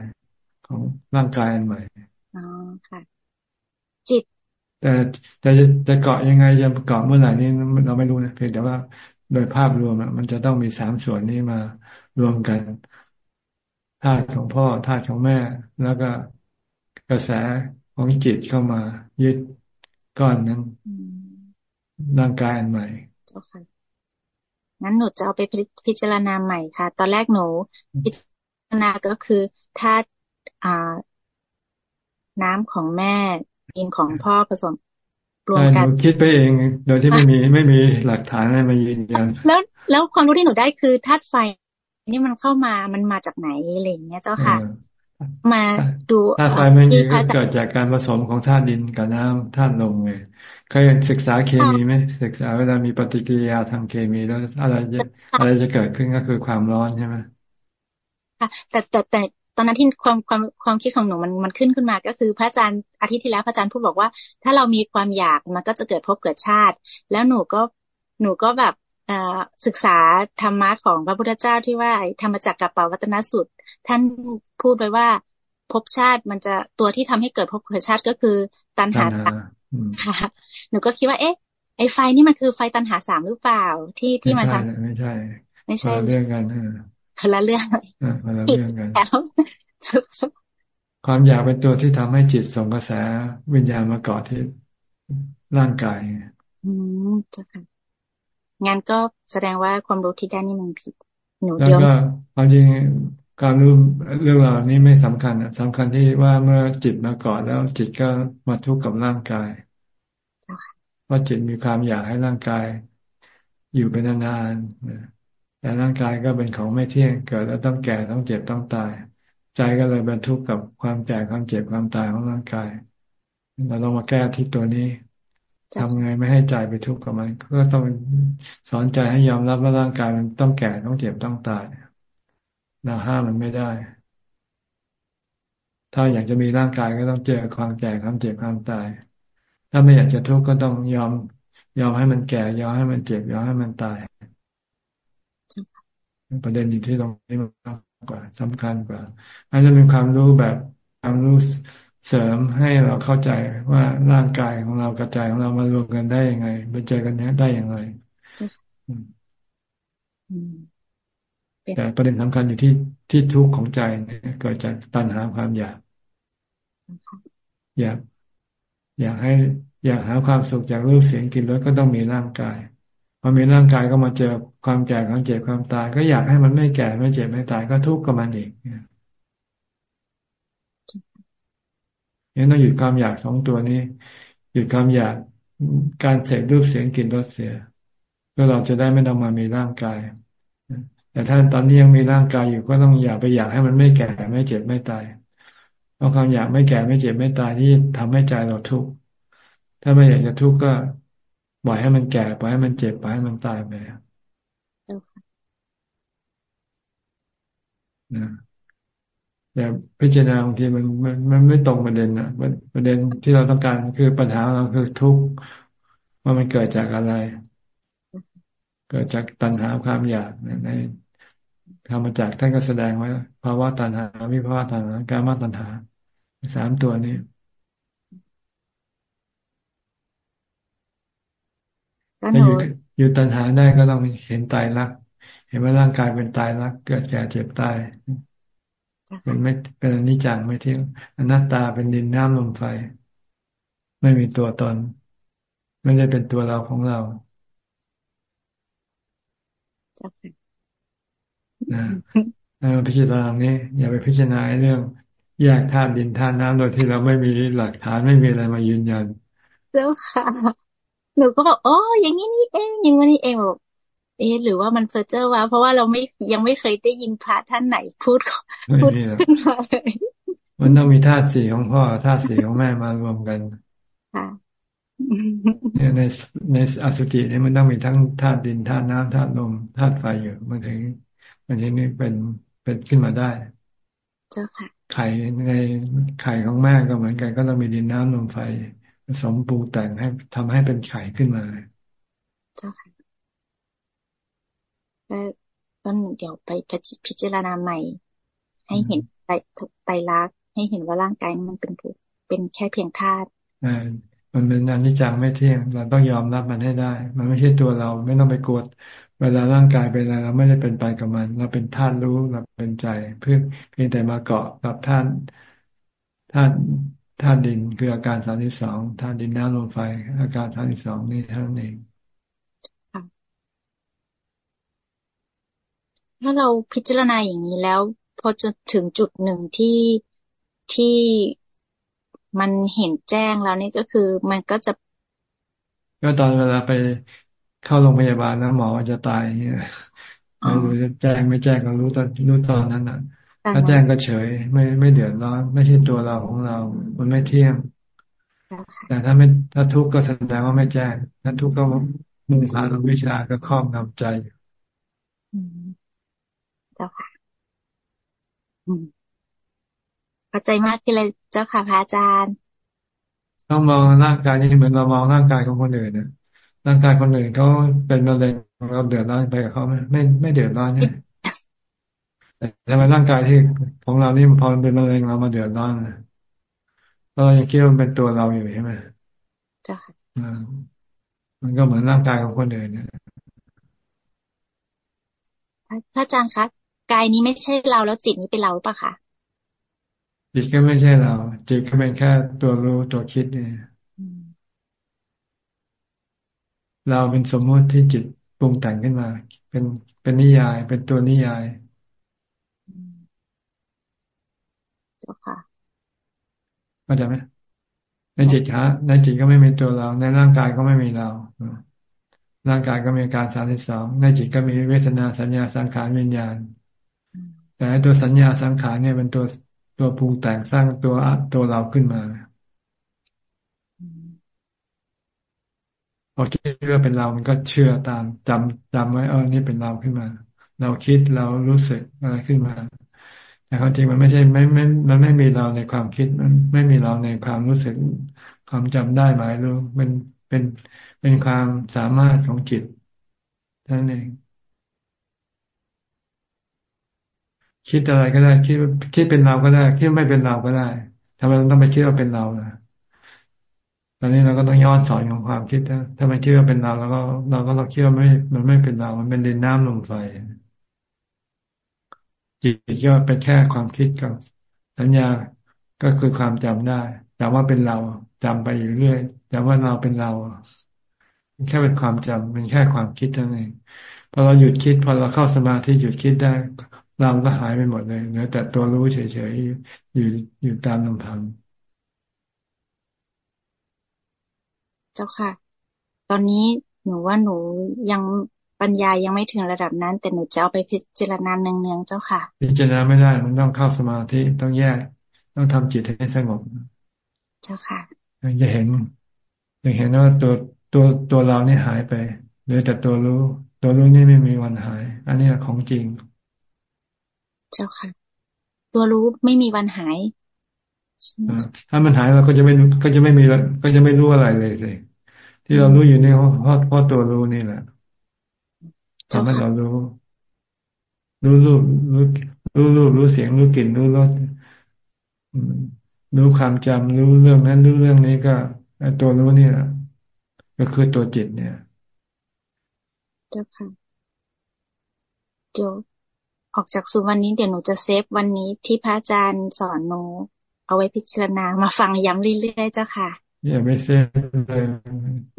ของร่างกายอันใหม่อ๋อค่ะ จิต แต่แต่จะจะเกาะยังไงจะเกาะเมื่อไหร่นี้เราไม่รู้นะเพียงแต่ว่าโดยภาพรวมมันจะต้องมีสามส่วนนี้มารวมกันธาตุของพ่อธาตุของแม่ แล้วก็กระแสของจิตเข้ามายึดก้อนนั้นร่างกายอันใหม่ งั้นหนูจะเอาไปพิจารณาใหม่ค่ะ ตอนแรกหนู พิจารณาก็คือถ้าอ่าน้ำของแม่ดินของพ่อผสมรวมกันคิดไปเอง โดยที่ไม่มีไม่มีหลักฐานอะไรมายืนยันแล้วแล้วความรู้ที่หนูได้คือธาตุไฟนี่มันเข้ามามันมาจากไหนอะไรอย่างเงี้ยเจ้าค่ะ มาดูธาตุไฟมันก็เกิดจากการผสมของธาตุดินกับน้ำธาตุลมไง เคยศึกษาเคมีไหมศึกษาเวลามีปฏิกิริยาทางเคมีแล้วอะไรจะอะไรจะเกิดขึ้นก็คือความร้อนใช่ไหมค่ะแต่แต่แต่ตอนนั้นที่ความความความคิดของหนูมันมันขึ้นขึ้นมา ก็คือพระอาจารย์อาทิตย์ที่แล้วพระอาจารย์พูดบอกว่า ถ้าเรามีความอยากมันก็จะเกิดภพเกิดชาติ แล้วหนูก็หนูก็แบบศึกษาธรรมะของพระพุทธเจ้าที่ว่าธรรมจักรกับปวัตนสุดท่านพูดไว้ว่าภพชาติมันจะตัวที่ทำให้เกิดภพเกิดชาติก็คือตัณหา ค่ะ หนูก็คิดว่า เอ๊ะ ไอไฟนี่มันคือไฟตัณหาสามหรือเปล่าที่ที่มันทำไม่ใช่ ไม่ใช่เรื่องกันคนละเรื่องคนละเรื่องกันความอยากเป็นตัวที่ทำให้จิตส่งกระแสวิญญาณมาเกาะที่ร่างกาย อืมจ้ะค่ะงั้นก็แสดงว่าความรู้ที่ได้นี่มันผิด หนูเดียวแล้วก็ความจริงการรู้เรื่องราวนี้ไม่สำคัญสำคัญที่ว่าเมื่อจิตมาเกาะแล้วจิตก็มาทุกข์กับร่างกาย เพราะจิตมีความอยากให้ร่างกายอยู่เป็นนานๆแต่ร่างกายก็เป็นของไม่เที่ยงเกิดแล้วต้องแก่ต้องเจ็บต้องตาย ใจก็เลยบรรทุกกับความแก่ความเจ็บความตายของร่างกาย เราลองมาแก้ที่ตัวนี้ทำไงไม่ให้ใจไปทุกข์กับมัน ก็ต้องสอนใจให้ยอมรับว่าร่างกายมันต้องแก่ต้องเจ็บต้องตายเราห้ามมันไม่ได้ ถ้าอยากจะมีร่างกายก็ต้องเจอความแก่ความเจ็บความตาย ถ้าไม่อยากจะทุกข์ก็ต้องยอม ยอมให้มันแก่ ยอมให้มันเจ็บ ยอมให้มันตาย ประเด็นอยู่ที่ตรงนี้มากกว่าสำคัญกว่า อันจะเป็นความรู้แบบความรู้เสริมให้เราเข้าใจว่าร่างกายของเรากระจายของเรามารวมกันได้ยังไงไปเจอกันนี้ได้อย่างไรแต่ประเด็นสำคัญอยู่ที่ที่ทุกข์ของใจเกิดจากตัณหาความอยากอยาก อยากให้อยากหาความสุขจากรูปเสียงกลิ่นรสก็ต้องมีร่างกายพอมีร่างกายก็มาเจอความแก่ความเจ็บความตาย ก็อยากให้มันไม่แก่ไม่เจ็บไม่ตายก็ทุกข์กับมันเองนี่ต้องหยุดความอยากสองตัวนี้ หยุดความอยากการเสพรูปเสียงกลิ่นรสเสียเพื่อเราจะได้ไม่ต้องมามีร่างกายแต่ถ้าตอนนี้ยังมีร่างกายอยู่ก็ต้องอย่าไปอยากให้มันไม่แก่ไม่เจ็บไม่ตาย เพราะความอยากไม่แก่ไม่เจ็บไม่ตายที่ทำให้ใจเราทุกข์ถ้าไม่อยากจะทุกข์ก็ปล่อยให้มันแก่ปล่อยให้มันเจ็บปล่อยให้มันตายไปนะแต่พิจารณาบางทีมันมันมันไม่ตรงประเด็นนะประเด็นที่เราต้องการคือปัญหาเราคือทุกข์ว่ามันเกิดจากอะไร เกิดจากตัณหาความอยากใน ธรรมจักท่านก็แสดงไว้ภาวะตัณหาวิภาวะตัณหาการมาตัณหาสามตัวนี้ถ้าอยู่อยู่ตัณหาได้ก็ต้องเห็นตายรัก เห็นว่าร่างกายเป็นตายรัก เกิดแก่เจ็บตายเป็นไม่เป็นอนิจจังไม่เที่ยงอนัตตาเป็นดินน้ำลมไฟ ไม่มีตัวตน ไม่ได้เป็นตัวเราของเรา นะพิจารณานี้อย่าไปพิจารณาเรื่อง แยกธาตุดินธาตุน้ำโดยที่เราไม่มีหลักฐานไม่มีอะไรมายืนยันเจ้าค่ะหนูก็บอกอ๋ออย่างนี้นี่เองอย่างนี้เองบอกเอ๊หรือว่ามันเพอเจอร์วะเพราะว่าเราไม่ยังไม่เคยได้ยินพระท่านไหนพูดพูดขึ้นมาเลยมันต้องมีธาตุสี่ของพ่อธาตุสี่ของแม่มารวมกันค่ะเนี่ยในในอสุจิเนี่ยมันต้องมีทั้งธาตุดินธาตุน้ำธาตุลมธาตุไฟอยู่มันถึง มันถึงนี่เป็นเป็นขึ้นมาได้ เจ้าค่ะ ไข่ในไข่ของแม่ก็เหมือนกัน ก็ต้องมีดินน้ำลมไฟผสมปรุงแต่งให้ทำให้เป็นไข่ขึ้นมา เจ้าค่ะก็เดี๋ยวไปพิจารณาใหม่ ให้เห็นไตไตรักให้เห็นว่าร่างกายมันเป็นเป็นแค่เพียงธาตุมันเป็นอนิจจังไม่เที่ยง เราต้องยอมรับมันให้ได้ มันไม่ใช่ตัวเรา ไม่ต้องไปกด เวลาร่างกายเป็นอะไรเราไม่ได้เป็นไปกับมัน เราเป็นธาตุรู้เราเป็นใจ เพื่อเพียงแต่มาเกาะกับธาตุธาตุธาตุดินคืออาการสามสิบสองธาตุดินน้ำลมไฟ อาการสามสิบสองนี่เท่านั้นเองถ้าเราพิจารณาอย่างนี้แล้ว พอจะถึงจุดหนึ่งที่ที่มันเห็นแจ้งแล้วนี่ก็คือมันก็จะ ก็ตอนเวลาไป เข้าโรงพยาบาลแล้วหมอจะตายเนี่ยไม่รู้จะแจ้งไม่แจ้งก็รู้ตอนรู้ตอนนั้นอะถ้าแจ้งก็เฉย ไม่ไม่เดือดร้อนไม่ใช่ตัวเราของเรา มันไม่เที่ยงแต่ถ้าไม่ถ้าทุกข์ก็แสดงว่าไม่แจ้งถ้าทุกข์ก็มุ่งหาวิชาก็ครอบงำใจเจ้าค่ะเข้าใจมากขึ้นเลยเจ้าค่ะพระอาจารย์ ต้องมองร่างกายนี้เหมือนเรามองร่างกายของคนอื่นนะ ร่างกายคนอื่นเขาเป็นมะเร็งเราเดือดร้อนไปกับเขาไหมไม่ไม่เดือดร้อนเนี่ยแต่ทำไมร่างกายที่ของเรานี่พอมันเป็นมะเร็งเรามาเดือดร้อนนะเรายังคิดว่ามันเป็นตัวเราอยู่ใช่ไหมจ้ะมันก็เหมือนร่างกายของคนอื่นเนี่ยพระอาจารย์คะกายนี้ไม่ใช่เราแล้วจิตนี้เป็นเราปะคะจิตก็ไม่ใช่เรา จิตก็เป็นแค่ตัวรู้ตัวคิดเนี่ย เราเป็นสมมติที่จิตปรุงแต่งขึ้นมา เป็นเป็นนิยาย เป็นตัวนิยายเจ้าค่ะเข้าใจไหมในจิตฮะในจิตก็ไม่มีตัวเรา ในร่างกายก็ไม่มีเราร่างกายก็มีการสามสิบสองในจิตก็มีเวทนาสัญญาสังขารวิญญาณ แต่ตัวสัญญาสังขารเนี่ยเป็นตัวตัวปรุงแต่งสร้างตัวตัวเราขึ้นมา พอคิดว่าเป็นเรามันก็เชื่อตามจำจำไว้เออนี่เป็นเราขึ้นมา เราคิดเรารู้สึกอะไรขึ้นมา แต่ความจริงมันไม่ใช่ไม่ไม่มันไม่มีเราในความคิดมันไม่มีเราในความรู้สึก ความจำได้หมายรู้มันเป็นเป็นความสามารถของจิตนั่นเองคิดอะไรก็ได้คิดคิดเป็นเราก็ได้คิดไม่เป็นเราก็ได้ทำไมต้องไปคิดว่าเป็นเราล่ะ อนนี้เราก็ต้องย้อนสอนของความคิดนะถ้ามันคิดว่าเป็นเราแล้วก็เราก็เราคิดว่าไม่ มันไม่เป็นเรา มันเป็นดินน้ำลมไฟจิตก็เป็นแค่ความคิดกับ สัญญาก็คือความจำได้จำว่าเป็นเราจำไปอยู่เรื่อยจำว่าเราเป็นเราแค่เป็นความจำเป็นแค่ความคิดเท่านั้นเองพอเราหยุดคิด พอเราเข้าสมาธิหยุดคิดได้ เราก็หายไปหมดเลยเหลือแต่ตัวรู้เฉยๆอยู่อยู่ตามลำพัง เจ้าค่ะ ตอนนี้หนูว่าหนูยังปัญญายังไม่ถึงระดับนั้น แต่หนูจะเอาไปพิจารณาเนืองๆเจ้าค่ะ พิจารณาไม่ได้ มันต้องเข้าสมาธิต้องแยก ต้องทำจิตให้สงบ เจ้าค่ะยังจะเห็นยังเห็นว่าตัวตัวตัวเรานี่หายไปเหลือแต่ตัวรู้ ตัวรู้นี่ไม่มีวันหาย อันนี้ของจริง เจ้าค่ะ ตัวรู้ไม่มีวันหาย ถ้ามันหายเราก็จะไม่ก็จะไม่มีก็จะไม่รู้อะไรเลยเลยที่เรารู้อยู่นี่เพราะเพราะตัวรู้นี่แหละทำให้เรารู้รู้รูปรู้รู้รูปรู้เสียงรู้กลิ่นรู้รสรู้ความจำรู้เรื่องนั้นรู้เรื่องนี้ก็ตัวรู้นี่แหละก็คือตัวจิตเนี่ย เจ้าค่ะเดี๋ยวออกจากสุวันนี้เดี๋ยวหนูจะเซฟวันนี้ที่พระอาจารย์สอนหนู เอาไว้พิจารณามาฟังย้ำเรื่อยๆเจ้าค่ะอย่าไม่เซฟเลย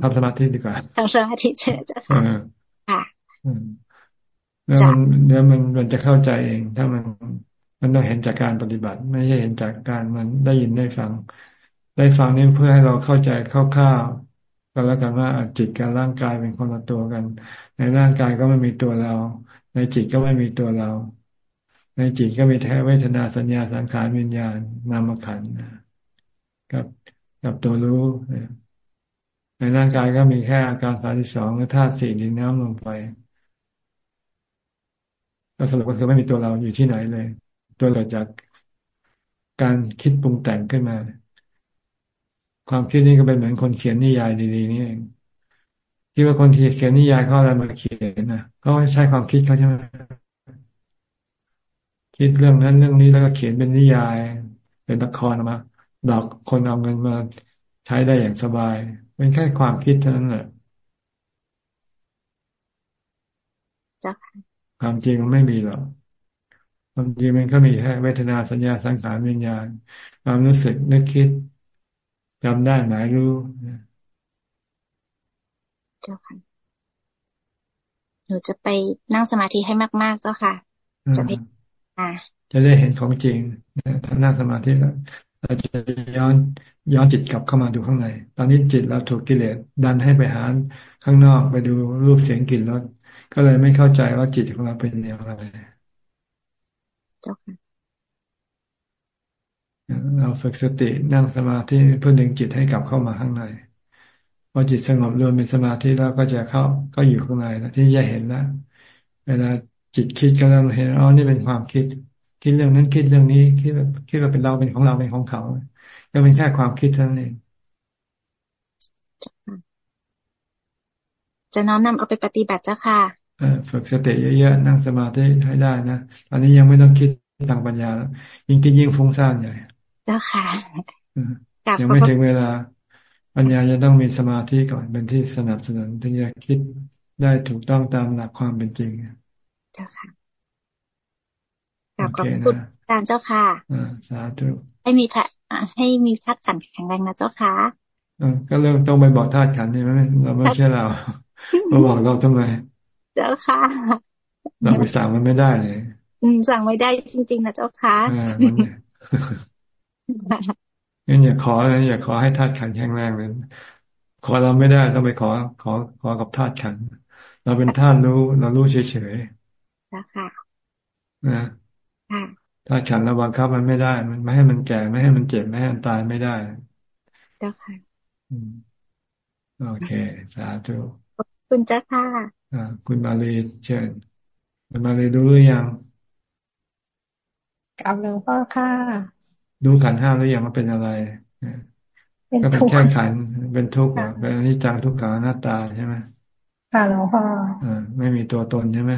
ทำสมาธิดีกว่าทำสมาธิเฉยเจ้าค่ะค่ะแล้วมันเดี๋ยวมันมันจะเข้าใจเอง ถ้ามันมันต้องเห็นจากการปฏิบัติ ไม่ใช่เห็นจากการมันได้ยินได้ฟัง ได้ฟังนี่เพื่อให้เราเข้าใจคร่าวๆก็แล้วกันว่าจิตกับร่างกายเป็นคนละตัวกัน ในร่างกายก็ไม่มีตัวเรา ในจิตก็ไม่มีตัวเรา ในจิตก็มีแท้เวทนาสัญญาสังขารวิญญาณนามขันธ์กับกับตัวรู้ในร่างกายก็มีแค่อาการสามสิบสองธาตุสี่ดินน้ำลมไฟก็สรุปก็คือไม่มีตัวเราอยู่ที่ไหนเลย ตัวเราจากการคิดปรุงแต่งขึ้นมา ความคิดนี้ก็เป็นเหมือนคนเขียนนิยายดีๆนี่เองที่ว่าคนที่เขียนนิยายเขาอะไรมาเขียนนะก็ใช้ความคิดเขาใช่ไหม คิดเรื่องนั้นเรื่องนี้แล้วก็เขียนเป็นนิยาย เป็นละครมาดอกคนเอาเงินมาใช้ได้อย่างสบาย เป็นแค่ความคิดเท่านั้นแหละความจริงมันไม่มีหรอกความจริงมันก็มีแค่เวทนาสัญญาสังขารวิญญาณ ความรู้สึกนึกคิดจำได้หมายรู้เจ้าค่ะหนูจะไปนั่งสมาธิให้มาก ๆ เจ้าค่ะ จะไป จะได้เห็นของจริงถ้านั่งสมาธิแล้วเราจะย้อนย้อนจิตกลับเข้ามาดูข้างใน ตอนนี้จิตเราถูกกิเลสดันให้ไปหาข้างนอกไปดูรูปเสียงกลิ่นรสก็เลยไม่เข้าใจว่าจิตของเราเป็นอย่างไรเราฝึกสตินั่งสมาธิเพื่อดึงจิตให้กลับเข้ามาข้างในพอจิตสงบรวมเป็นสมาธิแล้วก็จะเข้าก็อยู่ข้างในแล้วที่จะเห็นแล้วเวลา จิตคิดก็เริ่มเห็นอ๋อนี่เป็นความคิด คิดเรื่องนั้นคิดเรื่องนี้ คิดแบบคิดว่าเป็นเราเป็นของเราเป็นของเขาก็เป็นแค่ความคิดเท่านั้นเองจะน้อมนำเอาไปปฏิบัติเจ้าค่ะฝึกสติเยอะๆนั่งสมาธิให้ได้นะตอนนี้ยังไม่ต้องคิดทางปัญญาแล้วยิ่งคิดยิ่งฟุ้งซ่านใหญ่เจ้าค่ะยังไม่ถึงเวลา ปัญญาจะต้องมีสมาธิก่อนเป็นที่สนับสนุนถึงจะคิดได้ถูกต้องตามหลักความเป็นจริง เจ้าค่ะกลับขอบคุณอาจารย์เจ้าค่ะอ่าสาธุให้มีทัให้มีทัดขันแข็งแรงนะเจ้าค่ะก็เริ่มต้องไปบอกธาตุขันใช่ไหมเราไม่ใช่เรามาบอกเราทำไม เจ้าค่ะ เราไปสั่งมันไม่ได้เลยอืมสั่งไม่ได้จริง ๆนะเจ้าค่ะงั้นอย่าขอเลยอย่าขอให้ธาตุขันแข็งแรงเลยขอเราไม่ได้ต้องไปขอขอขอกับธาตุขัน เราเป็นธาตุรู้ เรารู้เฉยๆ นะค่ะนะธาตุขันเราบังคับมันไม่ได้ มันไม่ให้มันแก่ไม่ให้มันเจ็บไม่ให้มันตายไม่ได้เจ้าค่ะโอเค สาธุคุณเจ้าค่ะอ่าคุณมาลีเชิญคุณมาลีรู้หรือยังกับหลวงพ่อค่ะดูขันห้าหรือยังว่าเป็นอะไรก็เป็นแค่ขันเป็นทุกข์เป็นอนิจจังทุกขังหน้าตาใช่ไหมค่ะหลวงพ่ออ่าไม่มีตัวตนใช่ไหม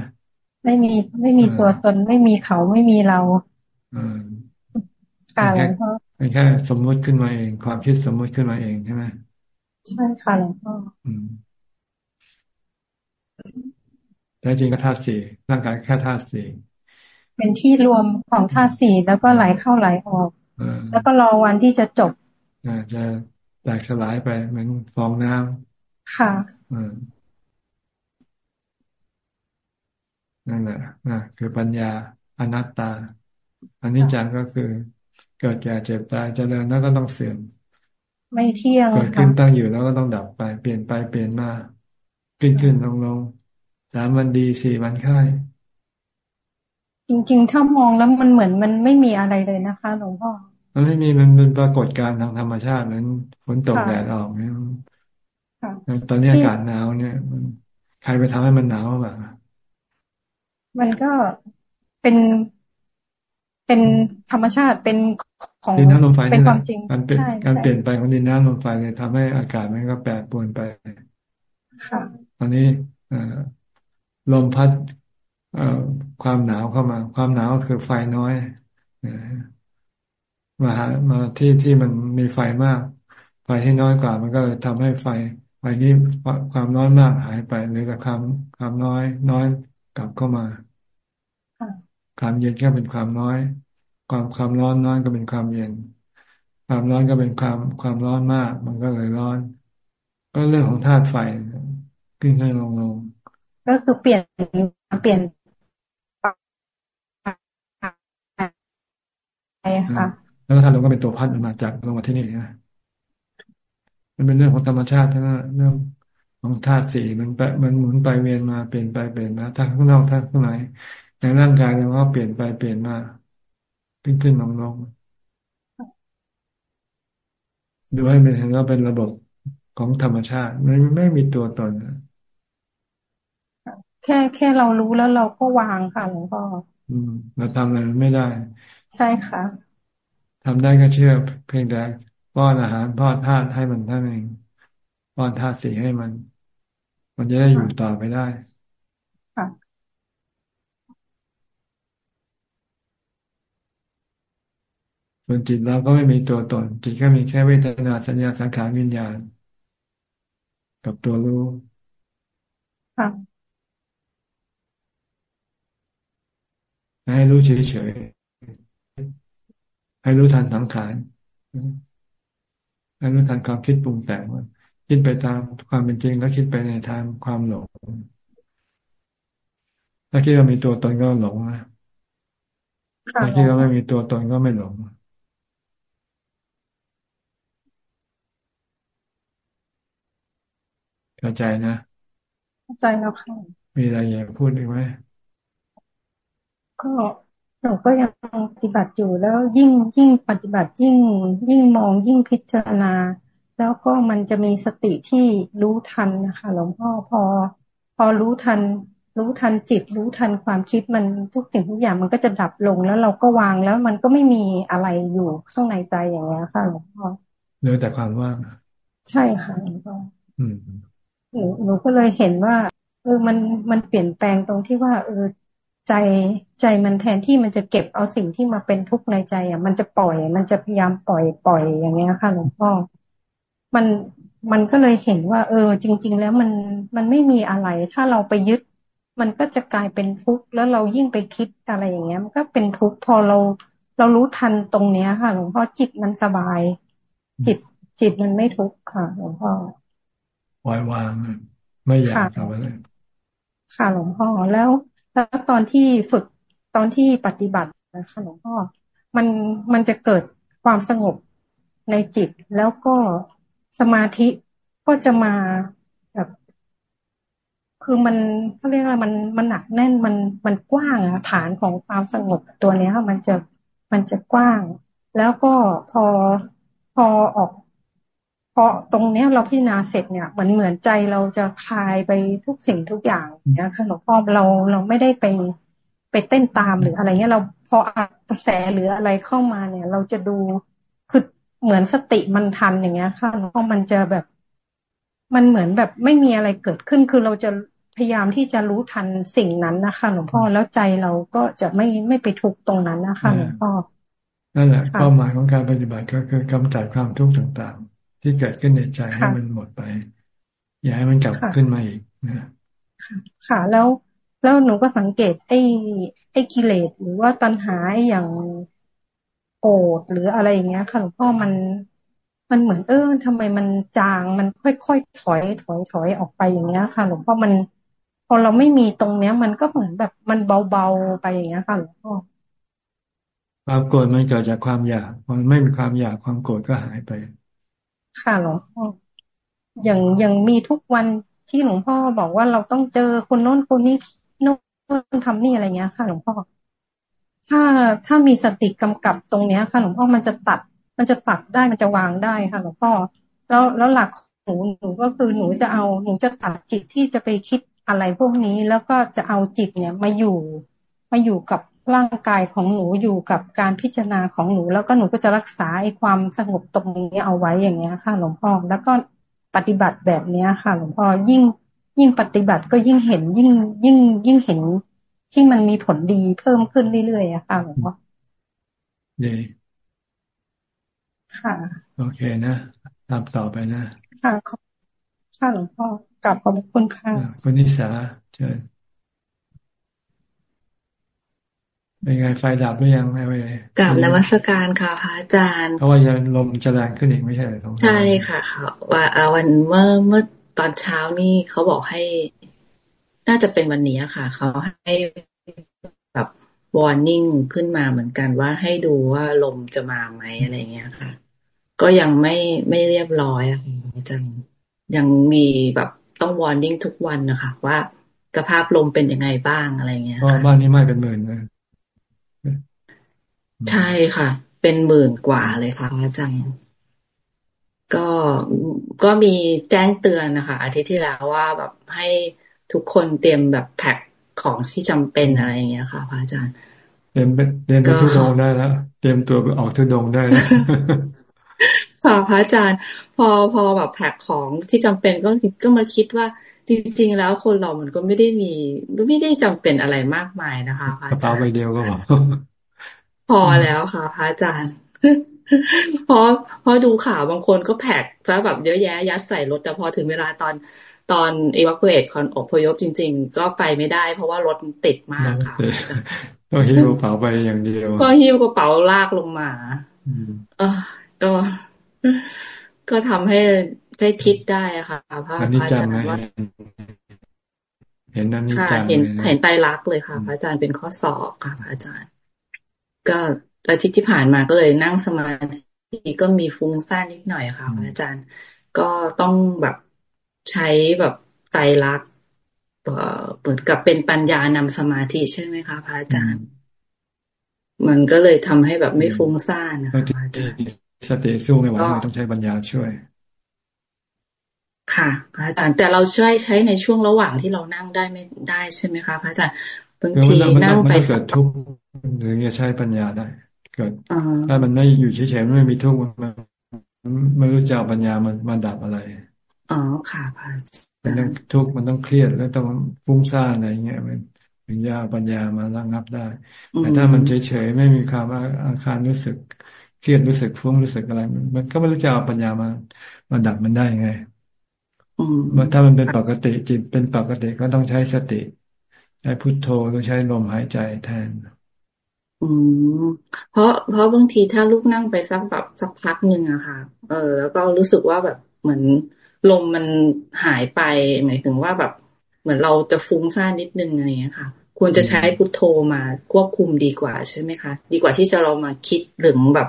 ไม่มีไม่มีตัวตนไม่มีเขาไม่มีเราอ่าค่ะหลวงพ่อเป็นแค่สมมุติขึ้นมาเอง ความคิดสมมุติขึ้นมาเองใช่ไหมใช่ค่ะหลวงพ่ออืมแต่จริงก็ธาตุสี่ร่างกายแค่ธาตุสี่เป็นที่รวมของธาตุสี่แล้วก็ไหลเข้าไหลออกแล้วก็รอวันที่จะจบจะแตกสลายไปเหมือนฟองน้ำค่ะ นั่นแหละนะคือปัญญาอนัตตาอันนี้จังก็คือ เกิดแก่เจ็บตายเจริญแล้วก็ต้องเสื่อม ไม่เที่ยงเกิดขึ้นตั้งอยู่แล้วก็ต้องดับไป เปลี่ยนไปเปลี่ยนมาขึ้นขึ้นลงลงสามวันดีสี่วันค่ายจริงๆ ถ้ามองแล้วมันเหมือนมันไม่มีอะไรเลยนะคะหลวงพ่อ มันไม่มีมันเป็นปรากฏการณ์ทางธรรมชาติเหมือนฝนตกแดดออกเนี่ยตอนนี้อากาศหนาวเนี่ย ใครไปทำให้มันหนาวแบบ มันก็เป็นเป็นธรรมชาติเป็นของดินน้ำลมไฟเป็นความจริงการเปลี่ยนการเปลี่ยนไปของดินน้ำลมไฟเลยทำให้อากาศมันก็แปรปรวนไปตอนนี้ลมพัดความหนาวเข้ามา ความหนาวคือไฟน้อยมาหามาที่ที่มันมีไฟมาก ไฟที่น้อยกว่า มันก็เลยทำให้ไฟไฟนี้ความน้อยมากหายไปหรือกับความความน้อยน้อยกลับเข้ามา ความเย็นก็เป็นความน้อย ความความร้อนน้อยก็เป็นความเย็น ความร้อนก็เป็นความความร้อนมาก มันก็เลยร้อน ก็เรื่องของธาตุไฟขึ้นขึ้นลงลงก็คือเปลี่ยนเปลี่ยนค่ะแล้วธาตุลมก็เป็นตัวพัดมาจากลงมาที่นี่นะมันเป็นเรื่องของธรรมชาติทั้งนั้นเรื่องของธาตุสี่มันไปมันหมุนไปเวียนมาเปลี่ยนไปเปลี่ยนมาทั้งข้างนอกทั้งข้างใน ในร่างกายเราก็เปลี่ยนไปเปลี่ยนมาขึ้นขึ้นลงลงดูให้มันเห็นว่าเป็นระบบของธรรมชาติไม่ไม่มีตัวตนแค่แค่เรารู้แล้วเราก็วางค่ะหลวงพ่ออืมเราทำอะไรไม่ได้ ใช่ค่ะทำได้ก็เชื่อเพียงแต่ป้อนอาหารป้อนธาตุให้มันท่านเองป้อนธาตุสีให้มัน มันจะได้อยู่ต่อไปได้ค่ะ ส่วนจิตเราก็ไม่มีตัวตน จิตก็มีแค่เวทนาสัญญาสังขารวิญญาณ กับตัวรู้ค่ะให้รู้เฉยๆให้รู้ทันสังขารให้รู้ทันความคิดปรุงแต่งว่าคิดไปตามความเป็นจริงแล้วคิดไปในทางความหลงถ้าคิดว่ามีตัวตนก็หลงนะถ้าคิดว่าไม่มีตัวตนก็ไม่หลง เข้าใจนะ เข้าใจแล้วค่ะ มีอะไรอยากพูดอีกไหมก็หนูก็ยังปฏิบัติอยู่แล้วยิ่งยิ่งปฏิบัติยิ่ง ยิ่งมองยิ่งพิจารณา แล้วก็มันจะมีสติที่รู้ทันนะคะหลวงพ่อพอ พอรู้ทัน รู้ทันจิต รู้ทันความคิดมันทุกสิ่งทุกอย่างมันก็จะดับลงแล้วเราก็วางแล้วมันก็ไม่มีอะไรอยู่ข้างในใจอย่างเงี้ยค่ะหลวงพ่อเหลือแต่ความว่างใช่ค่ะหลวงพ่อ หนูหนูก็เลยเห็นว่า เออมันมันเปลี่ยนแปลงตรงที่ว่า เออใจใจมันแทนที่มันจะเก็บเอาสิ่งที่มาเป็นทุกข์ในใจ อะ มันจะปล่อย มันจะพยายามปล่อยปล่อยอย่างเงี้ยค่ะหลวงพ่อมันมันก็เลยเห็นว่า เออ จริง ๆ แล้วมันมันไม่มีอะไร ถ้าเราไปยึด มันก็จะกลายเป็นทุกข์แล้วเรายิ่งไปคิดอะไรอย่างเงี้ย มันก็เป็นทุกข์พอเราเรารู้ทันตรงเนี้ยค่ะหลวงพ่อจิตมันสบาย จิตจิตมันไม่ทุกข์ค่ะหลวงพ่อ ล่อยวางไม่อยากทำอะไรค่ะหลวงพ่อแล้วแล้วตอนที่ฝึกตอนที่ปฏิบัตินะคะหลวงพ่อมันมันจะเกิดความสงบในจิต แล้วก็สมาธิก็จะมาแบบคือมันเขาเรียกว่ามันมันหนักแน่นมันมันกว้างอะฐานของความสงบตัวเนี้ยมันจะมันจะกว้าง แล้วก็พอพอออก พอตรงเนี้ยเราพิจารณาเสร็จเนี่ยมันเหมือนใจเราจะคลายไปทุกสิ่งทุกอย่างเนี่ยค่ะหลวงพ่อเราเราไม่ได้ไปไปเต้นตามหรืออะไรเงี้ยเราพอกระแสหรืออะไรเข้ามาเนี่ย เราจะดูคือเหมือนสติมันทันอย่างเงี้ยค่ะเพราะมันจะแบบมันเหมือนแบบไม่มีอะไรเกิดขึ้น คือเราจะพยายามที่จะรู้ทันสิ่งนั้นนะคะหลวงพ่อแล้วใจเราก็จะไม่ไม่ไปทุกตรงนั้นนะคะหลวงพ่อนั่นแหละเป้าหมายของการปฏิบัติก็คือกำจัดความทุกข์ต่าง ที่เกิดขึ้นในใจให้มันหมดไป อย่าให้มันกลับขึ้นมาอีกนะค่ะแล้วแล้วหนูก็สังเกต ไอ้ไอ้กิเลสหรือว่าตัณหาอย่างโกรธหรืออะไรอย่างเงี้ยค่ะหลวงพ่อมันมันเหมือนเออทำไมมันจางมันค่อยๆถอยถอยถอยออกไปอย่างเงี้ยค่ะหลวงพ่อมัน พอเราไม่มีตรงเนี้ย มันก็เหมือนแบบมันเบาๆไปอย่างเงี้ยค่ะหลวงพ่อความโกรธมันเกิดจากความอยากมันไม่มีความอยากความโกรธก็หายไป ค่ะหลวงพ่ออย่างอย่างมีทุกวันที่หลวงพ่อบอกว่าเราต้องเจอคนโน้นคนนี้โน้นทำนี่อะไรเงี้ย ค่ะหลวงพ่อถ้าถ้ามีสติกำกับตรงเนี้ย ค่ะหลวงพ่อมันจะตัด มันจะตัดได้มันจะวางได้ค่ะหลวงพ่อ แล้วแล้วหลักหนูหนูก็คือหนูจะเอาหนูจะตัดจิตที่จะไปคิดอะไรพวกนี้ แล้วก็จะเอาจิตเนี่ยมาอยู่มาอยู่กับ ร่างกายของหนูอยู่กับการพิจารณาของหนู แล้วก็หนูก็จะรักษาไอ้ความสงบตรงนี้เอาไว้อย่างเงี้ยค่ะ หลวงพ่อแล้วก็ปฏิบัติแบบเนี้ยค่ะ หลวงพ่อยิ่งยิ่งปฏิบัติก็ยิ่งเห็นยิ่งยิ่งยิ่งเห็นที่มันมีผลดีเพิ่มขึ้นเรื่อยๆอะค่ะหลวงพ่อดีค่ะ โอเคนะตามต่อไปนะ ค่ะค่ะหลวงพ่อกลับขอบคุณค่ะคุณนิสาเชิญ เป็นไงไฟดับหรือยังไม่เว้กลับนวัตการค่ะพระอาจารย์เพราะว่าจะลมจะแรงขึ้นอีกไม่ใช่หรือใช่ค่ะค่ะว่าวันเมื่อเมื่อตอนเช้านี่เขาบอกให้ น่าจะเป็นวันนี้ค่ะ เขาให้แบบ warning ขึ้นมาเหมือนกันว่าให้ดูว่าลมจะมาไหมอะไรเงี้ยค่ะ ก็ยังไม่ไม่เรียบร้อยอะค่ะอาจารย์ยังมีแบบต้อง warning ทุกวันนะคะว่าสภาพลมเป็นยังไงบ้างอะไรเงี้ยค่ะบ้านนี้ไม่เป็นหมื่นเลย ใช่ค่ะ เป็นหมื่นกว่าเลยค่ะอาจารย์ก็ก็มีแจ้งเตือนนะคะ อาทิตย์ที่แล้วว่าแบบให้ทุกคนเตรียมแบบแพ็คของที่จำเป็นอะไรอย่างเงี้ยค่ะพระอาจารย์เตรียมเตรียมไปทุดงได้แล้วเตรียมตัวไปออกทุดงได้แล้วค่ะพระอาจารย์ พอพอแบบแพ็คของที่จำเป็นก็ก็มาคิดว่าจริง ๆ แล้วคนเรามันก็ไม่ได้มีไม่ได้จำเป็นอะไรมากมายนะคะพระอาจารย์กระเป๋าใบเดียวก็พอ พอแล้วค่ะพระอาจารย์พอพอดูข่าวบางคนก็แพ็กซะแบบเยอะแยะยัดใส่รถแต่พอถึงเวลาตอนตอนเอวัคเอตคอนอพยพจริง ๆ ก็ไปไม่ได้ เพราะว่ารถติดมากค่ะก็หิ้วกระเป๋าไปอย่างเดียว ก็หิ้วกระเป๋าลากลงมาเออก็ก็ทำให้ได้คิดได้ค่ะพระอาจารย์ว่าเห็นนั่นนี่จังเห็นเห็นไตรักเลยค่ะ พระอาจารย์เป็นข้อสอบค่ะพระอาจารย์ ก็อาทิตย์ที่ผ่านมาก็เลยนั่งสมาธิก็มีฟุ้งซ่านนิดหน่อยค่ะอาจารย์ ก็ต้องแบบใช้แบบไตรลักษณ์เหมือนกับเป็นปัญญานำสมาธิใช่ไหมคะพระอาจารย์ มันก็เลยทำให้แบบไม่ฟุ้งซ่านนะคะพระอาจารย์สติสู้ไม่ไหวต้องใช้ปัญญาช่วย ค่ะพระอาจารย์แต่เราช่วยใช้ในช่วงระหว่างที่เรานั่งได้ไม่ได้ใช่ไหมคะพระอาจารย์บางทีนั่งไปเกิดทุกข์ หรือจะใช้ปัญญาได้ เกิดถ้ามันไม่อยู่เฉยๆไม่มีทุกข์มันไม่รู้จะเอาปัญญามันมาดับอะไรอ๋อค่ะพระมันต้องทุกข์มันต้องเครียดแล้วต้องฟุ้งซ่านอะไรเงี้ยมันถึงจะเอาปัญญามาระงับได้ แต่ถ้ามันเฉยๆไม่มีความอาการรู้สึกเครียดรู้สึกฟุ้งรู้สึกอะไร มันก็ไม่รู้จะเอาปัญญามามาดับมันได้ไงถ้ามันเป็นปกติจิตเป็นปกติก็ต้องใช้สติ ใช้พุทโธหรือใช้ลมหายใจแทน อืมเพราะเพราะบางทีถ้าลูกนั่งไปสักแบบสักพักหนึ่งอะค่ะ เออ แล้วก็รู้สึกว่าแบบเหมือนลมมันหายไป หมายถึงว่าแบบ เหมือนเราจะฟุ้งซ่านนิดนึงอะไรเงี้ยค่ะ ควรจะใช้พุทโธมาควบคุมดีกว่าใช่ไหมคะ ดีกว่าที่จะเรามาคิดหรือแบบ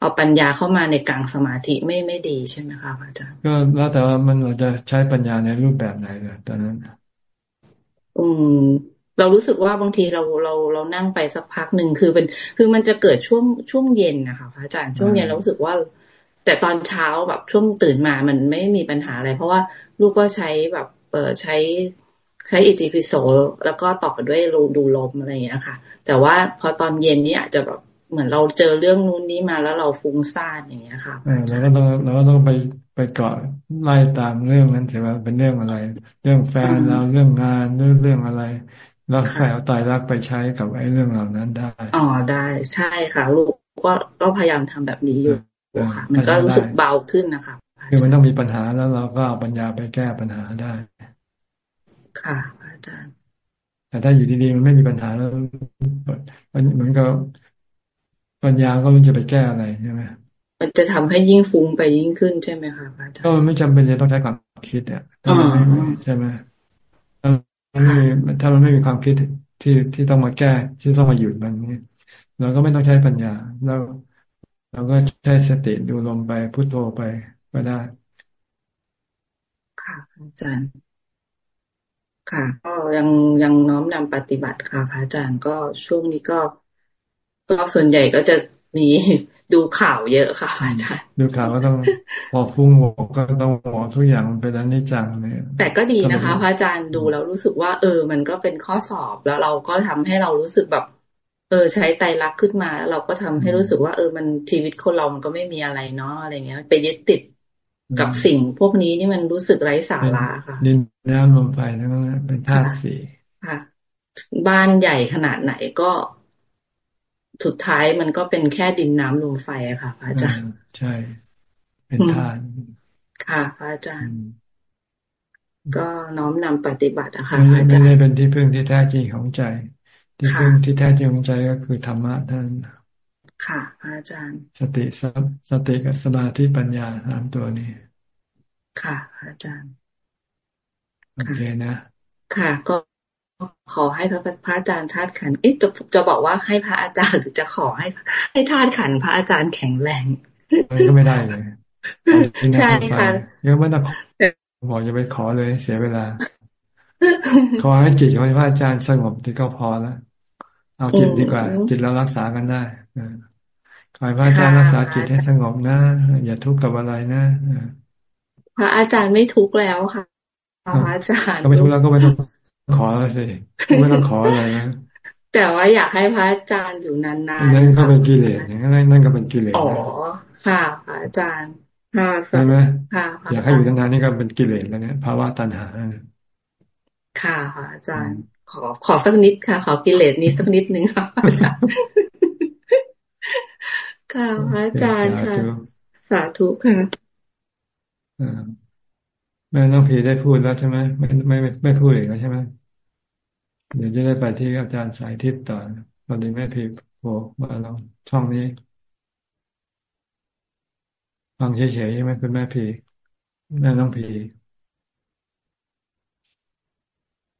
เอาปัญญาเข้ามาในกลางสมาธิไม่ไม่ดีใช่ไหมคะอาจารย์ก็แล้วแต่ว่ามันเราจะใช้ปัญญาในรูปแบบไหนเลยตอนนั้น อืม เรารู้สึกว่าบางทีเราเราเรานั่งไปสักพักหนึ่งคือเป็น คือมันจะเกิดช่วงช่วงเย็นนะคะพระอาจารย์ช่วงเย็นเรารู้สึกว่า แต่ตอนเช้าแบบช่วงตื่นมามันไม่มีปัญหาอะไร เพราะว่าลูกก็ใช้แบบเปิดใช้ใช้อิจิพิโสแล้วก็ต่อด้วยรูดูลมอะไรอย่างเงี้ยค่ะ แต่ว่าพอตอนเย็นนี้อาจจะแบบเหมือนเราเจอเรื่องนู้นนี้มาแล้วเราฟุ้งซ่านอย่างเงี้ยค่ะเราก็ต้องเราก็ต้องไปไปเกาะไล่ตามเรื่องนั้นถือว่าเป็นเรื่องอะไร เรื่องแฟนเราเรื่องงานเรื่องเรื่องอะไร แล้วใครเอาตายรักไปใช้กับไอ้เรื่องเหล่านั้นได้ อ๋อได้ใช่ค่ะ ลูกก็ก็พยายามทำแบบนี้อยู่ค่ะ มันก็รู้สึกเบาขึ้นนะคะคือมันต้องมีปัญหาแล้วเราก็เอาปัญญาไปแก้ปัญหาได้ ค่ะอาจารย์แต่ถ้าอยู่ดีๆมันไม่มีปัญหาแล้วมันเหมือนกับปัญญาก็รู้จะไปแก้อะไรใช่ไหมมันจะทำให้ยิ่งฟุ้งไปยิ่งขึ้นใช่ไหมคะอาจารย์ก็ไม่จำเป็นจะต้องใช้ความคิดอะใช่ไหมถ้า มันไม่มีถ้ามันไม่มีความคิดที่ที่ต้องมาแก้ ที่ต้องมาหยุดมันนี่เราก็ไม่ต้องใช้ปัญญาเราเราก็ใช้สติดูลมไปพุโทโธไปก็ได้ ค่ะอาจารย์ ค่ะ ก็ยังยังน้อมนำปฏิบัติค่ะพระอาจารย์ก็ช่วงนี้ก็ ก็ส่วนใหญ่ก็จะ มีดูข่าวเยอะค่ะอาจารย์ดูข่าวก็ต้องพอพุ่งหกก็ต้องหมอทุกอย่างเป็นอนิจจังเนี่ยแต่ก็ดีนะคะ พระอาจารย์ดูแล้วรู้สึกว่า เออ มันก็เป็นข้อสอบแล้วเราก็ทำให้เรารู้สึกแบบ เออ ใช้ไตรลักษณ์ขึ้นมาแล้วเราก็ทำให้รู้สึกว่า เออมันชีวิตคนเรามันก็ไม่มีอะไรเนาะอะไรเงี้ยไปยึดติดกับสิ่งพวกนี้นี่มันรู้สึกไร้สาระค่ะดินน้ำลมไฟนั่นเป็นธาตุสี่ค่ะ บ้านใหญ่ขนาดไหนก็ สุดท้ายมันก็เป็นแค่ดินน้ำลมไฟอะค่ะพระอาจารย์ใช่ เป็นทาน ค่ะพระอาจารย์ ก็น้อมนำปฏิบัติอะค่ะอาจารย์ไม่ได้เป็นที่พึ่งที่แท้จริงของใจ ที่พึ่งที่แท้จริงของใจก็คือธรรมะท่านค่ะอาจารย์ สติสติกับสมาธิปัญญาสามตัวนี้ ค่ะอาจารย์โอเคนะ ค่ะก็ ขอให้พระพระอาจารย์ธาตุขันเอ๊ะจะจะบอกว่าให้พระอาจารย์หรือจะขอให้ให้ธาตุขันพระอาจารย์แข็งแรงก็ไม่ได้เลยใช่ค่ะยังไม่ต้องบอกจะไปขอเลยเสียเวลา ขอให้จิตของพระอาจารย์สงบที่ก็พอแล้วเอาจิตดีกว่า จิตเรารักษากันได้ขอให้พระอาจารย์รักษาจิตให้สงบนะอย่าทุกข์กับอะไรนะพระอาจารย์ไม่ทุกข์แล้วค่ะพระอาจารย์ก็ไม่ทุกข์แล้วก็ไม่ต้อง ขอสิไม่ต้องขออะไรนะแต่ว่าอยากให้พระอาจารย์อยู่นานๆนั่นก็เป็นกิเลสนั่นนั่นก็เป็นกิเลสอ๋อค่ะพระอาจารย์ค่ะใช่ไหมค่ะอยากให้อยู่นานๆนี่ก็เป็นกิเลสแล้วเนี่ยภาวะตัณหาค่ะพระอาจารย์ ขอขอสักนิดค่ะ ขอกิเลสนี้สักนิดนึงค่ะอาจารย์ค่ะพระอาจารย์ค่ะ สาธุค่ะ แม่น้องพีได้พูดแล้วใช่ไหมไม่ไม่ไม่พูดอีกแล้วใช่ไหมเดี๋ยวจะได้ไปที่อาจารย์สายทิพย์ต่อตอนนี้แม่พีโผล่มาลองช่องนี้ฟังเฉยๆใช่ไหมคุณแม่พีแม่น้องพี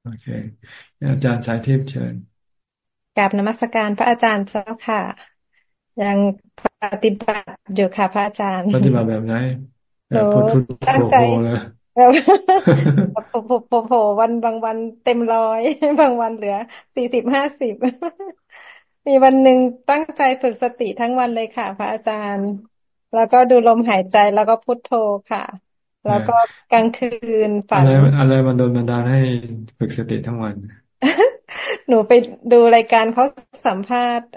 โอเค อาจารย์สายทิพย์เชิญกราบนมัสการพระอาจารย์เจ้าค่ะ ยังปฏิบัติอยู่ค่ะพระอาจารย์ ปฏิบัติแบบไหนแบบพุทธโธเลย โผล่โผล่วันบางวันเต็มร้อยบางวันเหลือสี่สิบห้าสิบมีวันหนึ่งตั้งใจฝึกสติทั้งวันเลยค่ะ พระอาจารย์ แล้วก็ดูลมหายใจแล้วก็พุทโธค่ะ แล้วก็กลางคืนฝันอะไรอะไรมาโดนบันดาลให้ฝึกสติทั้งวัน หนูไปดูรายการเขาสัมภาษณ์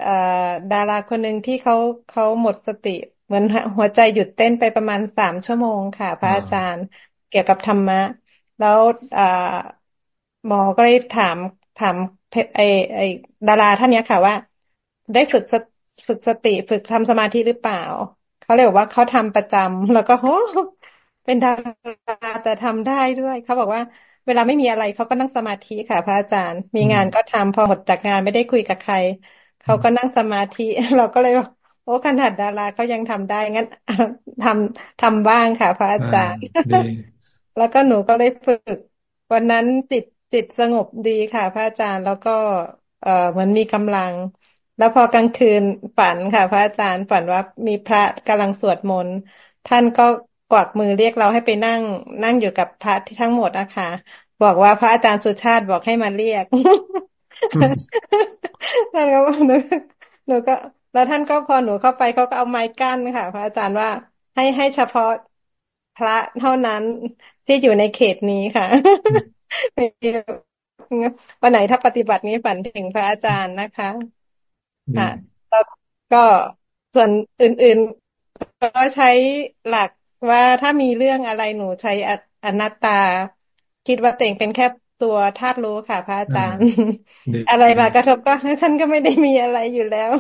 ดาราคนหนึ่งที่เขาเขาหมดสติ เหมือนหัวใจหยุดเต้นไปประมาณสามชั่วโมงค่ะ พระอาจารย์ เกี่ยวกับธรรมะ แล้วหมอก็เลยถามถามไอไอดาราท่านนี้ค่ะว่า ได้ฝึกฝึกสติฝึกทำสมาธิหรือเปล่า เขาเลยบอกว่าเขาทำประจำแล้วก็โหเป็นดาราแต่ทำได้ด้วย เขาบอกว่าเวลาไม่มีอะไรเขาก็นั่งสมาธิค่ะพระอาจารย์ มีงานก็ทำพอหมดจากงานไม่ได้คุยกับใคร เขาก็นั่งสมาธิ เราก็เลยว่าโอ้ขนาดดาราเขายังทำได้งั้นทำทำบ้างค่ะ พระอาจารย์ แล้วก็หนูก็เลยฝึก วันนั้นจิตจิตสงบดีค่ะ พระอาจารย์แล้วก็ เอ่อเหมือนมีกำลัง แล้วพอกลางคืนฝันค่ะ พระอาจารย์ฝันว่ามีพระกำลังสวดมนต์ท่านก็กวักมือเรียกเราให้ไปนั่ง นั่งอยู่กับพระที่ทั้งหมดนะคะบอกว่าพระอาจารย์สุชาติบอกให้มาเรียกท่านก็หนูหนูก็ แล้วท่านก็พอหนูเข้าไปเขาก็เอาไม้กั้นค่ะ พระอาจารย์ว่าให้ให้เฉพาะพระเท่านั้น ที่อยู่ในเขตนี้ค่ะวันไหนถ้าปฏิบัตินี้ฝันถึงพระอาจารย์นะคะค่ะแล้วก็ส่วนอื่นๆ ก็ใช้หลักว่าถ้ามีเรื่องอะไรหนูใช้อนัตตา คิดว่าเต่งเป็นแค่ตัวธาตุรู้ค่ะ พระอาจารย์ อะไรมากระทบก็ฉันก็ไม่ได้มีอะไรอยู่แล้ว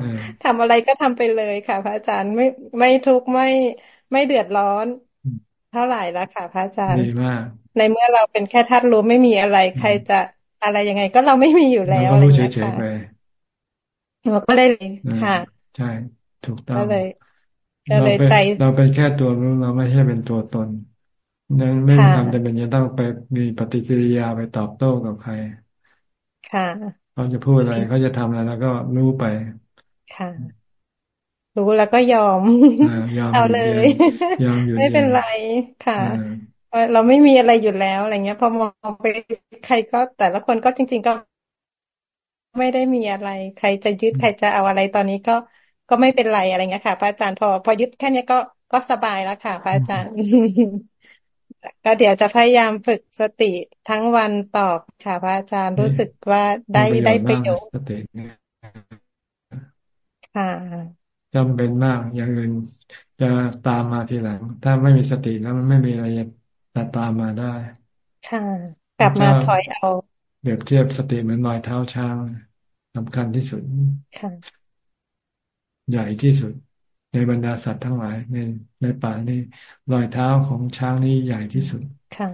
ทำอะไรก็ทำไปเลยค่ะ พระอาจารย์ไม่ไม่ทุกข์ไม่ไม่เดือดร้อน เท่าไหร่แล้วค่ะ พระอาจารย์ในเมื่อเราเป็นแค่ธาตุรู้ไม่มีอะไร ใครจะอะไรยังไง ก็เราไม่มีอยู่แล้วอะไรอย่างเงี้ยค่ะเราก็เลยค่ะ ใช่ ถูกต้องก็เลยเราเป็นเราเป็นแค่ตัวรู้เราไม่ใช่เป็นตัวตนนั้นไม่มีความจำเป็นจะต้องไปมีปฏิกิริยาไปตอบโต้กับใคร ค่ะเขาจะพูดอะไรเขาจะทำอะไรแล้วก็รู้ไป ค่ะ รู้แล้วก็ยอมเอาเลยยอมอยู่ไม่เป็นไรค่ะเราไม่มีอะไรอยู่แล้วอะไรเงี้ย พอมองไปใครก็แต่ละคนก็จริง ๆก็ ไม่ได้มีอะไร ใครจะยึดใครจะเอาอะไรตอนนี้ก็ก็ไม่เป็นไรอะไรเงี้ยค่ะพระอาจารย์พอ พอยึดแค่นี้ก็ก็สบายแล้วค่ะพระอาจารย์ ก็เดี๋ยวจะพยายามฝึกสติทั้งวันตอบค่ะพระอาจารย์รู้สึกว่าได้ได้ประโยชน์ค่ะ จำเป็นมาก อย่างอื่นจะตามมาทีหลัง ถ้าไม่มีสติแล้วมันไม่มีอะไรจะตามมาได้ ค่ะ กลับมาถอยเอาเปรียบเทียบสติเหมือนรอยเท้าช้างสำคัญที่สุดค่ะใหญ่ที่สุด ในบรรดาสัตว์ทั้งหลายในในป่านี่รอยเท้าของช้างนี่ใหญ่ที่สุดค่ะ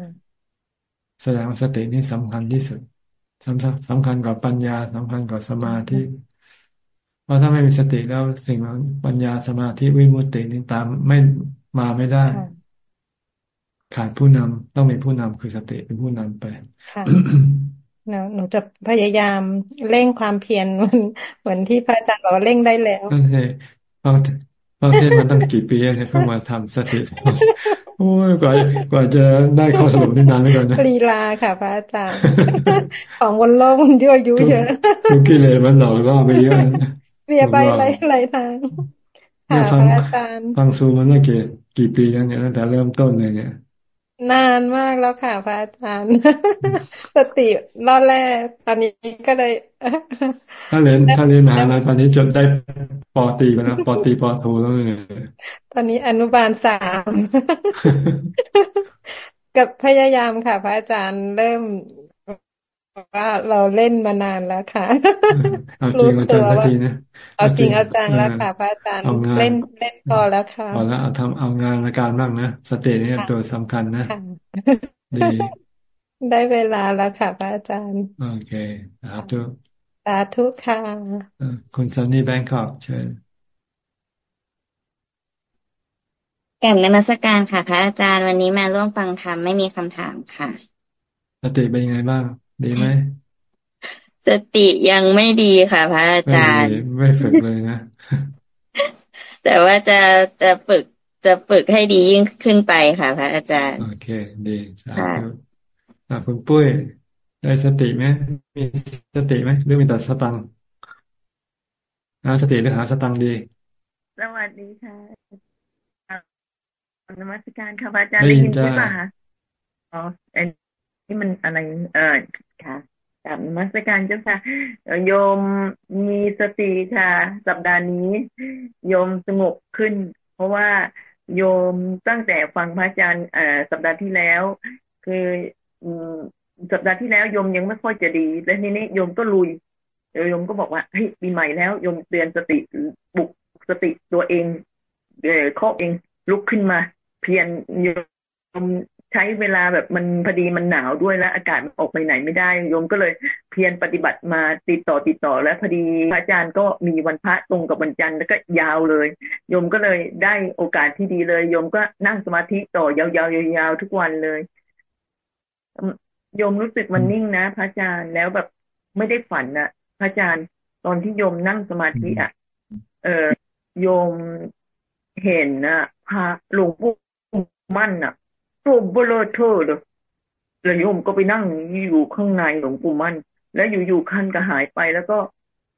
แสดงว่าสตินี่สำคัญที่สุดสำคัญสำคัญกว่าปัญญาสำคัญกว่าสมาธิ เพราะถ้าไม่มีสติแล้วสิ่งปัญญาสมาธิวิมุตตินี่ตามไม่มาไม่ได้ ขาดผู้นำต้องมีผู้นำคือสติเป็นผู้นำไปค่ะหนูจะพยายามเร่งความเพียรเหมือนเหมือนที่พระอาจารย์บอกว่าเร่งได้แล้วนั่นเองบางบางทีมันตั้งกี่ปีเนี่ยเพิ่งมาทำสติโอ้ยกว่ากว่าจะได้ข้อสรุปนี่นานเหมือนกันนะลีลาค่ะ พระอาจารย์ ของบนโลกมันยั่วยุเยอะทุกกิเลสมันหลอกล่อไปเยอะ เบียไปไรไรทางค่ะพระอาจารย์ฟังซูมันตั้งกี่กี่ปีแล้วเนี่ยตั้งแต่เริ่มต้นเลยเนี่ย นานมากแล้วค่ะพระอาจารย์ สติรอดแรกตอนนี้ก็เลย ถ้าเรียนถ้าเรียนมหาลัยตอนนี้จบได้ปอตีไปแล้วปอตีปอโทแล้วเนี่ยตอนนี้อนุบาลสามกับพยายามค่ะ พระอาจารย์เริ่มว่าเราเล่นมานานแล้วค่ะรู้ตัวว่า เอาจริงเอาจังแล้วค่ะพระอาจารย์เล่นเล่นพอแล้วค่ะพอแล้วเอาทำเอางานละการบ้างนะสตินี่ตัวสำคัญนะดีได้เวลาแล้วค่ะพระอาจารย์ โอเคสาธุสาธุค่ะคุณ Sunny Bangkok เชิญกราบนมัสการค่ะ พระอาจารย์วันนี้มาร่วมฟังธรรมไม่มีคำถามค่ะ สติเป็นยังไงบ้าง ดีไหม สติยังไม่ดีค่ะ พระอาจารย์ ไม่ฝึกเลยนะ แต่ว่าจะจะฝึกจะฝึกให้ดียิ่งขึ้นไปค่ะ พระอาจารย์ โอเค ดีสาธุคุณปุ้ย ได้สติไหมมีสติไหมหรือมีแต่สตังหาสติหรือหาสตังดี สวัสดีค่ะนมัสการค่ะอาจารย์ได้ยินใช่ไหมคะอ๋ออันนี่มันอะไร เออค่ะ กับมัสการเจ้าค่ะโยมมีสติค่ะ สัปดาห์นี้ โยมสงบขึ้น เพราะว่าโยมตั้งแต่ฟังพระอาจารย์อสัปดาห์ที่แล้ว คือสัปดาห์ที่แล้วโยมยังไม่ค่อยจะดี และทีนี้โยมก็ลุยโยมก็บอกว่าเฮ้ยปีใหม่แล้วโยมเตือนสติบุกสติตัวเองเออข้อเองลุกขึ้นมา เพียรโยม ใช้เวลาแบบมันพอดีมันหนาวด้วยแล้ว อากาศออกไปไหนไม่ได้โยมก็เลยเพียรปฏิบัติมาติดต่อติดต่อ แล้วพอดีพระอาจารย์ก็มีวันพระตรงกับวันจันทร์แล้วก็ยาวเลยโยมก็เลยได้โอกาสที่ดีเลยโยมก็นั่งสมาธิต่อยาวๆยาวๆทุกวันเลยโยมรู้สึกมันนิ่งนะพระอาจารย์แล้วแบบไม่ได้ฝันอะพระอาจารย์ ตอนที่โยมนั่งสมาธิอะ เออโยมเห็นนะพระหลวงปู่มั่นอะ ตัวเบลอเธอเลยแล้วโยมก็ไปนั่งอยู่ข้างในหลวงปู่มั่น แล้วอยู่ๆคันก็หายไป แล้วก็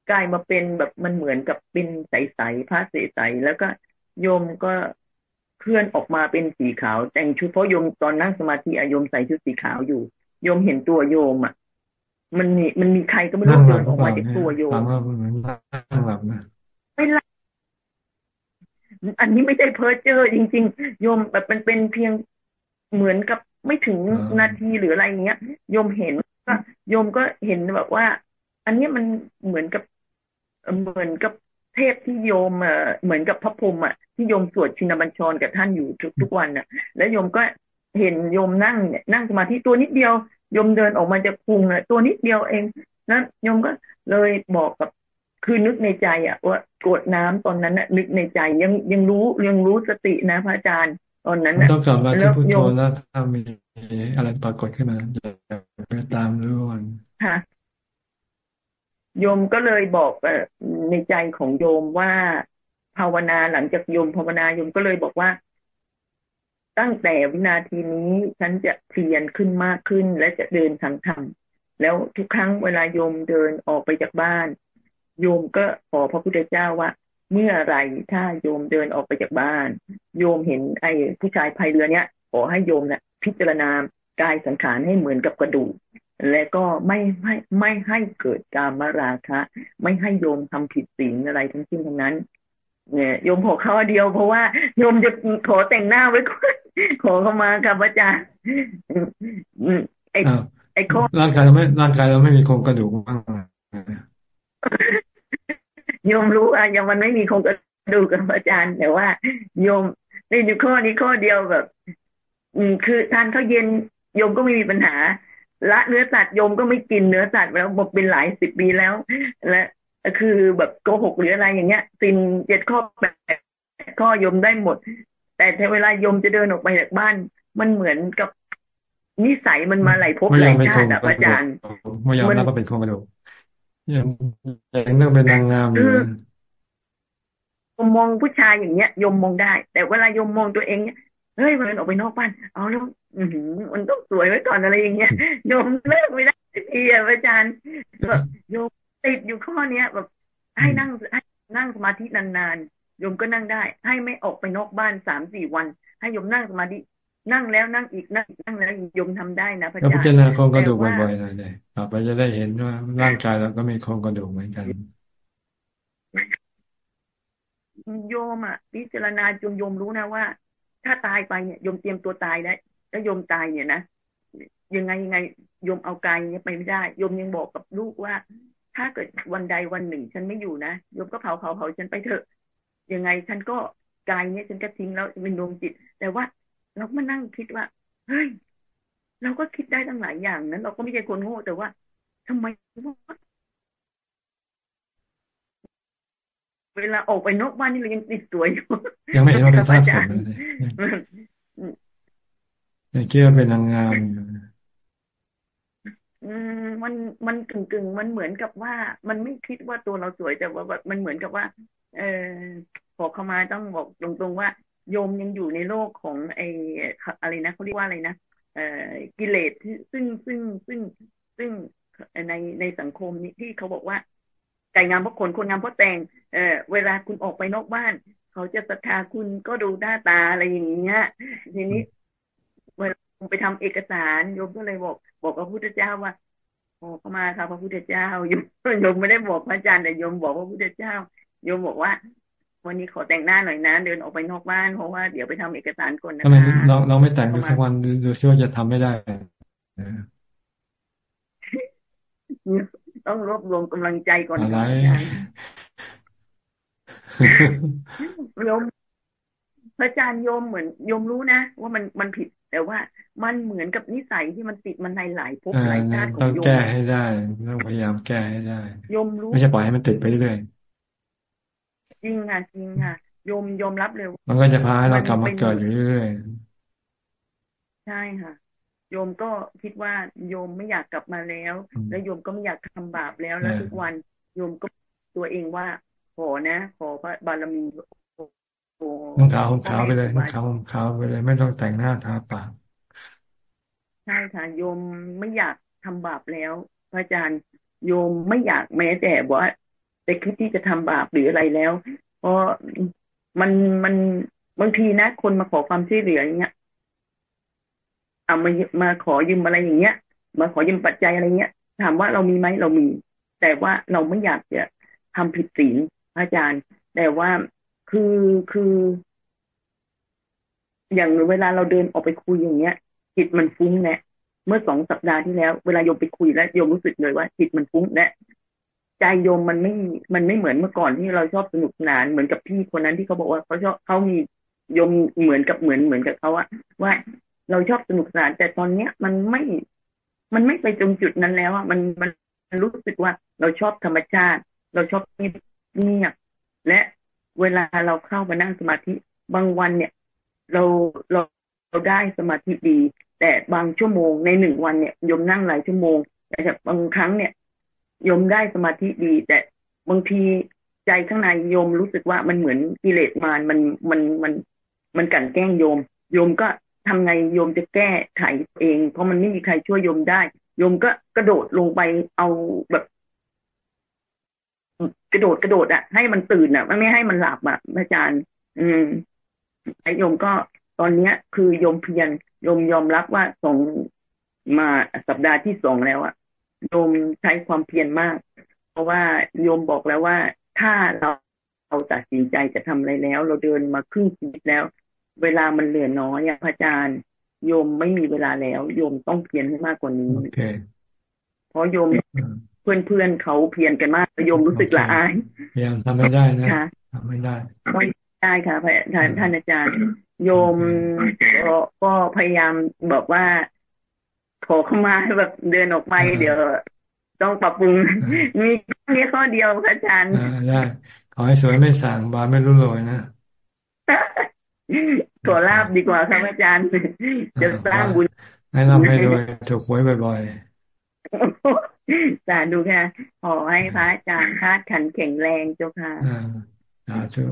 กลายมาเป็นแบบมันเหมือนกับเป็นใสๆผ้าใสๆแล้วก็โยมก็เคลื่อนออกมาเป็นสีขาวแต่งชุดเพราะโยมตอนนั่งสมาธิอโยมใส่ชุดสีขาวอยู่ โยมเห็นตัวโยมอะ มันมีมันมีใครก็ไม่รู้เดินออกมาจากตัวโยมนั่งหลับนะไม่หลับอันนี้ไม่ใช่เพ้อเจ้อจริง ๆ โยมแบบมันเป็นเพียง เหมือนกับไม่ถึงนาทีหรืออะไรเงี้ยโยมเห็นก็โยมก็เห็นแบบว่า อันนี้มันเหมือนกับเหมือนกับเทพที่โยมเอ่อเหมือนกับพระพรหมอะที่โยมสวดชินบัญชรกับท่านอยู่ทุกทุกวันอะ แล้วโยมก็เห็นโยมนั่งเนี่ยนั่งสมาธิตัวนิดเดียวโยมเดินออกมาจากพุงอะตัวนิดเดียวเองนั้นโยมก็เลยบอกกับคือนึกในใจอะว่ากดน้ำตอนนั้นน่ะนึกในใจยังยังรู้ยังรู้สตินะพระอาจารย์ ตอนนั้นต้องกลับมาที่พุทโธแล้วถ้ามีอะไรปรากฏขึ้นมาจะไปตามรู้วันค่ะโยมก็เลยบอกในใจของโยมว่าภาวนาหลังจากโยมภาวนาโยมก็เลยบอกว่า ตั้งแต่วินาทีนี้ฉันจะเพียรขึ้นมากขึ้น และจะเดินทางธรรมแล้วทุกครั้งเวลาโยมเดินออกไปจากบ้าน โยมก็ขอพระพุทธเจ้าว่า เมื่อไรถ้าโยมเดินออกไปจากบ้าน โยมเห็นไอ้ผู้ชายภายเรือเนี้ยขอให้โยมเนะ่ยพิจารณากายสังขารให้เหมือนกับกระดูกและก็ไม่ไม่ไม่ให้เกิดกามราคะ ไม่ให้โยมทำผิดศีลอะไรทั้งสิ้นทั้งนั้น เนี่ยโยมขอข้อเดียวเพราะว่าโยมจะขอแต่งหน้าไว้ก่อนขอเข้ามาครับอาจารย์ไอ้ไอ้ข้อร่างกายเราไม่ร่างกายเราไม่มีโครงกระดูกบ้าง โยมรู้อะยังมันไม่มีโครงกระดูกกับอาจารย์แต่ว่า โยมในข้อนี้ข้อเดียวแบบ อืมคือทานข้าวเย็นโยมก็ไม่มีปัญหา ละเนื้อสัตว์โยมก็ไม่กินเนื้อสัตว์แล้วบอกเป็นหลายสิบปีแล้ว และคือแบบโกหกหรืออะไรอย่างเงี้ยสินเจ็ดข้อแปดข้อโยมได้หมด แต่เวลาโยมจะเดินออกไปจากบ้าน มันเหมือนกับนิสัยมันมาไหลพบไหลชาติอาจารย์ไม่ยอมรับว่าเป็นโครงกระดูก ยังยังต้องเป็นนางงามอยู่มองผู้ชายอย่างเงี้ยยมมองได้ แต่เวลายมมองตัวเองเนี้ยเฮ้ยมันออกไปนอกบ้านเอาแล้วอืมันต้องสวยไว้ก่อนอะไรอย่างเงี้ยโยมเลิกไม่ได้ทีอะอาจารย์แบบโยมติดอยู่ข้อเนี้ยแบบ ให้นั่งให้นั่งสมาธินานๆโยมก็นั่งได้ ให้ไม่ออกไปนอกบ้านสามสี่วัน ให้โยมนั่งสมาธิ นั่งแล้วนั่งอีกนั่งนั่งแล้วโยมทำได้นะพระอาจารย์พิจารณาโครงกระดูกบ่อยๆหน่อยเลยต่อไปจะได้เห็นว่าร่างกายเราก็มีโครงกระดูกเหมือนกันโยมอะพิจารณาจนโยมรู้นะว่า ถ้าตายไปเนี่ยโยมเตรียมตัวตายได้แล้วโยมตายเนี่ยนะยังไงยังไงโยมเอากายเนี่ยไปไม่ได้โยมยังบอกกับลูกว่า ถ้าเกิดวันใดวันหนึ่ง ฉันไม่อยู่นะโยมก็เผาเผาเผาฉันไปเถอะยังไงฉันก็กายเนี่ยฉันก็ทิ้งแล้วเป็นดวงจิต แต่ว่า เรามานั่งคิดว่า เฮ้ย เราก็คิดได้ตั้งหลายอย่างนั้น เราก็ไม่ใช่คนโง่แต่ว่าทำไมเวลาออกไปนอกบ้านนี่เรายังติดตัวอยู่ยังไม่เห็นว่าเป็นทราบสมเลยยังคิดว่าเป็นนางงามอืมมันมันกึ่งกึ่งมันเหมือนกับว่า มันไม่คิดว่าตัวเราสวยแต่ว่าแบบมันเหมือนกับว่า เออขอเข้ามาต้องบอกตรงๆว่า โยมยังอยู่ในโลกของไอ้อะไรนะเขาเรียกว่าอะไรนะเอ่อกิเลสซึ่งซึ่งซึ่งซึ่งในในสังคมนี้ที่เขาบอกว่าไก่งามเพราะขนคนงามเพราะแต่งเออเวลาคุณออกไปนอกบ้าน เขาจะศรัทธาคุณก็ดูหน้าตาอะไรอย่างเงี้ยทีนี้เวลาผมไปทำเอกสารโยมก็เลยบอก บอกพระพุทธเจ้าว่าโอ้เข้ามาค่ะพระพุทธเจ้าโยมโยมไม่ได้บอกพระอาจารย์แต่โยมบอกพระพุทธเจ้าโยมบอกว่า วันนี้ขอแต่งหน้าหน่อยนะ เดินออกไปนอกบ้านเพราะว่าเดี๋ยวไปทำเอกสารก่อนนะคะทำไมเราเราไม่แต่งดูสักวันดูซิว่าจะทำไม่ได้ต้องรวบรวมกำลังใจก่อนอะไรโยมพระอาจารย์โยมเหมือนโยมรู้นะว่ามันมันผิด แต่ว่ามันเหมือนกับนิสัยที่มันติดมันในหลายภพหลายชาติของโยมต้องแก้ให้ได้ต้องพยายามแก้ให้ได้โยมรู้ไม่ใช่ปล่อยให้มันติดไปเรื่อย จริงค่ะจริงค่ะโยมโยมรับเร็วมันก็จะพาให้เรากลับมาเกิดอยู่เรื่อยใช่ค่ะ โยมก็คิดว่าโยมไม่อยากกลับมาแล้ว แล้วโยมก็ไม่อยากทำบาปแล้วแล้วทุกวันโยมก็ตัวเองว่าขอนะขอพระบารมีนุ่งขาวห่มขาวไปเลยนุ่งขาวห่มขาวไปเลย ไม่ต้องแต่งหน้าทาปากใช่ค่ะโยมไม่อยากทำบาปแล้วพระอาจารย์โยมไม่อยากแม้แต่ว่า แต่คิดที่จะทำบาปหรืออะไรแล้ว เพราะมันมันบางทีนะ คนมาขอความช่วยเหลืออย่างเงี้ยเอามามาขอยืมอะไรอย่างเงี้ย มาขอยืมปัจจัยอะไรเงี้ย ถามว่าเรามีไหมเรามี แต่ว่าเราไม่อยากจะทำผิดศีลอาจารย์ แต่ว่าคือคือ อย่างเวลาเราเดินออกไปคุยอย่างเงี้ย จิตมันฟุ้งแหละเมื่อสองสัปดาห์ที่แล้ว เวลาโยมไปคุยแล้วโยมรู้สึกเลยว่าจิตมันฟุ้งแหละ ใจโยมมันไม่มันไม่เหมือนเมื่อก่อนที่เราชอบสนุกสนานเหมือนกับพี่คนนั้นที่เขาบอกว่าเขาชอบเขามีโยมเหมือนกับเหมือนเหมือนกับเขาอะว่าเราชอบสนุกสนาน แต่ตอนเนี้ยมันไม่มันไม่ไปตรงจุดนั้นแล้วอะมันมันรู้สึกว่าเราชอบธรรมชาติ เราชอบเงียบและเวลาเราเข้ามานั่งสมาธิบางวันเนี่ย เราเราเราได้สมาธิดี แต่บางชั่วโมงในหนึ่งวันเนี่ยยมนั่งหลายชั่วโมงแต่บางครั้งเนี่ย ยมได้สมาธิดี แต่บางทีใจข้างในโยมรู้สึกว่ามันเหมือนกิเลสมารมันมันมันมันกันแกล้งโยม โยมก็ทำไงโยมจะแก้ไขเอง เพราะมันไม่มีใครช่วยโยมได้ โยมก็กระโดดลงไปเอาแบบ กระโดดกระโดดอะ ให้มันตื่นอะไม่ให้มันหลับอะอาจารย์ อืมไอโยมก็ตอนเนี้ย คือโยมเพียรโยมยอมรับว่าสองมาสัปดาห์ที่สองแล้วอะ โยมใช้ความเพียรมาก เพราะว่าโยมบอกแล้วว่าถ้าเราเราตัดสินใจจะทำอะไรแล้ว เราเดินมาครึ่งชีวิตแล้ว เวลามันเหลือน้อยพระอาจารย์โยมไม่มีเวลาแล้ว โยมต้องเพียรให้มากกว่านี้เพราะโยมเพื่อนเพื่อนเขาเพียรกันมากโยมรู้สึกละอายพยายามทำไม่ได้นะทำไม่ได้ไม่ได้ค่ะพระท่านท่านอาจารย์ โยมก็ก็พยายามบอกว่า ขอเข้ามาแบบเดินออกไปเดี๋ยวต้องปรับปรุง มีมีข้อเดียวพระอาจารย์ได้ขอให้สวยไม่สั่งบาไม่รู้เลยนะขอลาบดีกว่าครับอาจารย์ จะสร้างบุญให้ร่ำให้รวยถูกหวยบ่อยๆสาธุค่ะ ขอให้พระอาจารย์คาดขันแข็งแรงเจ้าค่ะสาธุ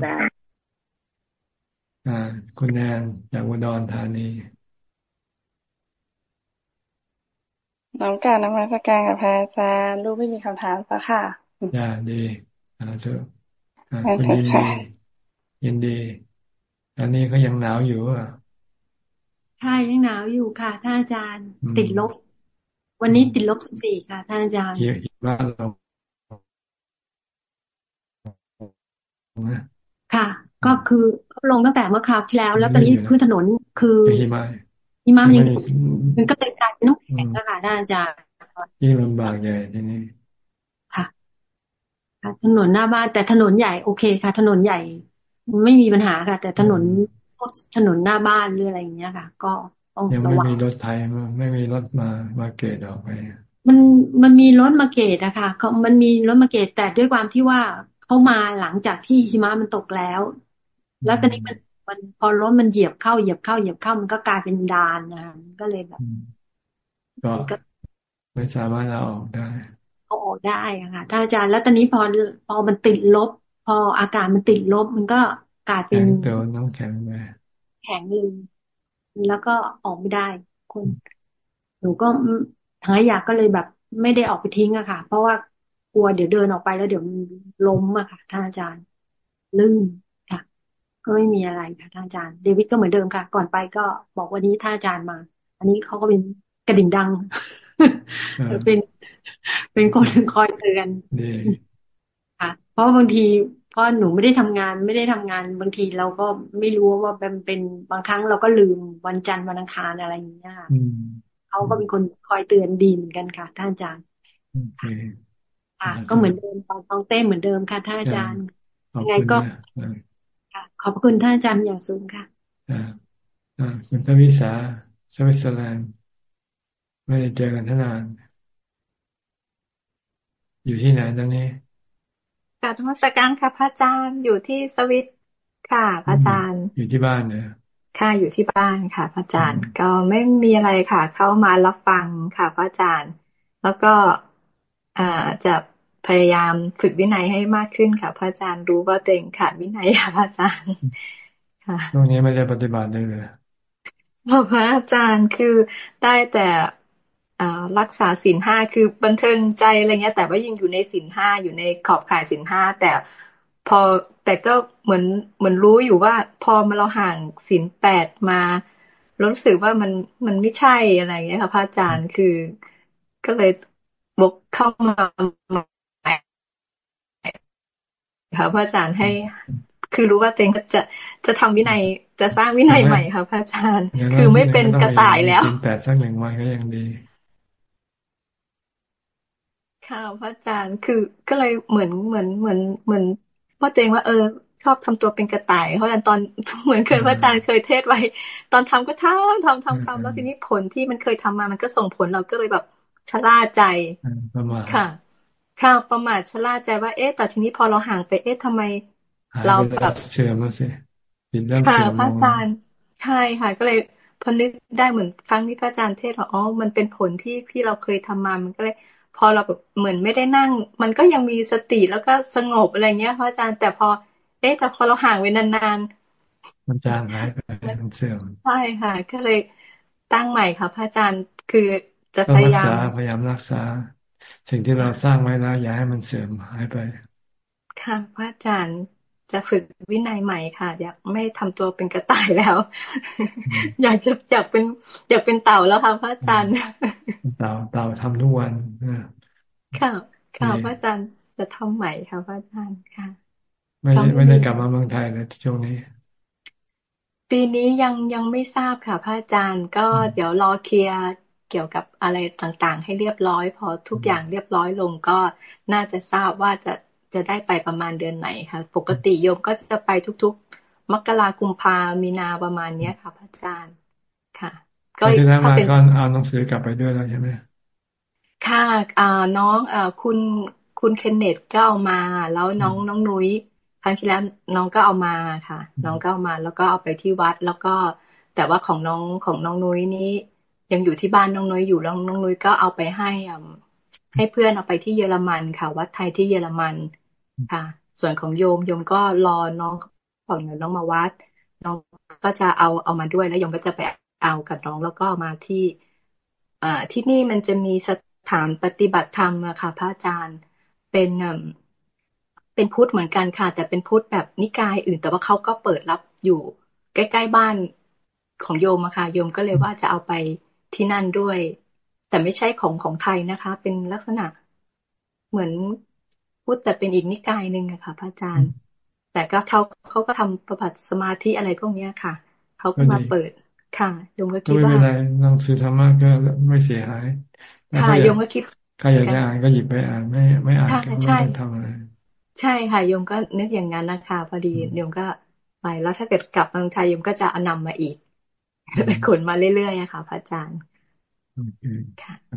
อ่าคุณแนนจากอุดรธานี น้องการนมัสการกับพระอาจารย์ลูกไม่มีคำถามสักค่ะอ่าดีสาธุคุณดียินดีตอนนี้เขายังหนาวอยู่อะใช่ยังหนาวอยู่ค่ะท่านอาจารย์ ติดลบ วันนี้ติดลบสิบสี่ค่ะท่านอาจารย์บ้านเราค่ะ ก็คือลงตั้งแต่เมื่อคราวที่แล้ว แล้วตอนนี้พื้นถนนคือ หิมะหิมะมันยังมันก็เลยกลายเป็นน้ำแข็งค่ะท่านอาจารย์ยิ่งลำบากใหญ่ทีนี้ค่ะถนนหน้าบ้านแต่ถนนใหญ่โอเคค่ะ ถนนใหญ่ ไม่มีปัญหาค่ะ แต่ถนนถนนหน้าบ้านหรืออะไรอย่างเงี้ยค่ะ ก็ต้องระวังไม่มีรถไทยไม่มีรถมามาเกตออกไปมันมันมีรถมาเกตอะค่ะเขามันมีรถมาเกตแต่ด้วยความที่ว่าเขามาหลังจากที่หิมะมันตกแล้ว แล้วตอนนี้มัน มันพอรถมันเหยียบเข้าเหยียบเข้าเหยียบเข้ามันก็กลายเป็นดานนะก็เลยแบบก็ไม่สามารถเอาออกได้เอาออกได้อะค่ะถ้าอาจารย์แล้วตอนนี้พอพอมันติดลบ พออากาศมันติดลบ มันก็กลายเป็นเตียวน้องแข็งไปแข็งลืมแล้วก็ออกไม่ได้คนหนูก็ทางอยากก็เลยแบบ ไม่ได้ออกไปทิ้งอะค่ะ เพราะว่ากลัวเดี๋ยวเดินออกไปแล้วเดี๋ยวล้มอะค่ะท่านอาจารย์ลื่นค่ะ ก็ไม่มีอะไรค่ะท่านอาจารย์เดวิดก็เหมือนเดิมค่ะ ก่อนไปก็บอกวันนี้ท่านอาจารย์มา อันนี้เขาก็เป็นกระดิ่งดังเป็นเป็นคนคอยเตือนค่ะ เพราะบางทีเพราะหนูไม่ได้ทำงานไม่ได้ทำงานบางทีเราก็ไม่รู้ว่าเป็นเป็นบางครั้งเราก็ลืมวันจันทร์วันอังคารอะไรอย่างเงี้ยค่ะเขาก็เป็นคนคอยเตือนดีเหมือนกันค่ะ ท่านอาจารย์ค่ะ ก็เหมือนเดิมตอนต้องเต้เหมือนเดิมค่ะท่านอาจารย์ยังไงก็ ค่ะ ขอบคุณท่านอาจารย์อย่างสูงค่ะอ่าคุณพระวิสาสวิตเซอร์แลนด์ไม่ได้เจอกันท่านาน อยู่ที่ไหนตอนนี้กาบธรรมสการค่ะพระอาจารย์อยู่ที่สวิตค่ะพระอาจารย์ อยู่ที่บ้านเนี่ยค่ะอยู่ที่บ้านค่ะ พระอาจารย์ ก็ไม่มีอะไรค่ะ เข้ามารับฟังค่ะ พระอาจารย์ แล้วก็อ่าจะ พยายามฝึกวินัยให้มากขึ้นค่ะ พระอาจารย์รู้ว่าตัวเองขาดวินัยค่ะพระอาจารย์ค่ะตรงนี้ไม่ได้ปฏิบัติเลยเลยพระอาจารย์คือได้แต่รักษาศีลห้าคือบันเทิงใจอะไรเงี้ย แต่ว่ายังอยู่ในศีลห้าอยู่ในขอบข่ายศีลห้าแต่พอแต่ก็เหมือนเหมือนรู้อยู่ว่าพอมาเราห่างศีลแปดมารู้สึกว่ามันมันไม่ใช่อะไรเงี้ยค่ะพระอาจารย์คือก็เลยบกเข้ามา ค่ะพระอาจารย์ให้ คือรู้ว่าเจงจะจะทำวินัยจะสร้างวินัยใหม่ค่ะพระอาจารย์ คือไม่เป็นกระต่ายแล้วแปดสักหนึ่งวันก็ยังดีค่ะพระอาจารย์คือก็เลยเหมือนเหมือนเหมือนเหมือนพ่อเจงว่าเออชอบทำตัวเป็นกระต่ายเพราะตอนเหมือนเคยพระอาจารย์เคยเทศไว้ ตอนทำก็ทำทำทำทำแล้วทีนี้ผลที่มันเคยทำมามันก็ส่งผลเราก็เลยแบบชะล่าใจค่ะ ค่ะประมาทชะล่าใจว่าเอ๊ะแต่ทีนี้พอเราห่างไปเอ๊ะทำไม เราแบบเชื่อมาสิินเริ่มเชื่อมพระอาจารย์ใช่ค่ะ ก็เลยพอนึกได้เหมือนครั้งที่พระอาจารย์เทศว่าอ๋อมันเป็นผลที่ที่เราเคยทำมามันก็เลย พอเราแบบเหมือนไม่ได้นั่ง มันก็ยังมีสติแล้วก็สงบอะไรเงี้ยพระอาจารย์แต่พอ เอ๊ะแต่พอเราห่างไปนานๆมันจางหายไปมันเสื่อมใช่ค่ะ ก็เลยตั้งใหม่ค่ะพระอาจารย์คือจะพยายามพยายามรักษา สิ่งที่เราสร้างไว้แล้ว อย่าให้มันเสื่อมหายไป ค่ะพระอาจารย์จะฝึกวินัยใหม่ค่ะ อยากไม่ทำตัวเป็นกระต่ายแล้ว อยากจะอยากเป็นอยากเป็นเต่าแล้วค่ะพระอาจารย์เต่าเต่าทำทุกวันค่ะค่ะพระอาจารย์จะทำใหม่ค่ะพระอาจารย์ค่ะ ไม่ได้ไม่ได้กลับมาเมืองไทยเลยช่วงนี้ปีนี้ยังยังไม่ทราบค่ะพระอาจารย์ก็เดี๋ยวรอเคลียร์ เกี่ยวกับอะไรต่างๆ ให้เรียบร้อย พอทุกอย่างเรียบร้อยลงก็น่าจะทราบว่าจะจะได้ไปประมาณเดือนไหนคะปกติโยมก็จะไปทุกๆ มกราคุมพามีนาประมาณเนี้ยค่ะพระอาจารย์ค่ะ ก็ถ้าเป็นก็เอาหนังสือกลับไปด้วยแล้วใช่ไหมค่ะอ่าน้องอ่าคุณคุณเคนเนตก็เอามา แล้วน้องน้องนุ้ยครั้งที่แล้วน้องก็เอามาค่ะ น้องก็เอามา แล้วก็เอาไปที่วัด แล้วก็แต่ว่าของน้องของน้องนุ้ยนี้ ยังอยู่ที่บ้านน้องนุ้ยอยู่แล้วน้องนุ้ยก็เอาไปให้ให้เพื่อนเอาไปที่เยอรมันค่ะ วัดไทยที่เยอรมันค่ะ ส่วนของโยมโยมก็รอน้องของเงินน้องมาวัด น้องก็จะเอาเอามาด้วยแล้วโยมก็จะไปเอากับน้องแล้วก็มาที่อที่นี่มันจะมีสถานปฏิบัติธรรมค่ะ พระอาจารย์เป็นเป็นพุทธเหมือนกันค่ะ แต่เป็นพุทธแบบนิกายอื่น แต่ว่าเขาก็เปิดรับอยู่ใกล้ ๆ บ้านของโยมอะค่ะโยมก็เลยว่าจะเอาไป ที่นั่นด้วย แต่ไม่ใช่ของของไทยนะคะ เป็นลักษณะเหมือนพูดแต่เป็นอีกนิกายหนึ่งอะค่ะ พระอาจารย์ แต่ก็เขาเขาก็ทำประบัติสมาธิอะไรพวกเนี้ยค่ะ เขาก็มาเปิดค่ะโยมก็คิดว่าไม่เป็นไรหนังสือธรรมะก็ไม่เสียหายค่ะโยมก็คิดใครอยากจะอ่านก็หยิบไปอ่านไม่ไม่อ่านก็ไม่ต้องทำอะไรใช่ค่ะโยมก็นึกอย่างนั้นนะคะ พอดีโยมก็ไปแล้วถ้าเกิดกลับเมืองไทยโยมก็จะอนำมาอีก ขนมาเรื่อยๆค่ะพระอาจารย์โอเคค่ะ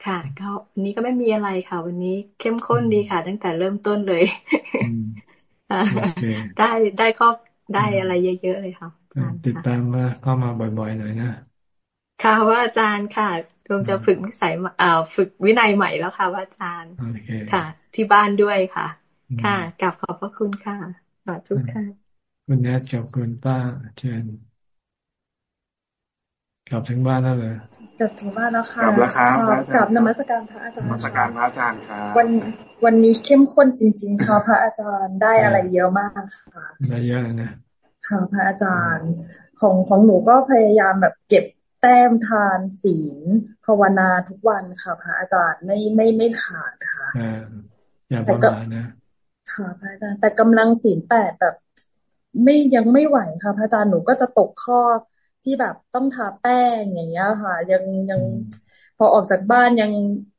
ค่ะก็นี้ก็ไม่มีอะไรค่ะ วันนี้เข้มข้นดีค่ะ ตั้งแต่เริ่มต้นเลยได้ได้ข้อได้อะไรเยอะๆเลยค่ะติดตามมาเข้ามาบ่อยๆหน่อยนะค่ะว่าอาจารย์ค่ะดวงจะฝึกนิสัยเอ่อฝึกวินัยใหม่แล้วค่ะว่าอาจารย์ค่ะ ที่บ้านด้วยค่ะ ค่ะกลับขอบพระคุณค่ะสาธุค่ะคุณแนทกับคุณป้าเชิญ กลับถึงบ้านแล้วเลยกลับถึงบ้านแล้วค่ะกลับแล้วครับกลับนมัสการพระอาจารย์นมัสการพระอาจารย์ครับวันวันนี้เข้มข้นจริง ๆ ค่ะพระอาจารย์ได้อะไรเยอะมากค่ะได้เยอะนะค่ะพระอาจารย์ของของหนูก็พยายามแบบเก็บแต้มทานศีลภาวนาทุกวันค่ะ พระอาจารย์ไม่ไม่ไม่ขาดค่ะอย่าประมาทนะค่ะพระอาจารย์แต่กำลังศีลแปดแบบ ไม่ยังไม่ไหวค่ะ พระอาจารย์หนูก็จะตกข้อ ที่แบบต้องทาแป้งอย่างเงี้ยค่ะ ยังยังพอออกจากบ้านยัง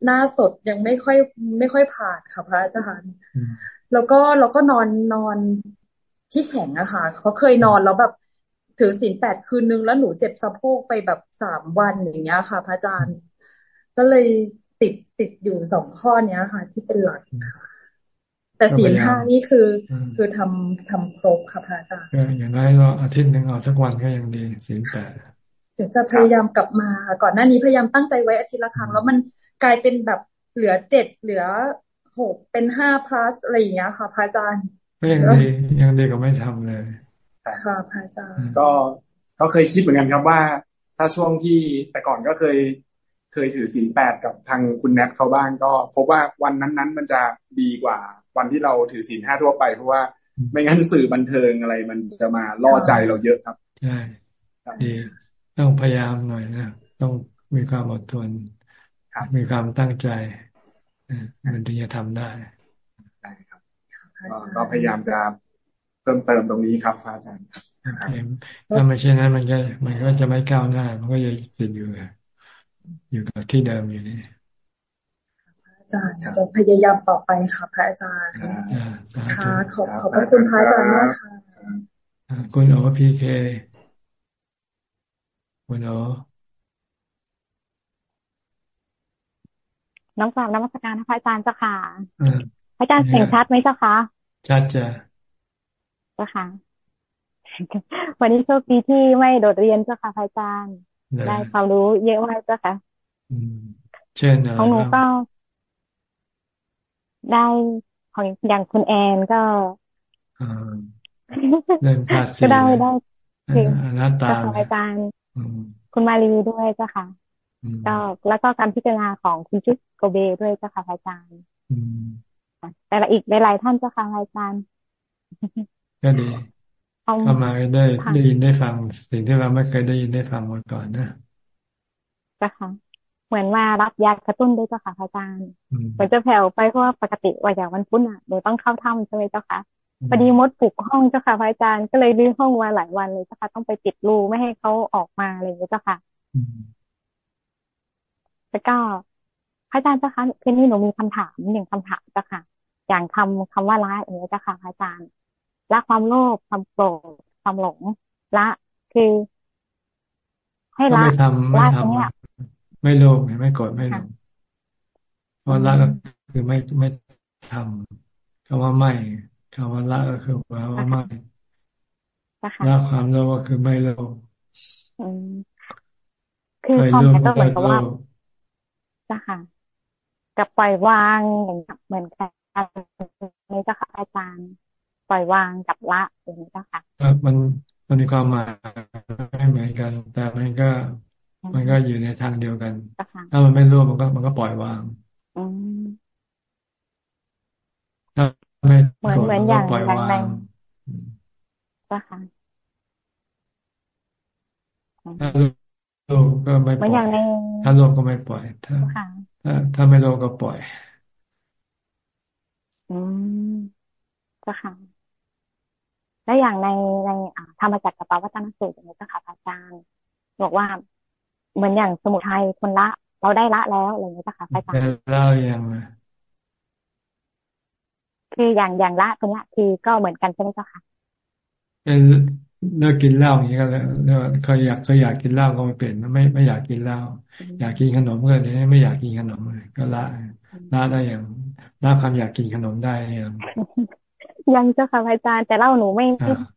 หน้าสดยังไม่ค่อย ไม่ค่อยผ่านค่ะพระอาจารย์แล้วก็แล้วก็นอนนอนที่แข็งอะค่ะเขาเคยนอนแล้วแบบถือศีลแปดคืนนึงแล้วหนูเจ็บสะโพกไปแบบสามวันอย่างเงี้ยค่ะ พระอาจารย์ ก็เลยติดติดอยู่สองข้อเนี้ยค่ะ ที่เป็นหลักค่ะ แต่ศีลห้านี่คือ คือทำทำครบค่ะพระอาจารย์อย่างน้อยเราอาทิตย์หนึ่งเอาสักวันก็ยังดีศีลแปดเดี๋ยวจะพยายามกลับมาค่ะก่อนหน้านี้พยายามตั้งใจไว้อาทิตย์ละครั้งแล้วมันกลายเป็นแบบเหลือเจ็ดเหลือหกเป็นห้า plus อะไรอย่างเงี้ยค่ะพระอาจารย์ก็ยังดียังดีกว่าไม่ทำเลยค่ะพระอาจารย์ก็ก็เคยคิดเหมือนกันครับว่า ถ้าช่วงที่แต่ก่อนก็เคยเคยถือศีลแปดกับทางคุณแนทเขาบ้างก็พบว่าวันนั้นๆ มันจะดีกว่า วันที่เราถือศีลห้าทั่วไป เพราะว่าไม่งั้นสื่อบันเทิงอะไร มันจะมาล่อใจเราเยอะครับใช่ดีต้องพยายามหน่อยนะต้องมีความอดทนมีความตั้งใจมันถึงจะทำได้ได้ครับก็พยายามจะเพิ่มเติมตรงนี้ครับอาจารย์ถ้าไม่เช่นนั้นมันก็มันก็จะไม่ก้าวหน้า มันก็จะติดอยู่อยู่กับที่เดิมอยู่นี่อา จารย์จะพยายามต่อไปค่ะพระอาจารย์ค่ะขอบขอบพระคุณพระอาจารย์มากค่ะคุณโอพีเคคุณโอน้องกราบนมัสการพระอาจารย์เจ้าค่ะพระอาจารย์เสียงชัดไหมเจ้าคะชัดจ้ะเจ้าค่ะ วันนี้โชคดีที่ไม่โดดเรียนเจ้าค่ะพระอาจารย์ ได้ความรู้เยอะมากเจ้าค่ะเช่นของหนูก็ ได้ของอย่างคุณแอนก็เดินภาษีก็ได้ได้คือหน้าตาอาจารย์คุณมารีด้วยเจ้าค่ะก็แล้วก็การพิจารณาของคุณชุดโกเบด้วยเจ้าค่ะอาจารย์แต่ละอีกหลายท่านเจ้าค่ะอาจารย์ก็ดีเข้ามาได้ได้ยินได้ฟังสิ่งที่เราไม่เคยได้ยินได้ฟังมาก่อนนะจ้าค่ะ เหมือนว่ารับยากระตุ้นด้วยเจ้าค่ะอาจารย์เหมือนจะแผ่วไปเพราะว่าปกติว่าอย่างวันพุธอะหนูต้องเข้าถ้ำใช่ไหมเจ้าค่ะพอดีมดปลุกห้องเจ้าค่ะอาจารย์ก็เลยรื้อห้องมาหลายวันเลยเจ้าค่ะต้องไปปิดรูไม่ให้เขาออกมาอะไรอย่างเงี้ยเจ้าค่ะแล้วก็พระอาจารย์เจ้าค่ะคืนนี้หนูมีคำถามหนึ่งคำถามเจ้าค่ะ อย่างคำคำว่าละอย่างนี้เจ้าค่ะพระอาจารย์ละความโลภความโกรธความหลงละคือ ให้ละละตรงเนี้ย ไม่โลภไม่โกรธไม่หลงเพราะละก็คือไม่ไม่ทำคำว่าไม่คำว่าละก็คือว่าว่าไม่ละความโลภก็คือไม่โลภคือความหมายก็เหมือนกับว่าจ้ะค่ะกับปล่อยวางอย่างเหมือนกันนี่จ้ะค่ะอาจารย์ปล่อยวางกับละอย่างนี้จ้ะค่ะมันมันมีความหมายไม่เหมือนกัน แต่มันก็ มันก็อยู่ในทางเดียวกัน ถ้ามันไม่ร่วมมันก็มันก็ปล่อยวางถ้าไม่เหมือนเหมือนอย่างปล่อยวางก็ค่ะถ้าโลภก็ไม่ปล่อยถ้าโลภก็ไม่ปล่อย ถ้าถ้าถ้าไม่โลภก็ปล่อย อืมก็ค่ะแล้วอย่างในในธรรมจักรกับปวัตนสูตรอย่างนี้ก็ค่ะอาจารย์บอกว่า เหมือนอย่างสมุทัยคนละ เราได้ละแล้วอะไรอย่างนี้ค่ะอาจารย์เล่าอย่างคืออย่างอย่างละตรงนี้คือก็เหมือนกันใช่ไหมเจ้าค่ะเป็นเลิกกินเหล้าอย่างนี้ก็แล้วเคยอยากเคยอยากกินเหล้าก็ไม่เป็นไม่ไม่อยากกินเหล้าอยากกินขนมก็เลยไม่อยากกินขนมเลยก็ละละได้อย่างละความอยากกินขนมได้ยังยังเจ้าค่ะอาจารย์แต่เหล้าหนูไม่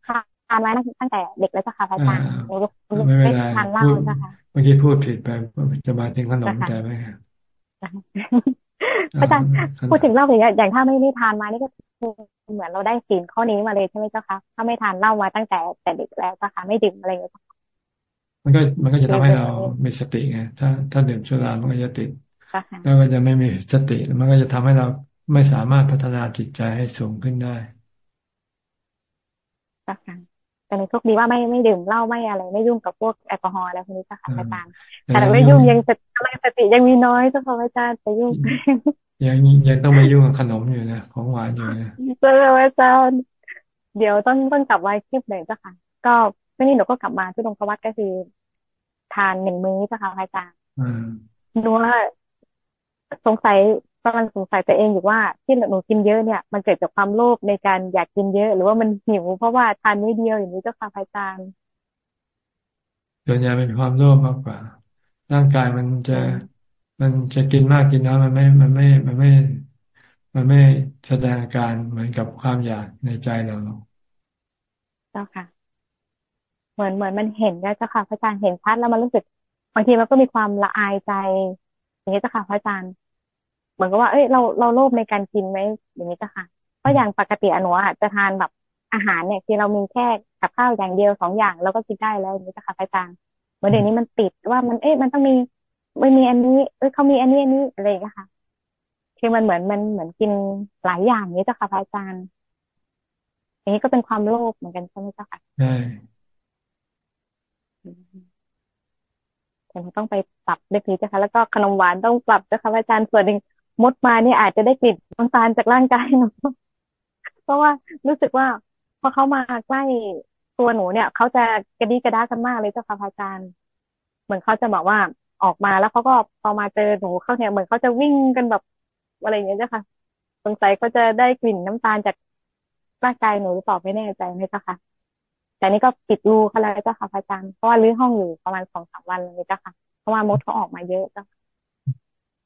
ทานไว้ตั้งแต่เด็กแล้วเจ้าค่ะอาจารย์หนูไม่ทานเหล้าเจ้าค่ะ เมื่อกี้พูดผิดไปจะมาถึงขนมใจไหมอาจารย์พูดถึงเหล้าอย่างอย่างถ้าไม่ได้ทานมานี่ก็เหมือนเราได้ศีลข้อนี้มาเลยใช่ไหมเจ้าคะถ้าไม่ทานเหล้ามาตั้งแต่แต่เด็กแล้วเจ้าค่ะไม่ดื่มอะไรอย่างเงี้ยมันก็มันก็จะทำให้เรามีสติไงถ้า ถ้าดื่มสุรามันก็จะติดแล้วก็จะไม่มีสติมันก็จะทำให้เราไม่สามารถพัฒนาจิตใจให้สูงขึ้นได้จ้ะค่ะ แต่ในโชคดีว่าไม่ไม่ดื่มเหล้าไม่อะไรไม่ยุ่งกับพวกแอลกอฮอล์อะไรพวกนี้จ้ะค่ะอาจารย์แต่ไม่ยุ่งยังอะไรสติยังมีน้อยเจ้าค่ะอาจารย์แต่ยุ่งยังยังต้องมายุ่งกับขนมอยู่นะของหวานอยู่นะเจ้าค่ะอาจารย์เดี๋ยวต้องต้องกลับไว้คลิปเลยเจ้าค่ะ ก็ไม่นี่หนูก็กลับมาที่ตรงพวัดก็คือ ทานหนึ่งมื้อเจ้าค่ะอาจารย์หนูว่าสงสัย กำลังสงสัยตัวเองอยู่ว่าที่หนูกินเยอะเนี่ยมันเกิดจากความโลภในการอยากกินเยอะ หรือว่ามันหิวเพราะว่าทานไม่เดียวอย่างนี้เจ้าค่ะอาจารย์ส่วนใหญ่เป็นความโลภมากกว่า ร่างกายมันจะมันจะกินมากกินน้อยมันไม่มันไม่มันไม่ มันไม่แสดงอาการเหมือนกับความอยากในใจเราเจ้าค่ะ เหมือนเหมือนมันเห็นได้เจ้าค่ะพระอาจารย์เห็นชัดแล้วมันรู้สึกบางทีมันก็มีความละอายใจอย่างนี้เจ้าค่ะพระอาจารย์เห มือนกับว่าเอ้ยเราเราโลภในการกินไหมอย่างนี้จ้ะค่ะเพราะอย่างปกติอนุอะจะทานแบบอาหารเนี่ยคือเรามีแค่กับข้าวอย่างเดียวสองอย่างเราก็กินได้แล้วอย่างนี้จ้ะค่ะอาจารย์เมื่อเดี๋ยวนี้มันติดว่ามันเอ๊ะมันต้องมีไม่มีอันนี้ เอ้ยเขามีอันนี้อันนี้อะไรอย่างเงี้ยค่ะคือมันเหมือนมันเหมือนกินหลายอย่างนี้จ้ะค่ะอาจารย์อย่างนี้ก็เป็นความโลภเหมือนกันใช่ไหมจ้ะค่ะใช่แต่เราต้องไปปรับด้วยพีจ้ะค่ะแล้วก็ขนมหวานต้องปรับจ้ะค่ะอาจารย์ส่วนหนึ่ง มดมาเนี่ยอาจจะได้กลิ่นน้ำตาลจากร่างกายหนูเพราะว่ารู้สึกว่าพอเขามาใกล้ตัวหนูเนี่ยเขาจะกระดิกระด้ากันมากเลยเจ้าค่ะอาจารย์ เหมือนเขาจะบอกว่าออกมาแล้วเขาก็พอมาเจอหนูเขาเนี่ยเหมือนเขาจะวิ่งกันแบบอะไรอย่างเงี้ยเจ้าค่ะสงสัยก็จะได้กลิ่นน้ำตาลจากร่างกายหนูหรือเปล่าไม่แน่ใจไหมเจ้าค่ะ แต่นี่ก็ปิดรูเขาแล้วเจ้าค่ะอาจารย์เพราะว่ารื้อห้องอยู่ประมาณสองสามวันเลยเจ้าค่ะ เพราะว่ามดเขาออกมาเยอะเจ้าค่ะ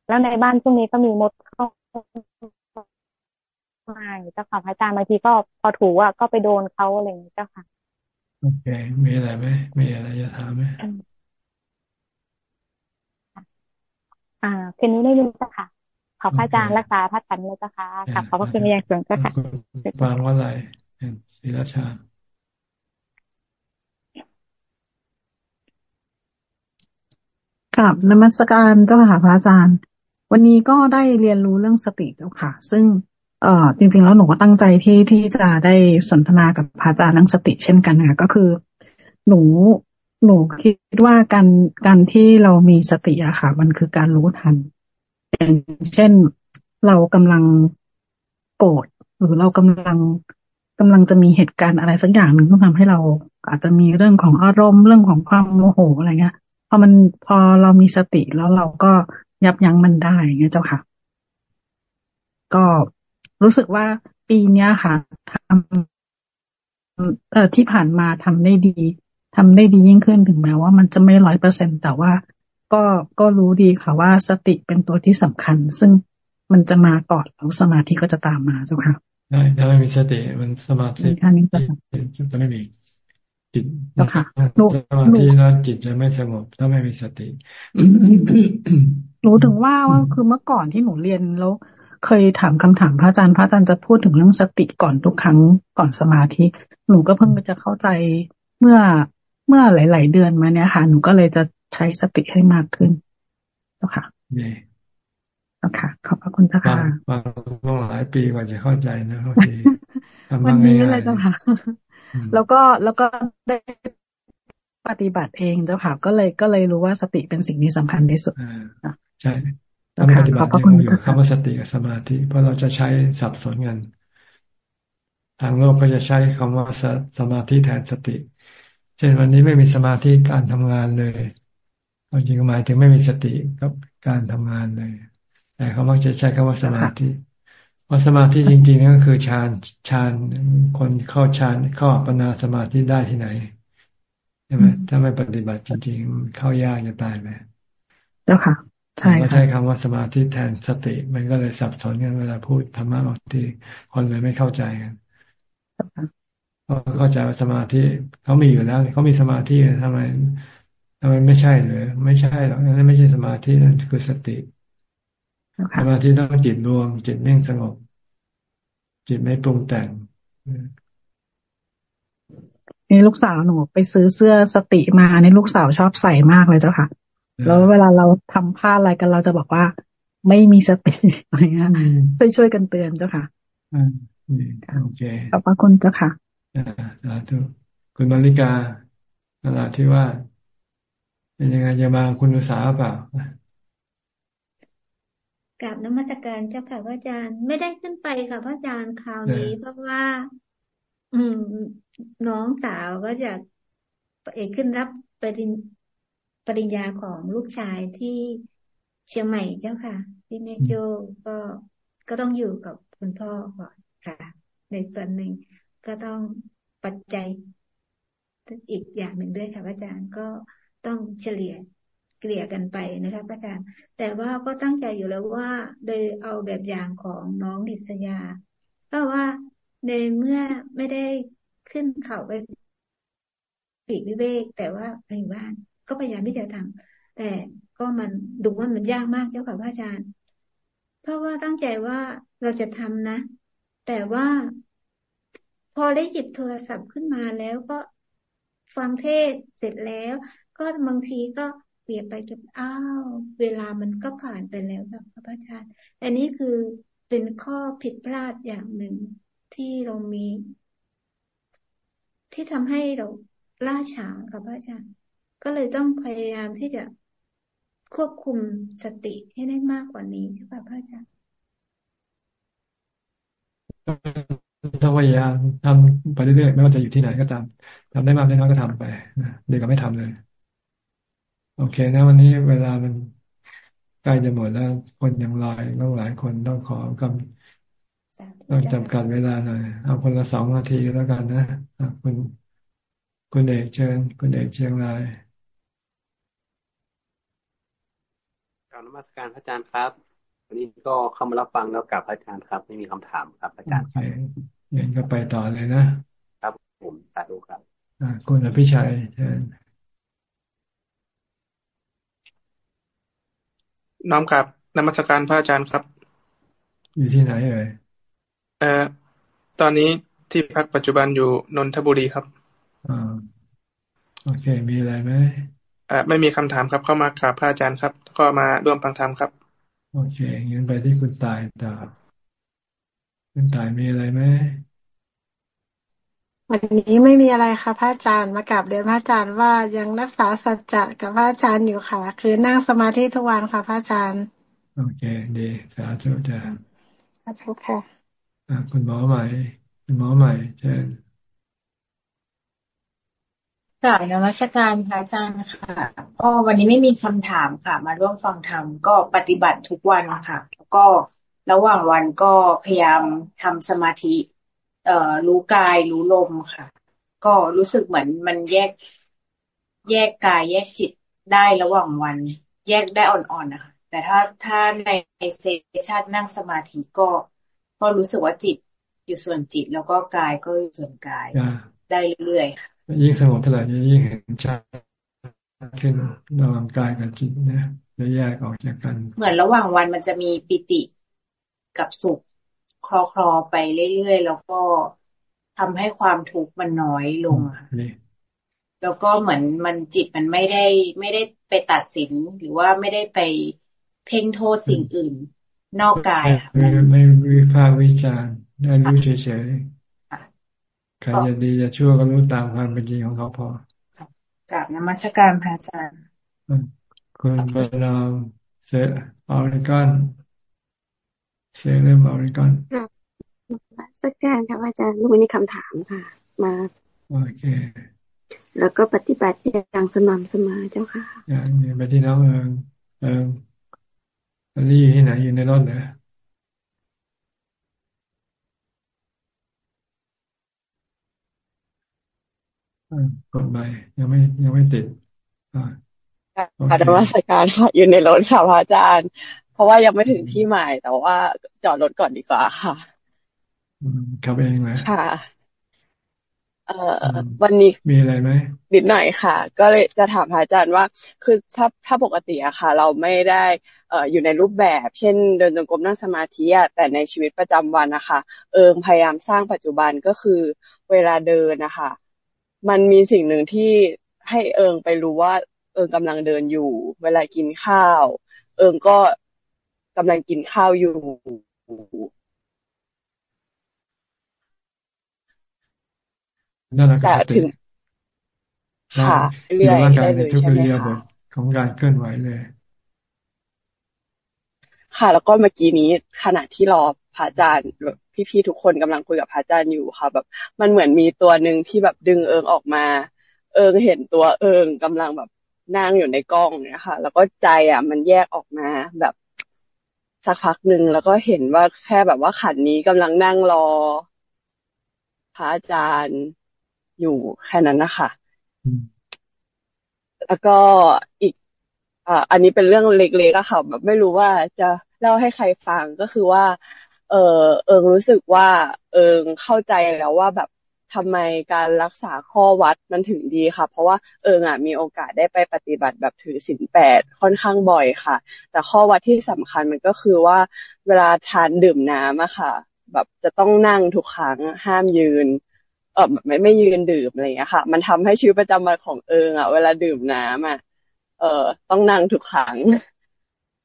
แล้วในบ้านช่วงนี้ก็มีมดเข้ามาเจ้าค่ะพระอาจารย์บางทีก็พอถูอะก็ไปโดนเขาอะไรอย่างนี้เจ้าค่ะโอเค มีอะไรไหมมีอะไรจะถามไหมอ่าคืนนี้ได้ยินเจ้าค่ะขอพระอาจารย์รักษาพระฉันเลยเจ้าค่ะค่ะขอบพระคุณอย่างสูงเจ้าค่ะฟังว่าอะไรศิลชากับนมัสการเจ้าค่ะพระอาจารย์ วันนี้ก็ได้เรียนรู้เรื่องสติแล้วค่ะ ซึ่งเอ่อจริง ๆ แล้วหนูก็ตั้งใจที่ที่จะได้สนทนากับพระอาจารย์เรื่องสติเช่นกันค่ะก็คือ หนูหนูคิดว่าการการที่เรามีสติอะค่ะ มันคือการรู้ทัน อย่างเช่นเรากำลังโกรธหรือเรากำลังกำลังจะมีเหตุการณ์อะไรสักอย่างหนึ่งที่ทำให้เราอาจจะมีเรื่องของอารมณ์เรื่องของความโมโหอะไรเงี้ยพอมันพอเรามีสติแล้วเราก็ ยับยั้งมันได้ไงเจ้าค่ะ ก็รู้สึกว่าปีเนี้ยค่ะทำเอ่อที่ผ่านมาทำได้ดีทำได้ดียิ่งขึ้นถึงแม้ว่ามันจะไม่ร้อยเปอร์เซ็นแต่ว่าก็ก็รู้ดีค่ะว่าสติเป็นตัวที่สำคัญ ซึ่งมันจะมาก่อนแล้วสมาธิก็จะตามมาเจ้าค่ะใช่ถ้าไม่มีสติมันสมาธิจะไม่มีจิตสมาธิแล้วจิตจะไม่สงบถ้าไม่มีสติ หนูถึงว่าว่าคือเมื่อก่อนที่หนูเรียนแล้ว เคยถามคำถามพระอาจารย์พระอาจารย์จะพูดถึงเรื่องสติก่อนทุกครั้งก่อนสมาธิ หนูก็เพิ่งจะเข้าใจเมื่อเมื่อหลาย ๆ เดือนมาเนี้ยค่ะ หนูก็เลยจะใช้สติให้มากขึ้นแล้วค่ะแล้วค่ะ ขอบพระคุณเจ้าค่ะบางต้องหลายปีกว่าจะเข้าใจนะบางทีวันนี้เลยเจ้าค่ะ แล้วก็แล้วก็ได้ปฏิบัติเองเจ้าค่ะ ก็เลยก็เลยรู้ว่าสติเป็นสิ่งที่สำคัญที่สุด ใช่ทำปฏิบัติเนี่ยอยู่คำว่าสติกับสมาธิ เพราะเราจะใช้สับสนกันทางโลกก็จะใช้คำว่าสมาธิแทนสติ เช่นวันนี้ไม่มีสมาธิการทำงานเลยจริงหมายถึงไม่มีสติกับการทำงานเลย แต่เขามักจะใช้คำว่าสมาธิเพราะสมาธิจริงๆก็คือฌานฌานคนเข้าฌานเข้าอัปปนาสมาธิได้ที่ไหนใช่ไหมถ้าไม่ปฏิบัติจริง ๆ เข้ายากจะตายไหมเจ้าค่ะ ใช่ค่ะใช้คำว่าสมาธิแทนสติ มันก็เลยสับสนกันเวลาพูดธรรมะบางทีคนเลยไม่เข้าใจกันเพราะเข้าใจว่าสมาธิเขามีอยู่แล้วเขามีสมาธิทำไมทำไมไม่ใช่เลยไม่ใช่หรอกนั่นไม่ใช่สมาธินั่นคือสติสมาธิต้องจิตรวม จิตนิ่งสงบ จิตไม่ปรุงแต่งนี่ลูกสาวหนูไปซื้อเสื้อสติมาในลูกสาวชอบใส่มากเลยเจ้าค่ะ แล้วเวลาเราทำพลาดอะไรกันเราจะบอกว่า ไม่มีสติอะไรเงี้ยช่วยช่วยกันเตือนเจ้าค่ะอืมโอเคขอบพระคุณเจ้าค่ะสาธุคุณมาริกาตลาดที่ว่า เป็นยังไงจะมาคุณอุตสาหเปล่ากับนมัตการเจ้าค่ะพระอาจารย์ไม่ได้ขึ้นไปค่ะพระอาจารย์คราวนี้ เพราะว่า อืม น้องสาวก็จะเอกขึ้นรับปริญ ปริญญาของลูกชายที่เชียงใหม่เจ้าค่ะ ที่แม่โจก็ก็ต้องอยู่กับคุณพ่อก่อนค่ะ ในส่วนหนึ่งก็ต้องปัจจัยอีกอย่างหนึ่งด้วยค่ะอาจารย์ก็ต้องเฉลี่ยเกลี่ยกันไปนะคะอาจารย์ แต่ว่าก็ตั้งใจอยู่แล้วว่า โดยเอาแบบอย่างของน้องนิสยา ก็ว่าในเมื่อไม่ได้ขึ้นเขาไปปีกวิเวกแต่ว่าไปบ้าน ก็พยายามที่จะทำแต่ก็มันดูว่ามันยากมากเจ้าค่ะพระอาจารย์ เพราะว่าตั้งใจว่าเราจะทำนะ แต่ว่าพอได้หยิบโทรศัพท์ขึ้นมาแล้วก็ฟังเทศเสร็จแล้ว ก็บางทีก็เปลี่ยนไปกับอ้าวเวลามันก็ผ่านไปแล้วครับพระอาจารย์ อันนี้คือเป็นข้อผิดพลาดอย่างหนึ่งที่เรามี ที่ทำให้เราล่าช้าครับพระอาจารย์ ก็เลยต้องพยายามที่จะควบคุมสติให้ได้มากกว่านี้ใช่ไหมพระอาจารย์ต้องพยายามทำไปเรื่อยๆไม่ว่าจะอยู่ที่ไหนก็ตามทำได้มากได้น้อยก็ทำไปนะเด็กก็ไม่ทำเลย โอเคนะวันนี้เวลามันใกล้จะหมดแล้วคนยังรอยต้องหลายคนต้องขอกำต้องจำกัดเวลาหน่อยเอาคนละสองนาทีแล้วกันนะคุณคุณเอกเชิญ คุณเอกเชียงรายกล่าวน มัสการพระอาจารย์ครับ วันนี้ก็เข้ามารับฟังแล้วกับพระอาจารย์ครับ ไม่มีคำถามครับ อาจารย์ครับเย็นก็ไปต่อเลยนะ ครับผมสาธุครับคุณอภิชัยเชิญน้อมกับนมัสการพระอาจารย์ครับ อยู่ที่ไหนเอ่ยเอ่อตอนนี้ที่พักปัจจุบันอยู่นนทบุรีครับอ่าโอเค มีอะไรไหมอ่า ไม่มีคำถามครับเข้ามากราบพระอาจารย์ครับ ก็มาร่วมฟังธรรมครับ โอเคงั้นไปที่คุณตายต่อคุณตายมีอะไรไหมวันนี้ไม่มีอะไรค่ะพระอาจารย์มากราบเรียนพระอาจารย์ว่ายังรักษาสัจจะกับพระอาจารย์อยู่ค่ะ คือนั่งสมาธิทุกวันค่ะพระอาจารย์ โอเค ดีสาธุจ้าสาธุค่ะคุณหมอใหม่ คุณหมอใหม่เชิญ กล่าวนมัสการพระอาจารย์ค่ะ ก็วันนี้ไม่มีคำถามค่ะ มาร่วมฟังธรรมก็ปฏิบัติทุกวันค่ะ แล้วก็ระหว่างวันก็พยายามทำสมาธิ เอ่อรู้กายรู้ลมค่ะ ก็รู้สึกเหมือนมันแยกแยกกายแยกจิตได้ระหว่างวัน แยกได้อ่อนๆนะคะแต่ถ้าถ้าในเซสชันนั่งสมาธิก็ ก็รู้สึกว่าจิตอยู่ส่วนจิตแล้วก็กายก็อยู่ส่วนกายได้เรื่อยๆค่ะ ยิ่งสงบเท่าไหร่ยิ่งเห็นชัดขึ้นระหว่างกายกับจิตนะจะแยกออกจากกัน เหมือนระหว่างวันมันจะมีปิติกับสุขคลอคลอไปเรื่อยๆแล้วก็ทำให้ความทุกข์มันน้อยลงค่ะแล้วก็เหมือนมันจิตมันไม่ได้ไม่ได้ไปตัดสินหรือว่าไม่ได้ไปเพ่งโทษสิ่งอื่น นอกกายค่ะไม่ไม่วิพากษ์วิจารณ์ได้รู้เฉยๆใครจะดีจะชั่วก็รู้ตามความเป็นจริงของเขาพอกราบนมัสการพระอาจารย์คุณบรามเซออริกอนเซเลมออริกอนสักการค่ะอาจารย์ลูกมีคำถามค่ะ มาโอเค แล้วก็ปฏิบัติอย่างสม่ำเสมอเจ้าค่ะอย่างนี้ไปที่น้องเอิงเอิงตอนนี้อยู่ที่ไหนอยู่ในรถเหรอ กดไปยังไม่ยังไม่ติดอ่าอาจารย์สการค่ะอยู่ในรถค่ะพระอาจารย์ เพราะว่ายังไม่ถึงที่หมายแต่ว่าจอดรถก่อนดีกว่าค่ะขับเองไหมค่ะ เอ่อวันนี้มีอะไรไหมนิดหน่อยค่ะ ก็เลยจะถามพระอาจารย์ว่า คือถ้าถ้าปกติอะค่ะ เราไม่ได้เอ่ออยู่ในรูปแบบ เช่น เดินจงกรมนั่งสมาธิอะแต่ในชีวิตประจำวันนะคะเอิงพยายามสร้างปัจจุบันก็คือเวลาเดินนะคะ มันมีสิ่งหนึ่งที่ให้เอิงไปรู้ว่า เอิงกำลังเดินอยู่ เวลากินข้าว เอิงก็กำลังกินข้าวอยู่นั่นแหละแต่ถึงค่ะเรื่อยได้เลยใช่ไหมคะของการเคลื่อนไหวเลย ค่ะ แล้วก็เมื่อกี้นี้ขณะที่รอพระอาจารย์ พี่ๆทุกคนกำลังคุยกับพระอาจารย์อยู่ค่ะแบบ มันเหมือนมีตัวหนึ่งที่แบบดึงเอิงออกมา เอิงเห็นตัวเอิงกำลังแบบนั่งอยู่ในกล้องเนี่ยค่ะ แล้วก็ใจอะ มันแยกออกมาแบบสักพักหนึ่งแล้วก็เห็นว่าแค่แบบว่าขันนี้กำลังนั่งรอพระอาจารย์อยู่แค่นั้นนะคะแล้วก็อีกอ่าอันนี้เป็นเรื่องเล็กๆอะค่ะ แบบไม่รู้ว่าจะเล่าให้ใครฟังก็คือว่า เออเอิงรู้สึกว่า เอิงเข้าใจแล้วว่าแบบทำไมการรักษาข้อวัดมันถึงดีค่ะ เพราะว่าเอิงอะมีโอกาสได้ไปปฏิบัติแบบถือศีลแปดค่อนข้างบ่อยค่ะ แต่ข้อวัดที่สำคัญมันก็คือว่าเวลาทานดื่มน้ำอะค่ะ แบบจะต้องนั่งทุกครั้งห้ามยืนเออไม่ไม่ยืนดื่มอะไรอย่างเงี้ยค่ะ มันทำให้ชีวิตประจำวันของเอิงอะเวลาดื่มน้ำอะเออต้องนั่งทุกครั้ง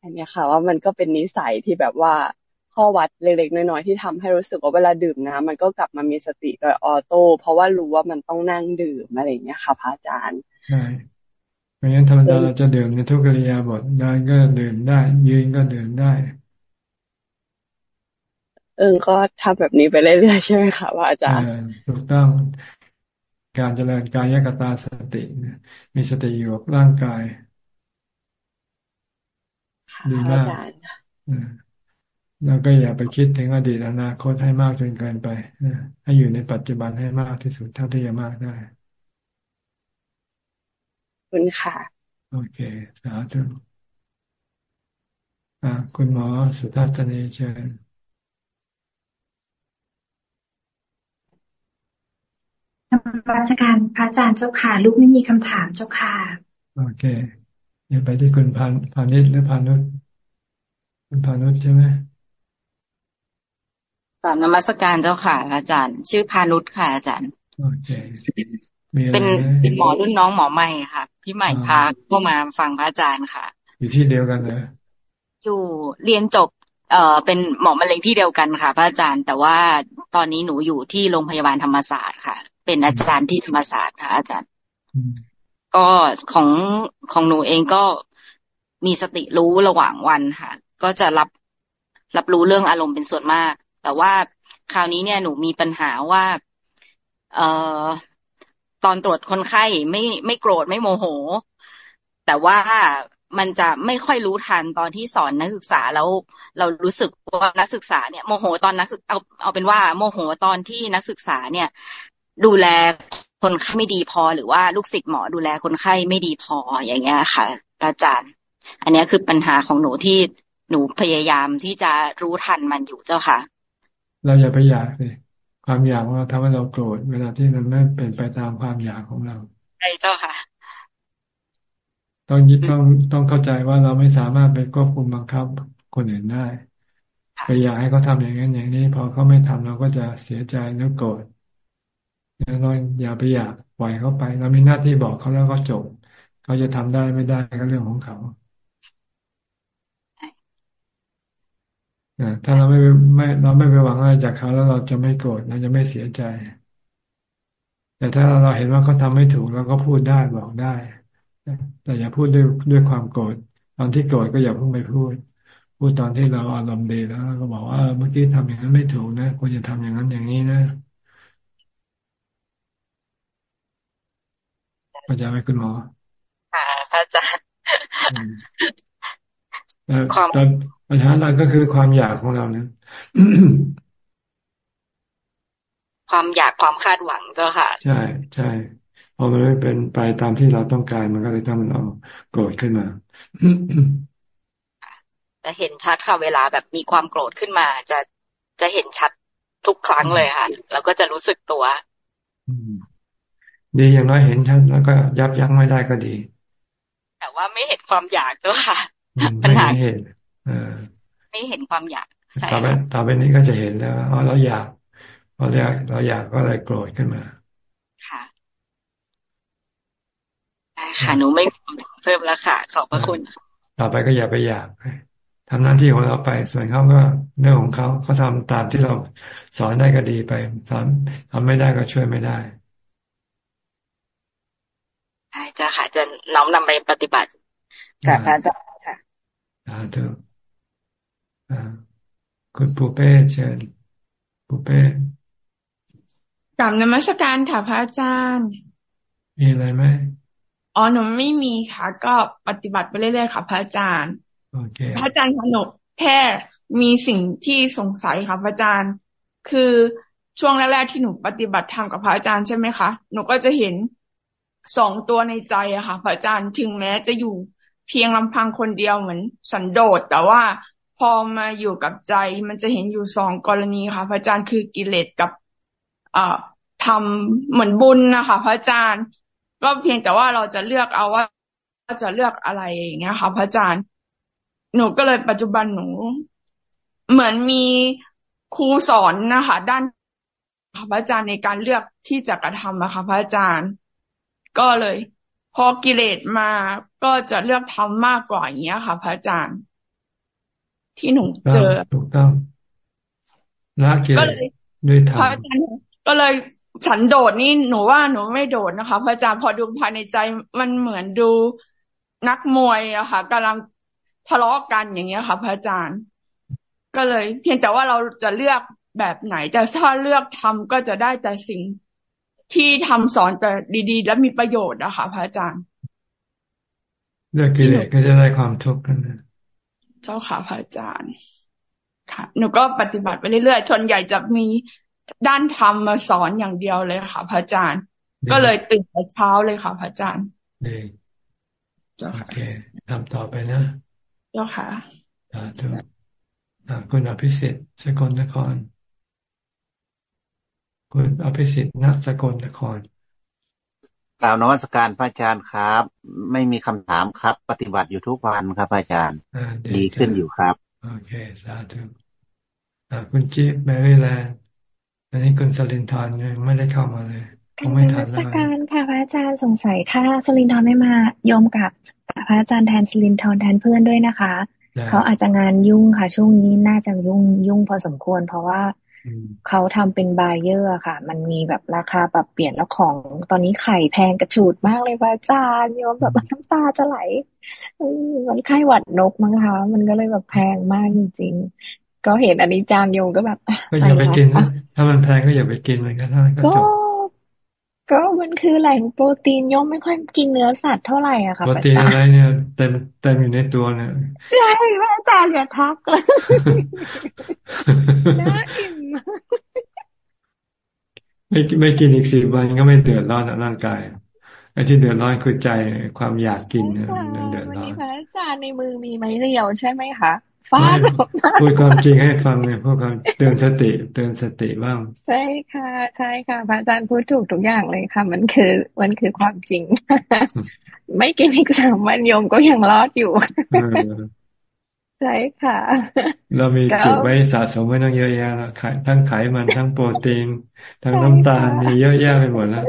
อันนี้ค่ะ ว่ามันก็เป็นนิสัยที่แบบว่า ข้อวัดเล็กๆน้อยๆที่ทำให้รู้สึกว่าเวลาดื่มน้ำมันก็กลับมามีสติโดยออโต้เพราะว่ารู้ว่ามันต้องนั่งดื่มอะไรอย่างเงี้ยค่ะพระอาจารย์ใช่เพราะงั้นธรรมดาเราจะดื่มในทุกกิริยาบทเดินก็ดื่มได้ ยืนก็ดื่มได้ เออก็ทำแบบนี้ไปเรื่อยๆใช่ไหมคะว่าอาจารย์ถูกต้องการเจริญกายกตาสติ มีสติอยู่กับร่างกายดีมาก แล้วก็อย่าไปคิดถึงอดีตอนาคตให้มากจนเกินไปให้อยู่ในปัจจุบันให้มากที่สุดเท่าที่จะมากได้คุณค่ะ โอเค สาธุอ่าคุณหมอสุทัศนีเชิญนมัสการพระอาจารย์เจ้าค่ะ ลูกไม่มีคำถามเจ้าค่ะ โอเค เดี๋ยวไปที่คุณพานพานิชหรือพานุชคุณพานุชใช่ไหม กราบนมัสการเจ้าค่ะ อาจารย์ ชื่อพานุชค่ะ อาจารย์โอเคเป็นเป็นหมอรุ่นน้องหมอใหม่ค่ะ พี่ใหม่พาเข้ามาฟังพระอาจารย์ค่ะ อยู่ที่เดียวกันเลยอยู่เรียนจบ เอ่อเป็นหมอมะเร็งที่เดียวกันค่ะ พระอาจารย์ แต่ว่าตอนนี้หนูอยู่ที่โรงพยาบาลธรรมศาสตร์ค่ะ เป็นอาจารย์ที่ธรรมศาสตร์ค่ะ อาจารย์ ก็ของของหนูเองก็มีสติรู้ระหว่างวันค่ะ ก็จะรับรับรู้เรื่องอารมณ์เป็นส่วนมาก แต่ว่าคราวนี้เนี่ยหนูมีปัญหาว่าเอ่อตอนตรวจคนไข้ไม่ไม่โกรธไม่โมโห แต่ว่ามันจะไม่ค่อยรู้ทันตอนที่สอนนักศึกษาแล้วเรารู้สึกว่านักศึกษาเนี่ยโมโหตอนนักศึกเอาเอาเป็นว่าโมโหตอนที่นักศึกษาเนี่ย ดูแลคนไข้ไม่ดีพอหรือว่าลูกศิษย์หมอดูแลคนไข้ไม่ดีพออย่างเงี้ยค่ะ อาจารย์ อันนี้คือปัญหาของหนูที่หนูพยายามที่จะรู้ทันมันอยู่เจ้าค่ะ เราอย่าไปอยากเลยความอยากของเราทำให้เราโกรธเวลาที่มันไม่เป็นไปตามความอยากของเราใช่เจ้าค่ะ ต้องยึดต้องต้องเข้าใจว่าเราไม่สามารถไปควบคุมบังคับคนอื่นได้ไปอยากให้เขาทาอย่างนั้นอย่างนี้ พอเขาไม่ทำเราก็จะเสียใจแล้วโกรธเราอย่าไปอยากปล่อยเขาไป เรามีหน้าที่บอกเขาแล้วก็จบเขาจะทำได้ไม่ได้ก็เรื่องของเขา ถ้าเราไม่ไม่เราไม่ไปหวังอะไรจากเขาแล้วเราจะไม่โกรธเราจะไม่เสียใจ แต่ถ้าเราเห็นว่าเขาทาไม่ถูกเราก็พูดได้บอกได้ แต่อย่าพูดด้วยด้วยความโกรธตอนที่โกรธก็อย่าเพิ่งไปพูด พูดตอนที่เราอารมณ์ดีแล้ว ก็บอกว่าเมื่อกี้ทำอย่างนั้นไม่ถูกนะควรจะทำอย่างนั้นอย่างนี้นะเข้าใจไหมคุณหมอค่ะอาจารย์ความ ปัญหาหลักก็คือความอยากของเราเนี่ยความอยากความคาดหวังเจ้าค่ะ ใช่ใช่พอมันไม่เป็นไปตามที่เราต้องการมันก็เลยทำเราโกรธขึ้นมาแต่เห็นชัดค่ะเวลาแบบมีความโกรธขึ้นมา จะจะเห็นชัดทุกครั้งเลยค่ะ แล้วก็จะรู้สึกตัวดีอย่างน้อยเห็นชัดแล้วก็ยับยั้งไม่ได้ก็ดี แต่ว่าไม่เห็นความอยากเจ้าค่ะปัญหาเห็นเออ ไม่เห็นความอยากต่อไปต่อไปนี้ก็จะเห็นแล้วอ๋อเราอยากเราอยากเราอยากก็เลยโกรธขึ้นมา ค่ะได้ค่ะหนูไม่เพิ่มแล้วค่ะขอบพระคุณ ต่อไปก็อย่าไปอยากทำหน้าที่ของเราไป ส่วนเขาก็เรื่องของเขาเขาทาตามที่เราสอนได้ก็ดีไปสอนทำไม่ได้ก็ช่วยไม่ได้ใช่จ้ะค่ะจะน้อมนำไปปฏิบัติกับอาจารย์ค่ะอ่าเถอะอ่า คุณปูเป้เชิญปูเป้กลับนมัสการค่ะพระอาจารย์ มีอะไรไหมอ๋อหนูไม่มีค่ะ ก็ปฏิบัติไปเรื่อยๆค่ะ พระอาจารย์โอเคพระอาจารย์ขนกแค่มีสิ่งที่สงสัยค่ะพระอาจารย์ คือช่วงแรกๆที่หนูปฏิบัติธรรมกับพระอาจารย์ใช่ไหมคะหนูก็จะเห็นสองตัวในใจอะค่ะ พระอาจารย์ถึงแม้จะอยู่เพียงลำพังคนเดียวเหมือนสันโดษแต่ว่า พอมาอยู่กับใจมันจะเห็นอยู่สองกรณีค่ะ พระอาจารย์คือกิเลสกับอ่าทำเหมือนบุญนะคะพระอาจารย์ ก็เพียงแต่ว่าเราจะเลือกเอาว่าจะเลือกอะไรอย่างเงี้ยค่ะ พระอาจารย์ หนูก็เลยปัจจุบันหนู เหมือนมีครูสอนนะคะ ด้านพระอาจารย์ในการเลือกที่จะกระทำนะคะพระอาจารย์ ก็เลย พอกิเลสมาก็จะเลือกทำมากกว่าอย่างเงี้ยค่ะ พระอาจารย์ ที่หนูเจอถูกต้องละกิเลสด้วยธรรมพระอาจารย์ก็เลยฉันโดดนี่หนูว่าหนูไม่โดดนะคะพระอาจารย์พอดูภายในใจมันเหมือนดูนักมวยอะค่ะกำลังทะเลาะกันอย่างเงี้ยค่ะ พระอาจารย์ ก็เลย เพียงแต่ว่าเราจะเลือกแบบไหน แต่ถ้าเลือกทำก็จะได้แต่สิ่งที่ทำสอนแต่ดีๆ และมีประโยชน์นะคะพระอาจารย์ เลือกกิเลสก็จะได้ความทุกข์กันนะ เจ้าค่ะพระอาจารย์ค่ะ หนูก็ปฏิบัติไปเรื่อยๆชนใหญ่จะมีด้านธรรมมาสอนอย่างเดียวเลยค่ะพระอาจารย์ ก็เลยตื่นแต่เช้าเลยค่ะพระอาจารย์ดีโอเคทำต่อไปนะเจ้าค่ะสาธุคุณอภิสิทธิ์สกลนคร คุณอภิสิทธิ์ณสกลนคร กล่าวนวัตการพระอาจารย์ครับ ไม่มีคำถามครับ ปฏิบัติอยู่ทุกวันครับพระอาจารย์ ดีขึ้นอยู่ครับ โอเคสาธุคุณจิ๊บแมรี่แลนด์อันนี้คุณสลินทอนยังไม่ได้เข้ามาเลยคงไม่ทันแล้วการค่ะพระอาจารย์สงสัยถ้าสลินทอนไม่มาโยมกับพระอาจารย์แทนสลินทอนแทนเพื่อนด้วยนะคะ เขาอาจจะงานยุ่งค่ะ ช่วงนี้น่าจะยุ่งยุ่งพอสมควร เพราะว่า เขาทำเป็นบายเออร์ค่ะ มันมีแบบราคาปรับเปลี่ยนแล้วของ ตอนนี้ไข่แพงกระฉูดมากเลยว่าจานโยมแบบน้ำตาจะไหลมันไข้หวัดนกมั้งคะมันก็เลยแบบแพงมากจริงๆก็เห็นอันนี้จานโยมก็แบบก็อย่าไปกินนะถ้ามันแพงก็อย่าไปกินมันก็เท่านั้นก็จบก็มันคือแหล่งโปรตีนย่อมไม่ค่อยกินเนื้อสัตว์เท่าไหร่อะค่ะโปรตีนอะไรเนี่ยเต็มเต็มอยู่ในตัวเนี่ยใช่แม่อาจารย์อย่าทักเลยน่าอิ่ม ไม่ไม่กินอีกสิบวันก็ไม่เดือดร้อนร่างกายไอ้ที่เดือดร้อนคือใจความอยากกินเนี่ยเดือดร้อนอาจารย์ในมือมีไม้เรียวใช่ไหมคะฟาดพูดความจริงให้ฟังเลยพวกความเตือนสติเตือนสติบ้าง ใช่ค่ะ ใช่ค่ะพระอาจารย์พูดถูกทุกอย่างเลยค่ะ มันคือ มันคือความจริง ไม่กินอีกสามวันโยมก็ยังรอดอยู่ ใช่ค่ะ เรามีเก็บไว้สะสมไว้ตั้งเยอะแยะแล้วทั้งไขมันทั้งโปรตีน ทั้งน้ำตาลมีเยอะแยะไปหมดแล้ว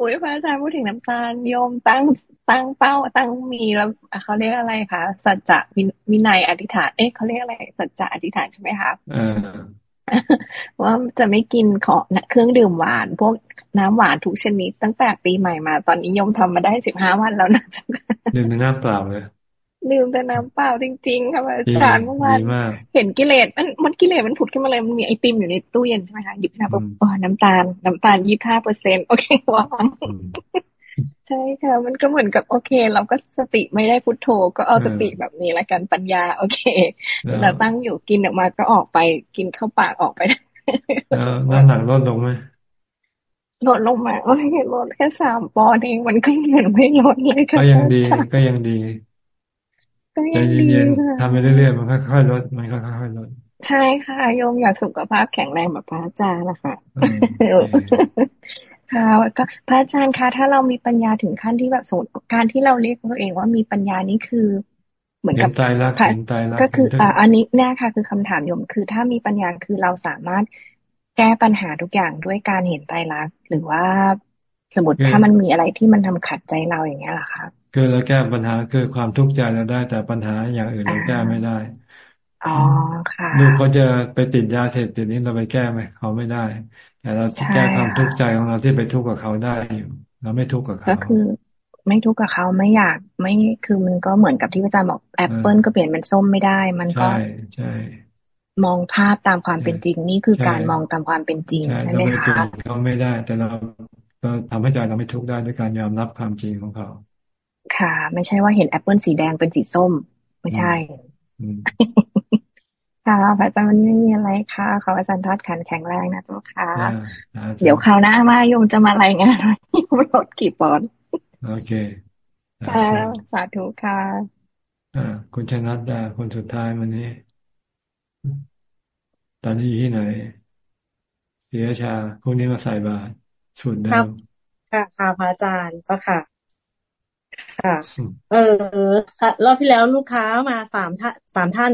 อุ้ยพระอาจารย์พูดถึงน้ำตาลโยมตั้งตั้งเป้าตั้งมีแล้วเขาเรียกอะไรคะสัจจะวินัยอธิษฐานเอ๊ะเขาเรียกอะไรสัจจะอธิษฐานใช่ไหมคะว่าจะไม่กินของเครื่องดื่มหวาน พวกน้ำหวานทุกชนิดตั้งแต่ปีใหม่มา ตอนนี้ยมทำมาได้สิบห้าวันแล้วนะดื่มน้ำเปล่าเลย ดื่มแต่น้ำเปล่าจริงๆค่ะอาจารย์เมื่อวานเห็นกิเลสมันมันกิเลสมันผุดขึ้นมาเลยมันมีไอติมอยู่ในตู้เย็นใช่ไหมคะหยิบมาปุ๊บอ๋อน้ำตาลน้ำตาลยี่ห้าเปอร์เซ็นโอเควางใช่ค่ะ มันก็เหมือนกับโอเค เราก็สติไม่ได้พุทโธก็เอาสติแบบนี้ละกันปัญญา โอเคเราตั้งอยู่กินออกมาก็ออกไปกินเข้าปากออกไปน้ำหนักลดลงไหมลดลงมาโอ้ยลดแค่สามปอนด์เองมันก็เหมือนไม่ลดเลยค่ะก็ยังดีก็ยังดี ใจเย็นๆทำไปเรื่อยๆมันค่อยๆลดมันค่อยๆลดใช่ค่ะโยมอยากสุขภาพแข็งแรงแบบพระอาจารย์นะคะค่ะก็พระอาจารย์คะถ้าเรามีปัญญาถึงขั้นที่แบบสมมติการที่เราเรียกตัวเองว่ามีปัญญานี้คือ เหมือนกับตายรักเห็นตายรักก็คืออ่าอันนี้เนี่ยค่ะ คือคำถามโยมคือ ถ้ามีปัญญาคือเราสามารถแก้ปัญหาทุกอย่างด้วยการเห็นตายรักหรือว่าสมมติถ้ามันมีอะไรที่มันทำขัดใจเราอย่างเงี้ยหรอคะ คือเราแก้ปัญหาคือความทุกข์ใจเราได้ แต่ปัญหาอย่างอื่นเราแก้ไม่ได้ อ๋อค่ะลูกเขาจะไปติดยาเสพติดนี้เราไปแก้ไหมเขาไม่ได้ แต่เราแก้ความทุกข์ใจของเราที่ไปทุกข์กับเขาได้อยู่เราไม่ทุกข์กับเขาก็คือไม่ทุกข์กับเขาไม่อยากไม่คือมันก็เหมือนกับที่อาจารย์บอกแอปเปิลก็เปลี่ยนเป็นส้มไม่ได้ มันก็ใช่ใช่มองภาพตามความเป็นจริงนี่คือการมองตามความเป็นจริงใช่ไหมคะเขาไม่ได้ แต่เราเราทำให้ใจเราไม่ทุกข์ได้ด้วยการยอมรับความจริงของเขา ค่ะ ไม่ใช่ว่าเห็นแอปเปิลสีแดงเป็นสีส้ม ไม่ใช่ค่ะพระอาจารย์วันนี้ไม่มีอะไรค่ะ ขออาจารย์ทัดขันแข็งแรงนะเจ้าค่ะ เดี๋ยวคราวหน้ามาโยมจะมารายงานโยมลดกี่ปอนด์โอเคค่ะสาธุค่ะอ่าคุณชนัดดาคนสุดท้ายวันนี้ ตอนนี้อยู่ที่ไหน เสียชาพวกนี้มาใส่บาตรสุดเดิมค่ะค่ะพระอาจารย์เจ้าค่ะ ค่ะ เออค่ะรอบที่แล้วลูกค้ามาสามท่านสามท่าน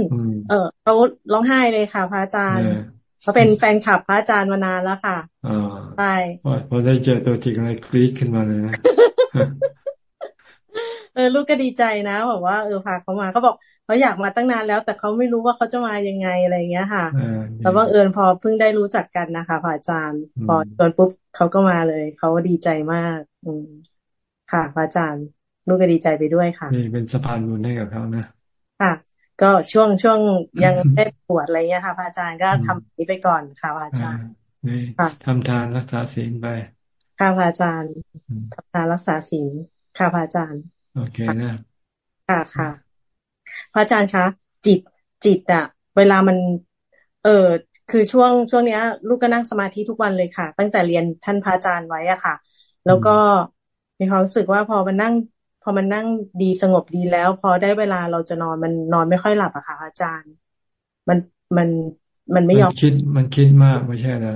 เออเขาร้องไห้เลยค่ะ พระอาจารย์เขาเป็นแฟนคลับพระอาจารย์มานานแล้วค่ะใช่พอได้เจอตัวจริงอะไรกรี๊ดขึ้นมาเลยนะเออลูกก็ดีใจนะบอกว่าเออพาเขามาเขาบอกเขาอยากมาตั้งนานแล้ว แต่เขาไม่รู้ว่าเขาจะมายังไงอะไรเงี้ยค่ะแต่ว่าเอิญพอเพิ่งได้รู้จักกันนะคะพระอาจารย์ พอตอนปุ๊บเขาก็มาเลยเขาดีใจมาก อืมค่ะพระอาจารย์ ลูกก็ดีใจไปด้วยค่ะนี่เป็นสะพานบุญให้กับเขานะค่ะ ก็ช่วงช่วงยังได้ปวดอะไรเงี้ยค่ะพระอาจารย์ก็ทำนี้ไปก่อนค่ะพระอาจารย์นี่ทำทานรักษาศีลไปค่ะพระอาจารย์ทำทานรักษาศีลค่ะพระอาจารย์ โอเคนะค่ะค่ะ พระอาจารย์คะจิตจิตอะเวลามัน เออคือช่วงช่วงเนี้ย ลูกก็นั่งสมาธิทุกวันเลยค่ะ ตั้งแต่เรียนท่านพระอาจารย์ไว้อะค่ะ แล้วก็มีความรู้สึกว่าพอมันนั่ง พอมันนั่งดีสงบดีแล้ว พอได้เวลาเราจะนอนมันนอนไม่ค่อยหลับอะค่ะ อาจารย์ มันมันมันไม่ยอมคิดมันคิดมากไม่ใช่แล้ว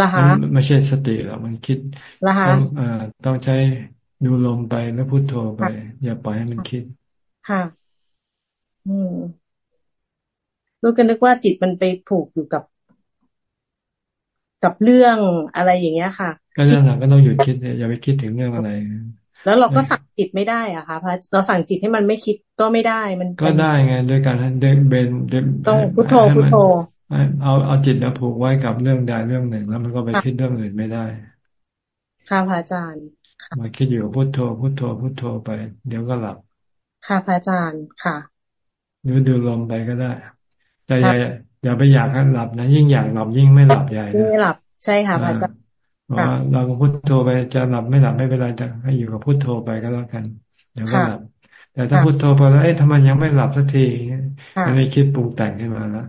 ละคะไม่ใช่สติหรอกมันคิดละคะต้องอ่าต้องใช้ดูลมไปแล้วพูดโทรไป อย่าปล่อยให้มันคิด ค่ะ อืมลูกก็นึกว่าจิตมันไปผูกอยู่กับ กับเรื่องอะไรอย่างเงี้ยค่ะ ก็นั่นแหละก็ต้องหยุดคิดอย่าไปคิดถึงเรื่องอะไร แล้วเราก็สั่งจิตไม่ได้อะค่ะพระเราสั่งจิตให้มันไม่คิดก็ไม่ได้มันก็ได้ไงด้วยการเดินเบนต้องพุทโธพุทโธเอาเอาจิตมาผูกไว้กับเรื่องใดเรื่องหนึ่ง แล้วมันก็ไปคิดเรื่องอื่นไม่ได้ ค่ะพระอาจารย์มาคิดอยู่พุทโธพุทโธพุทโธไป เดี๋ยวก็หลับ ค่ะพระอาจารย์ค่ะดูดูลมไปก็ได้ แต่อย่าอย่าไปอยากให้หลับนะ ยิ่งอยากหลับยิ่งไม่หลับใหญ่ยิ่งไม่หลับใช่ค่ะพระอาจารย์ เราก็พุทโธไปจะหลับไม่หลับไม่เป็นไรแต่ให้อยู่กับพุทโธไปก็แล้วกันเดี๋ยวก็หลับแต่ถ้าพุทโธไปแล้วเอ๊ะทำไมยังไม่หลับสักทีอันนี้คิดปรุงแต่งขึ้นมาแล้ว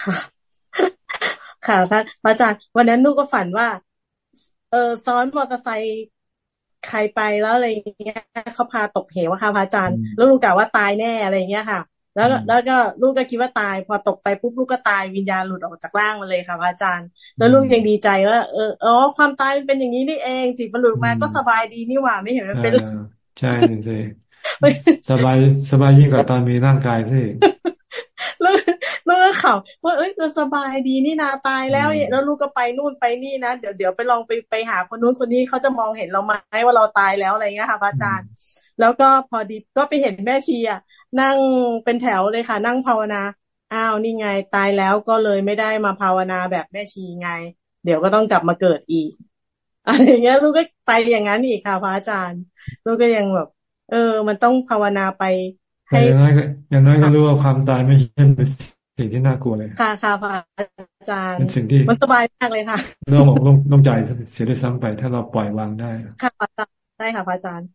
ค่ะค่ะพระอาจารย์วันนั้นนุก็ฝันว่า เออซ้อนมอเตอร์ไซค์ใครไปแล้วอะไรเงี้ยเขาพาตกเหวค่ะพระอาจารย์แล้วลุงกล่าวว่าตายแน่อะไรเงี้ยค่ะ แล้วแล้วก็ลูกก็คิดว่าตาย พอตกไปปุ๊บลูกก็ตายวิญญาณหลุดออกจากร่างมาเลยค่ะพระอาจารย์ แล้วลูกยังดีใจว่าเอออ๋อความตายเป็นอย่างนี้นี่เองจิตมันหลุดมาก็สบายดีนี่หว่าไม่เห็นมันเป็นใช่ใช่สบายสบายยิ่งกว่าตอนมีร่างกายสิแล้วแล้วก็เขาว่าเอ้ยเราสบายดีนี่นาตายแล้วแล้วลูกก็ไปนู่นไปนี่นะเดี๋ยวเดี๋ยวไปลองไปไปหาคนนู้นคนนี้เขาจะมองเห็นเราไหมว่าเราตายแล้วอะไรเงี้ยค่ะพระอาจารย์ แล้วก็พอดีก็ไปเห็นแม่ชีอะ นั่งเป็นแถวเลยค่ะ นั่งภาวนา อ้าวนี่ไงตายแล้วก็เลยไม่ได้มาภาวนาแบบแม่ชีไง เดี๋ยวก็ต้องกลับมาเกิดอีกอะไรเงี้ยลูกก็ไปอย่างนั้นอีกค่ะพระอาจารย์ ลูกก็ยังแบบ เออ มันต้องภาวนาไปให้อย่างน้อยอย่างน้อยก็รู้ว่าความตายไม่ใช่เป็นสิ่งที่น่ากลัวเลย ค่ะค่ะพระอาจารย์เป็นสิ่งที่มันสบายมากเลยค่ะเราบอกต้องต้องใจเสียด้วยซ้ำไป ถ้าเราปล่อยวางได้ ค่ะพระอาจารย์ได้ค่ะพระอาจารย์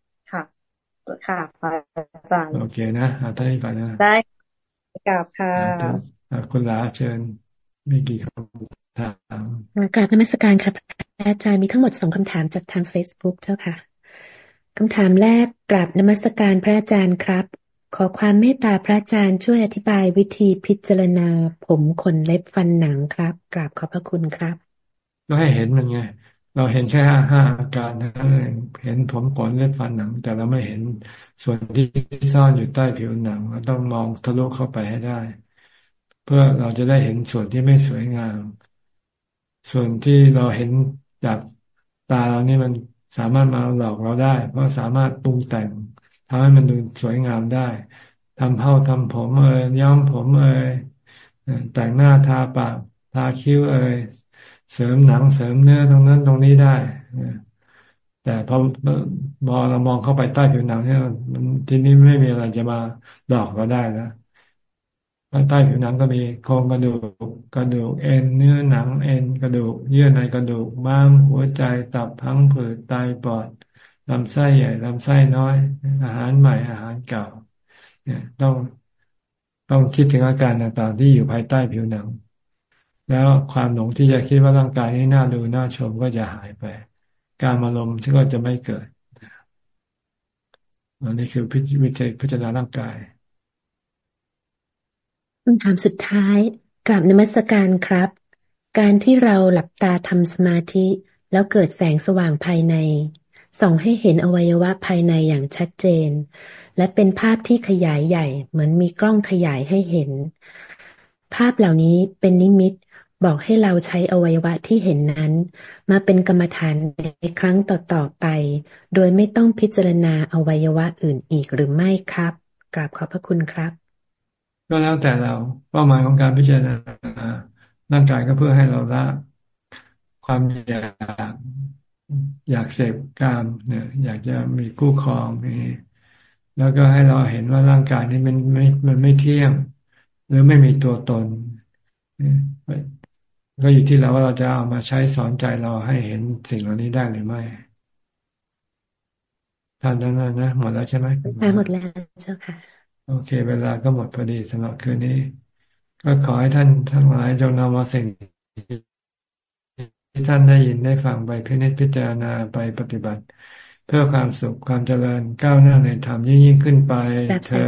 ค่ะค่ะอาจารย์ โอเคนะอาท่านนี้ก่อนนะ ได้กราบค่ะคุณลาเชิญมีกี่คำถามกราบนมัสการค่ะอาจารย์มีทั้งหมดสองคำถามจากทาง Facebook เจ้าค่ะคำถามแรกกราบนมัสการพระอาจารย์ครับ ขอความเมตตาพระอาจารย์ช่วยอธิบายวิธีพิจารณา ผมขนเล็บฟันหนังครับ กราบขอบพระคุณครับก็ให้เห็นมันไง เราเห็นแค่ห้าห้าอาการนั้นเองเห็นผมขนเล็บฟันหนัง แต่เราไม่เห็นส่วนที่ซ่อนอยู่ใต้ผิวหนังเราต้องมองทะลุเข้าไปให้ได้ เพื่อเราจะได้เห็นส่วนที่ไม่สวยงาม ส่วนที่เราเห็นจากตาเรานี่มันสามารถมาหลอกเราได้ เพราะสามารถปรุงแต่งทำให้มันดูสวยงามได้ทำเผ้าทำผมเอ่ยย้อมผมเอ่ยแต่งหน้าทาปากทาคิ้วเอ่ย เสริมหนังเสริมเนื้อตรงนั้นตรงนี้ได้แต่พอพอเรามองเข้าไปใต้ผิวหนังเนี่ยมันทีนี้ไม่มีอะไรจะมาหลอกเราได้แล้วใต้ผิวหนังก็มีโครงกระดูกกระดูกเอ็นเนื้อหนังเอ็นกระดูก เยื่อในกระดูกม้ามหัวใจตับพังผืดไตปอดลำไส้ใหญ่ลำไส้น้อย อาหารใหม่อาหารเก่า เนี่ย ต้องต้องคิดถึงอาการต่างๆที่อยู่ภายใต้ผิวหนัง แล้วความหลงที่จะคิดว่าร่างกายนี้น่าดูน่าชมก็จะหายไป การอารมณ์ก็จะไม่เกิดอันนี้คือพิธีพิจารณาร่างกายคำถามสุดท้ายกลับนมัสการครับ การที่เราหลับตาทำสมาธิ แล้วเกิดแสงสว่างภายใน ส่องให้เห็นอวัยวะภายในอย่างชัดเจน และเป็นภาพที่ขยายใหญ่ เหมือนมีกล้องขยายให้เห็น ภาพเหล่านี้เป็นนิมิต บอกให้เราใช้อวัยวะที่เห็นนั้น มาเป็นกรรมฐานในครั้งต่อๆไป โดยไม่ต้องพิจารณาอวัยวะอื่นอีกหรือไม่ครับ กราบขอบพระคุณครับ ก็แล้วแต่เราเป้าหมายของการพิจารณาร่างกายก็เพื่อให้เราละความอยากอยากเสพกามเนี่ย อยากจะมีคู่ครองมีแล้วก็ให้เราเห็นว่าร่างกายนี้มันไม่มันไม่เที่ยง หรือไม่มีตัวตน ก็อยู่ที่เราว่าเราจะเอามาใช้สอนใจเราให้เห็นสิ่งเหล่านี้ได้หรือไม่ท่านนั้นนะหมดแล้วใช่ไหมหมดแล้วเจ้าค่ะ โอเค เวลาก็หมดพอดีสำหรับคืนนี้ ก็ขอให้ท่านทั้งหลายจงนำมาสิ่งที่ท่านได้ยินได้ฟังไปพิจิจารณาไปปฏิบัติ เพื่อความสุขความเจริญก้าวหน้าในธรรมยิ่งยิ่งขึ้นไปเธอ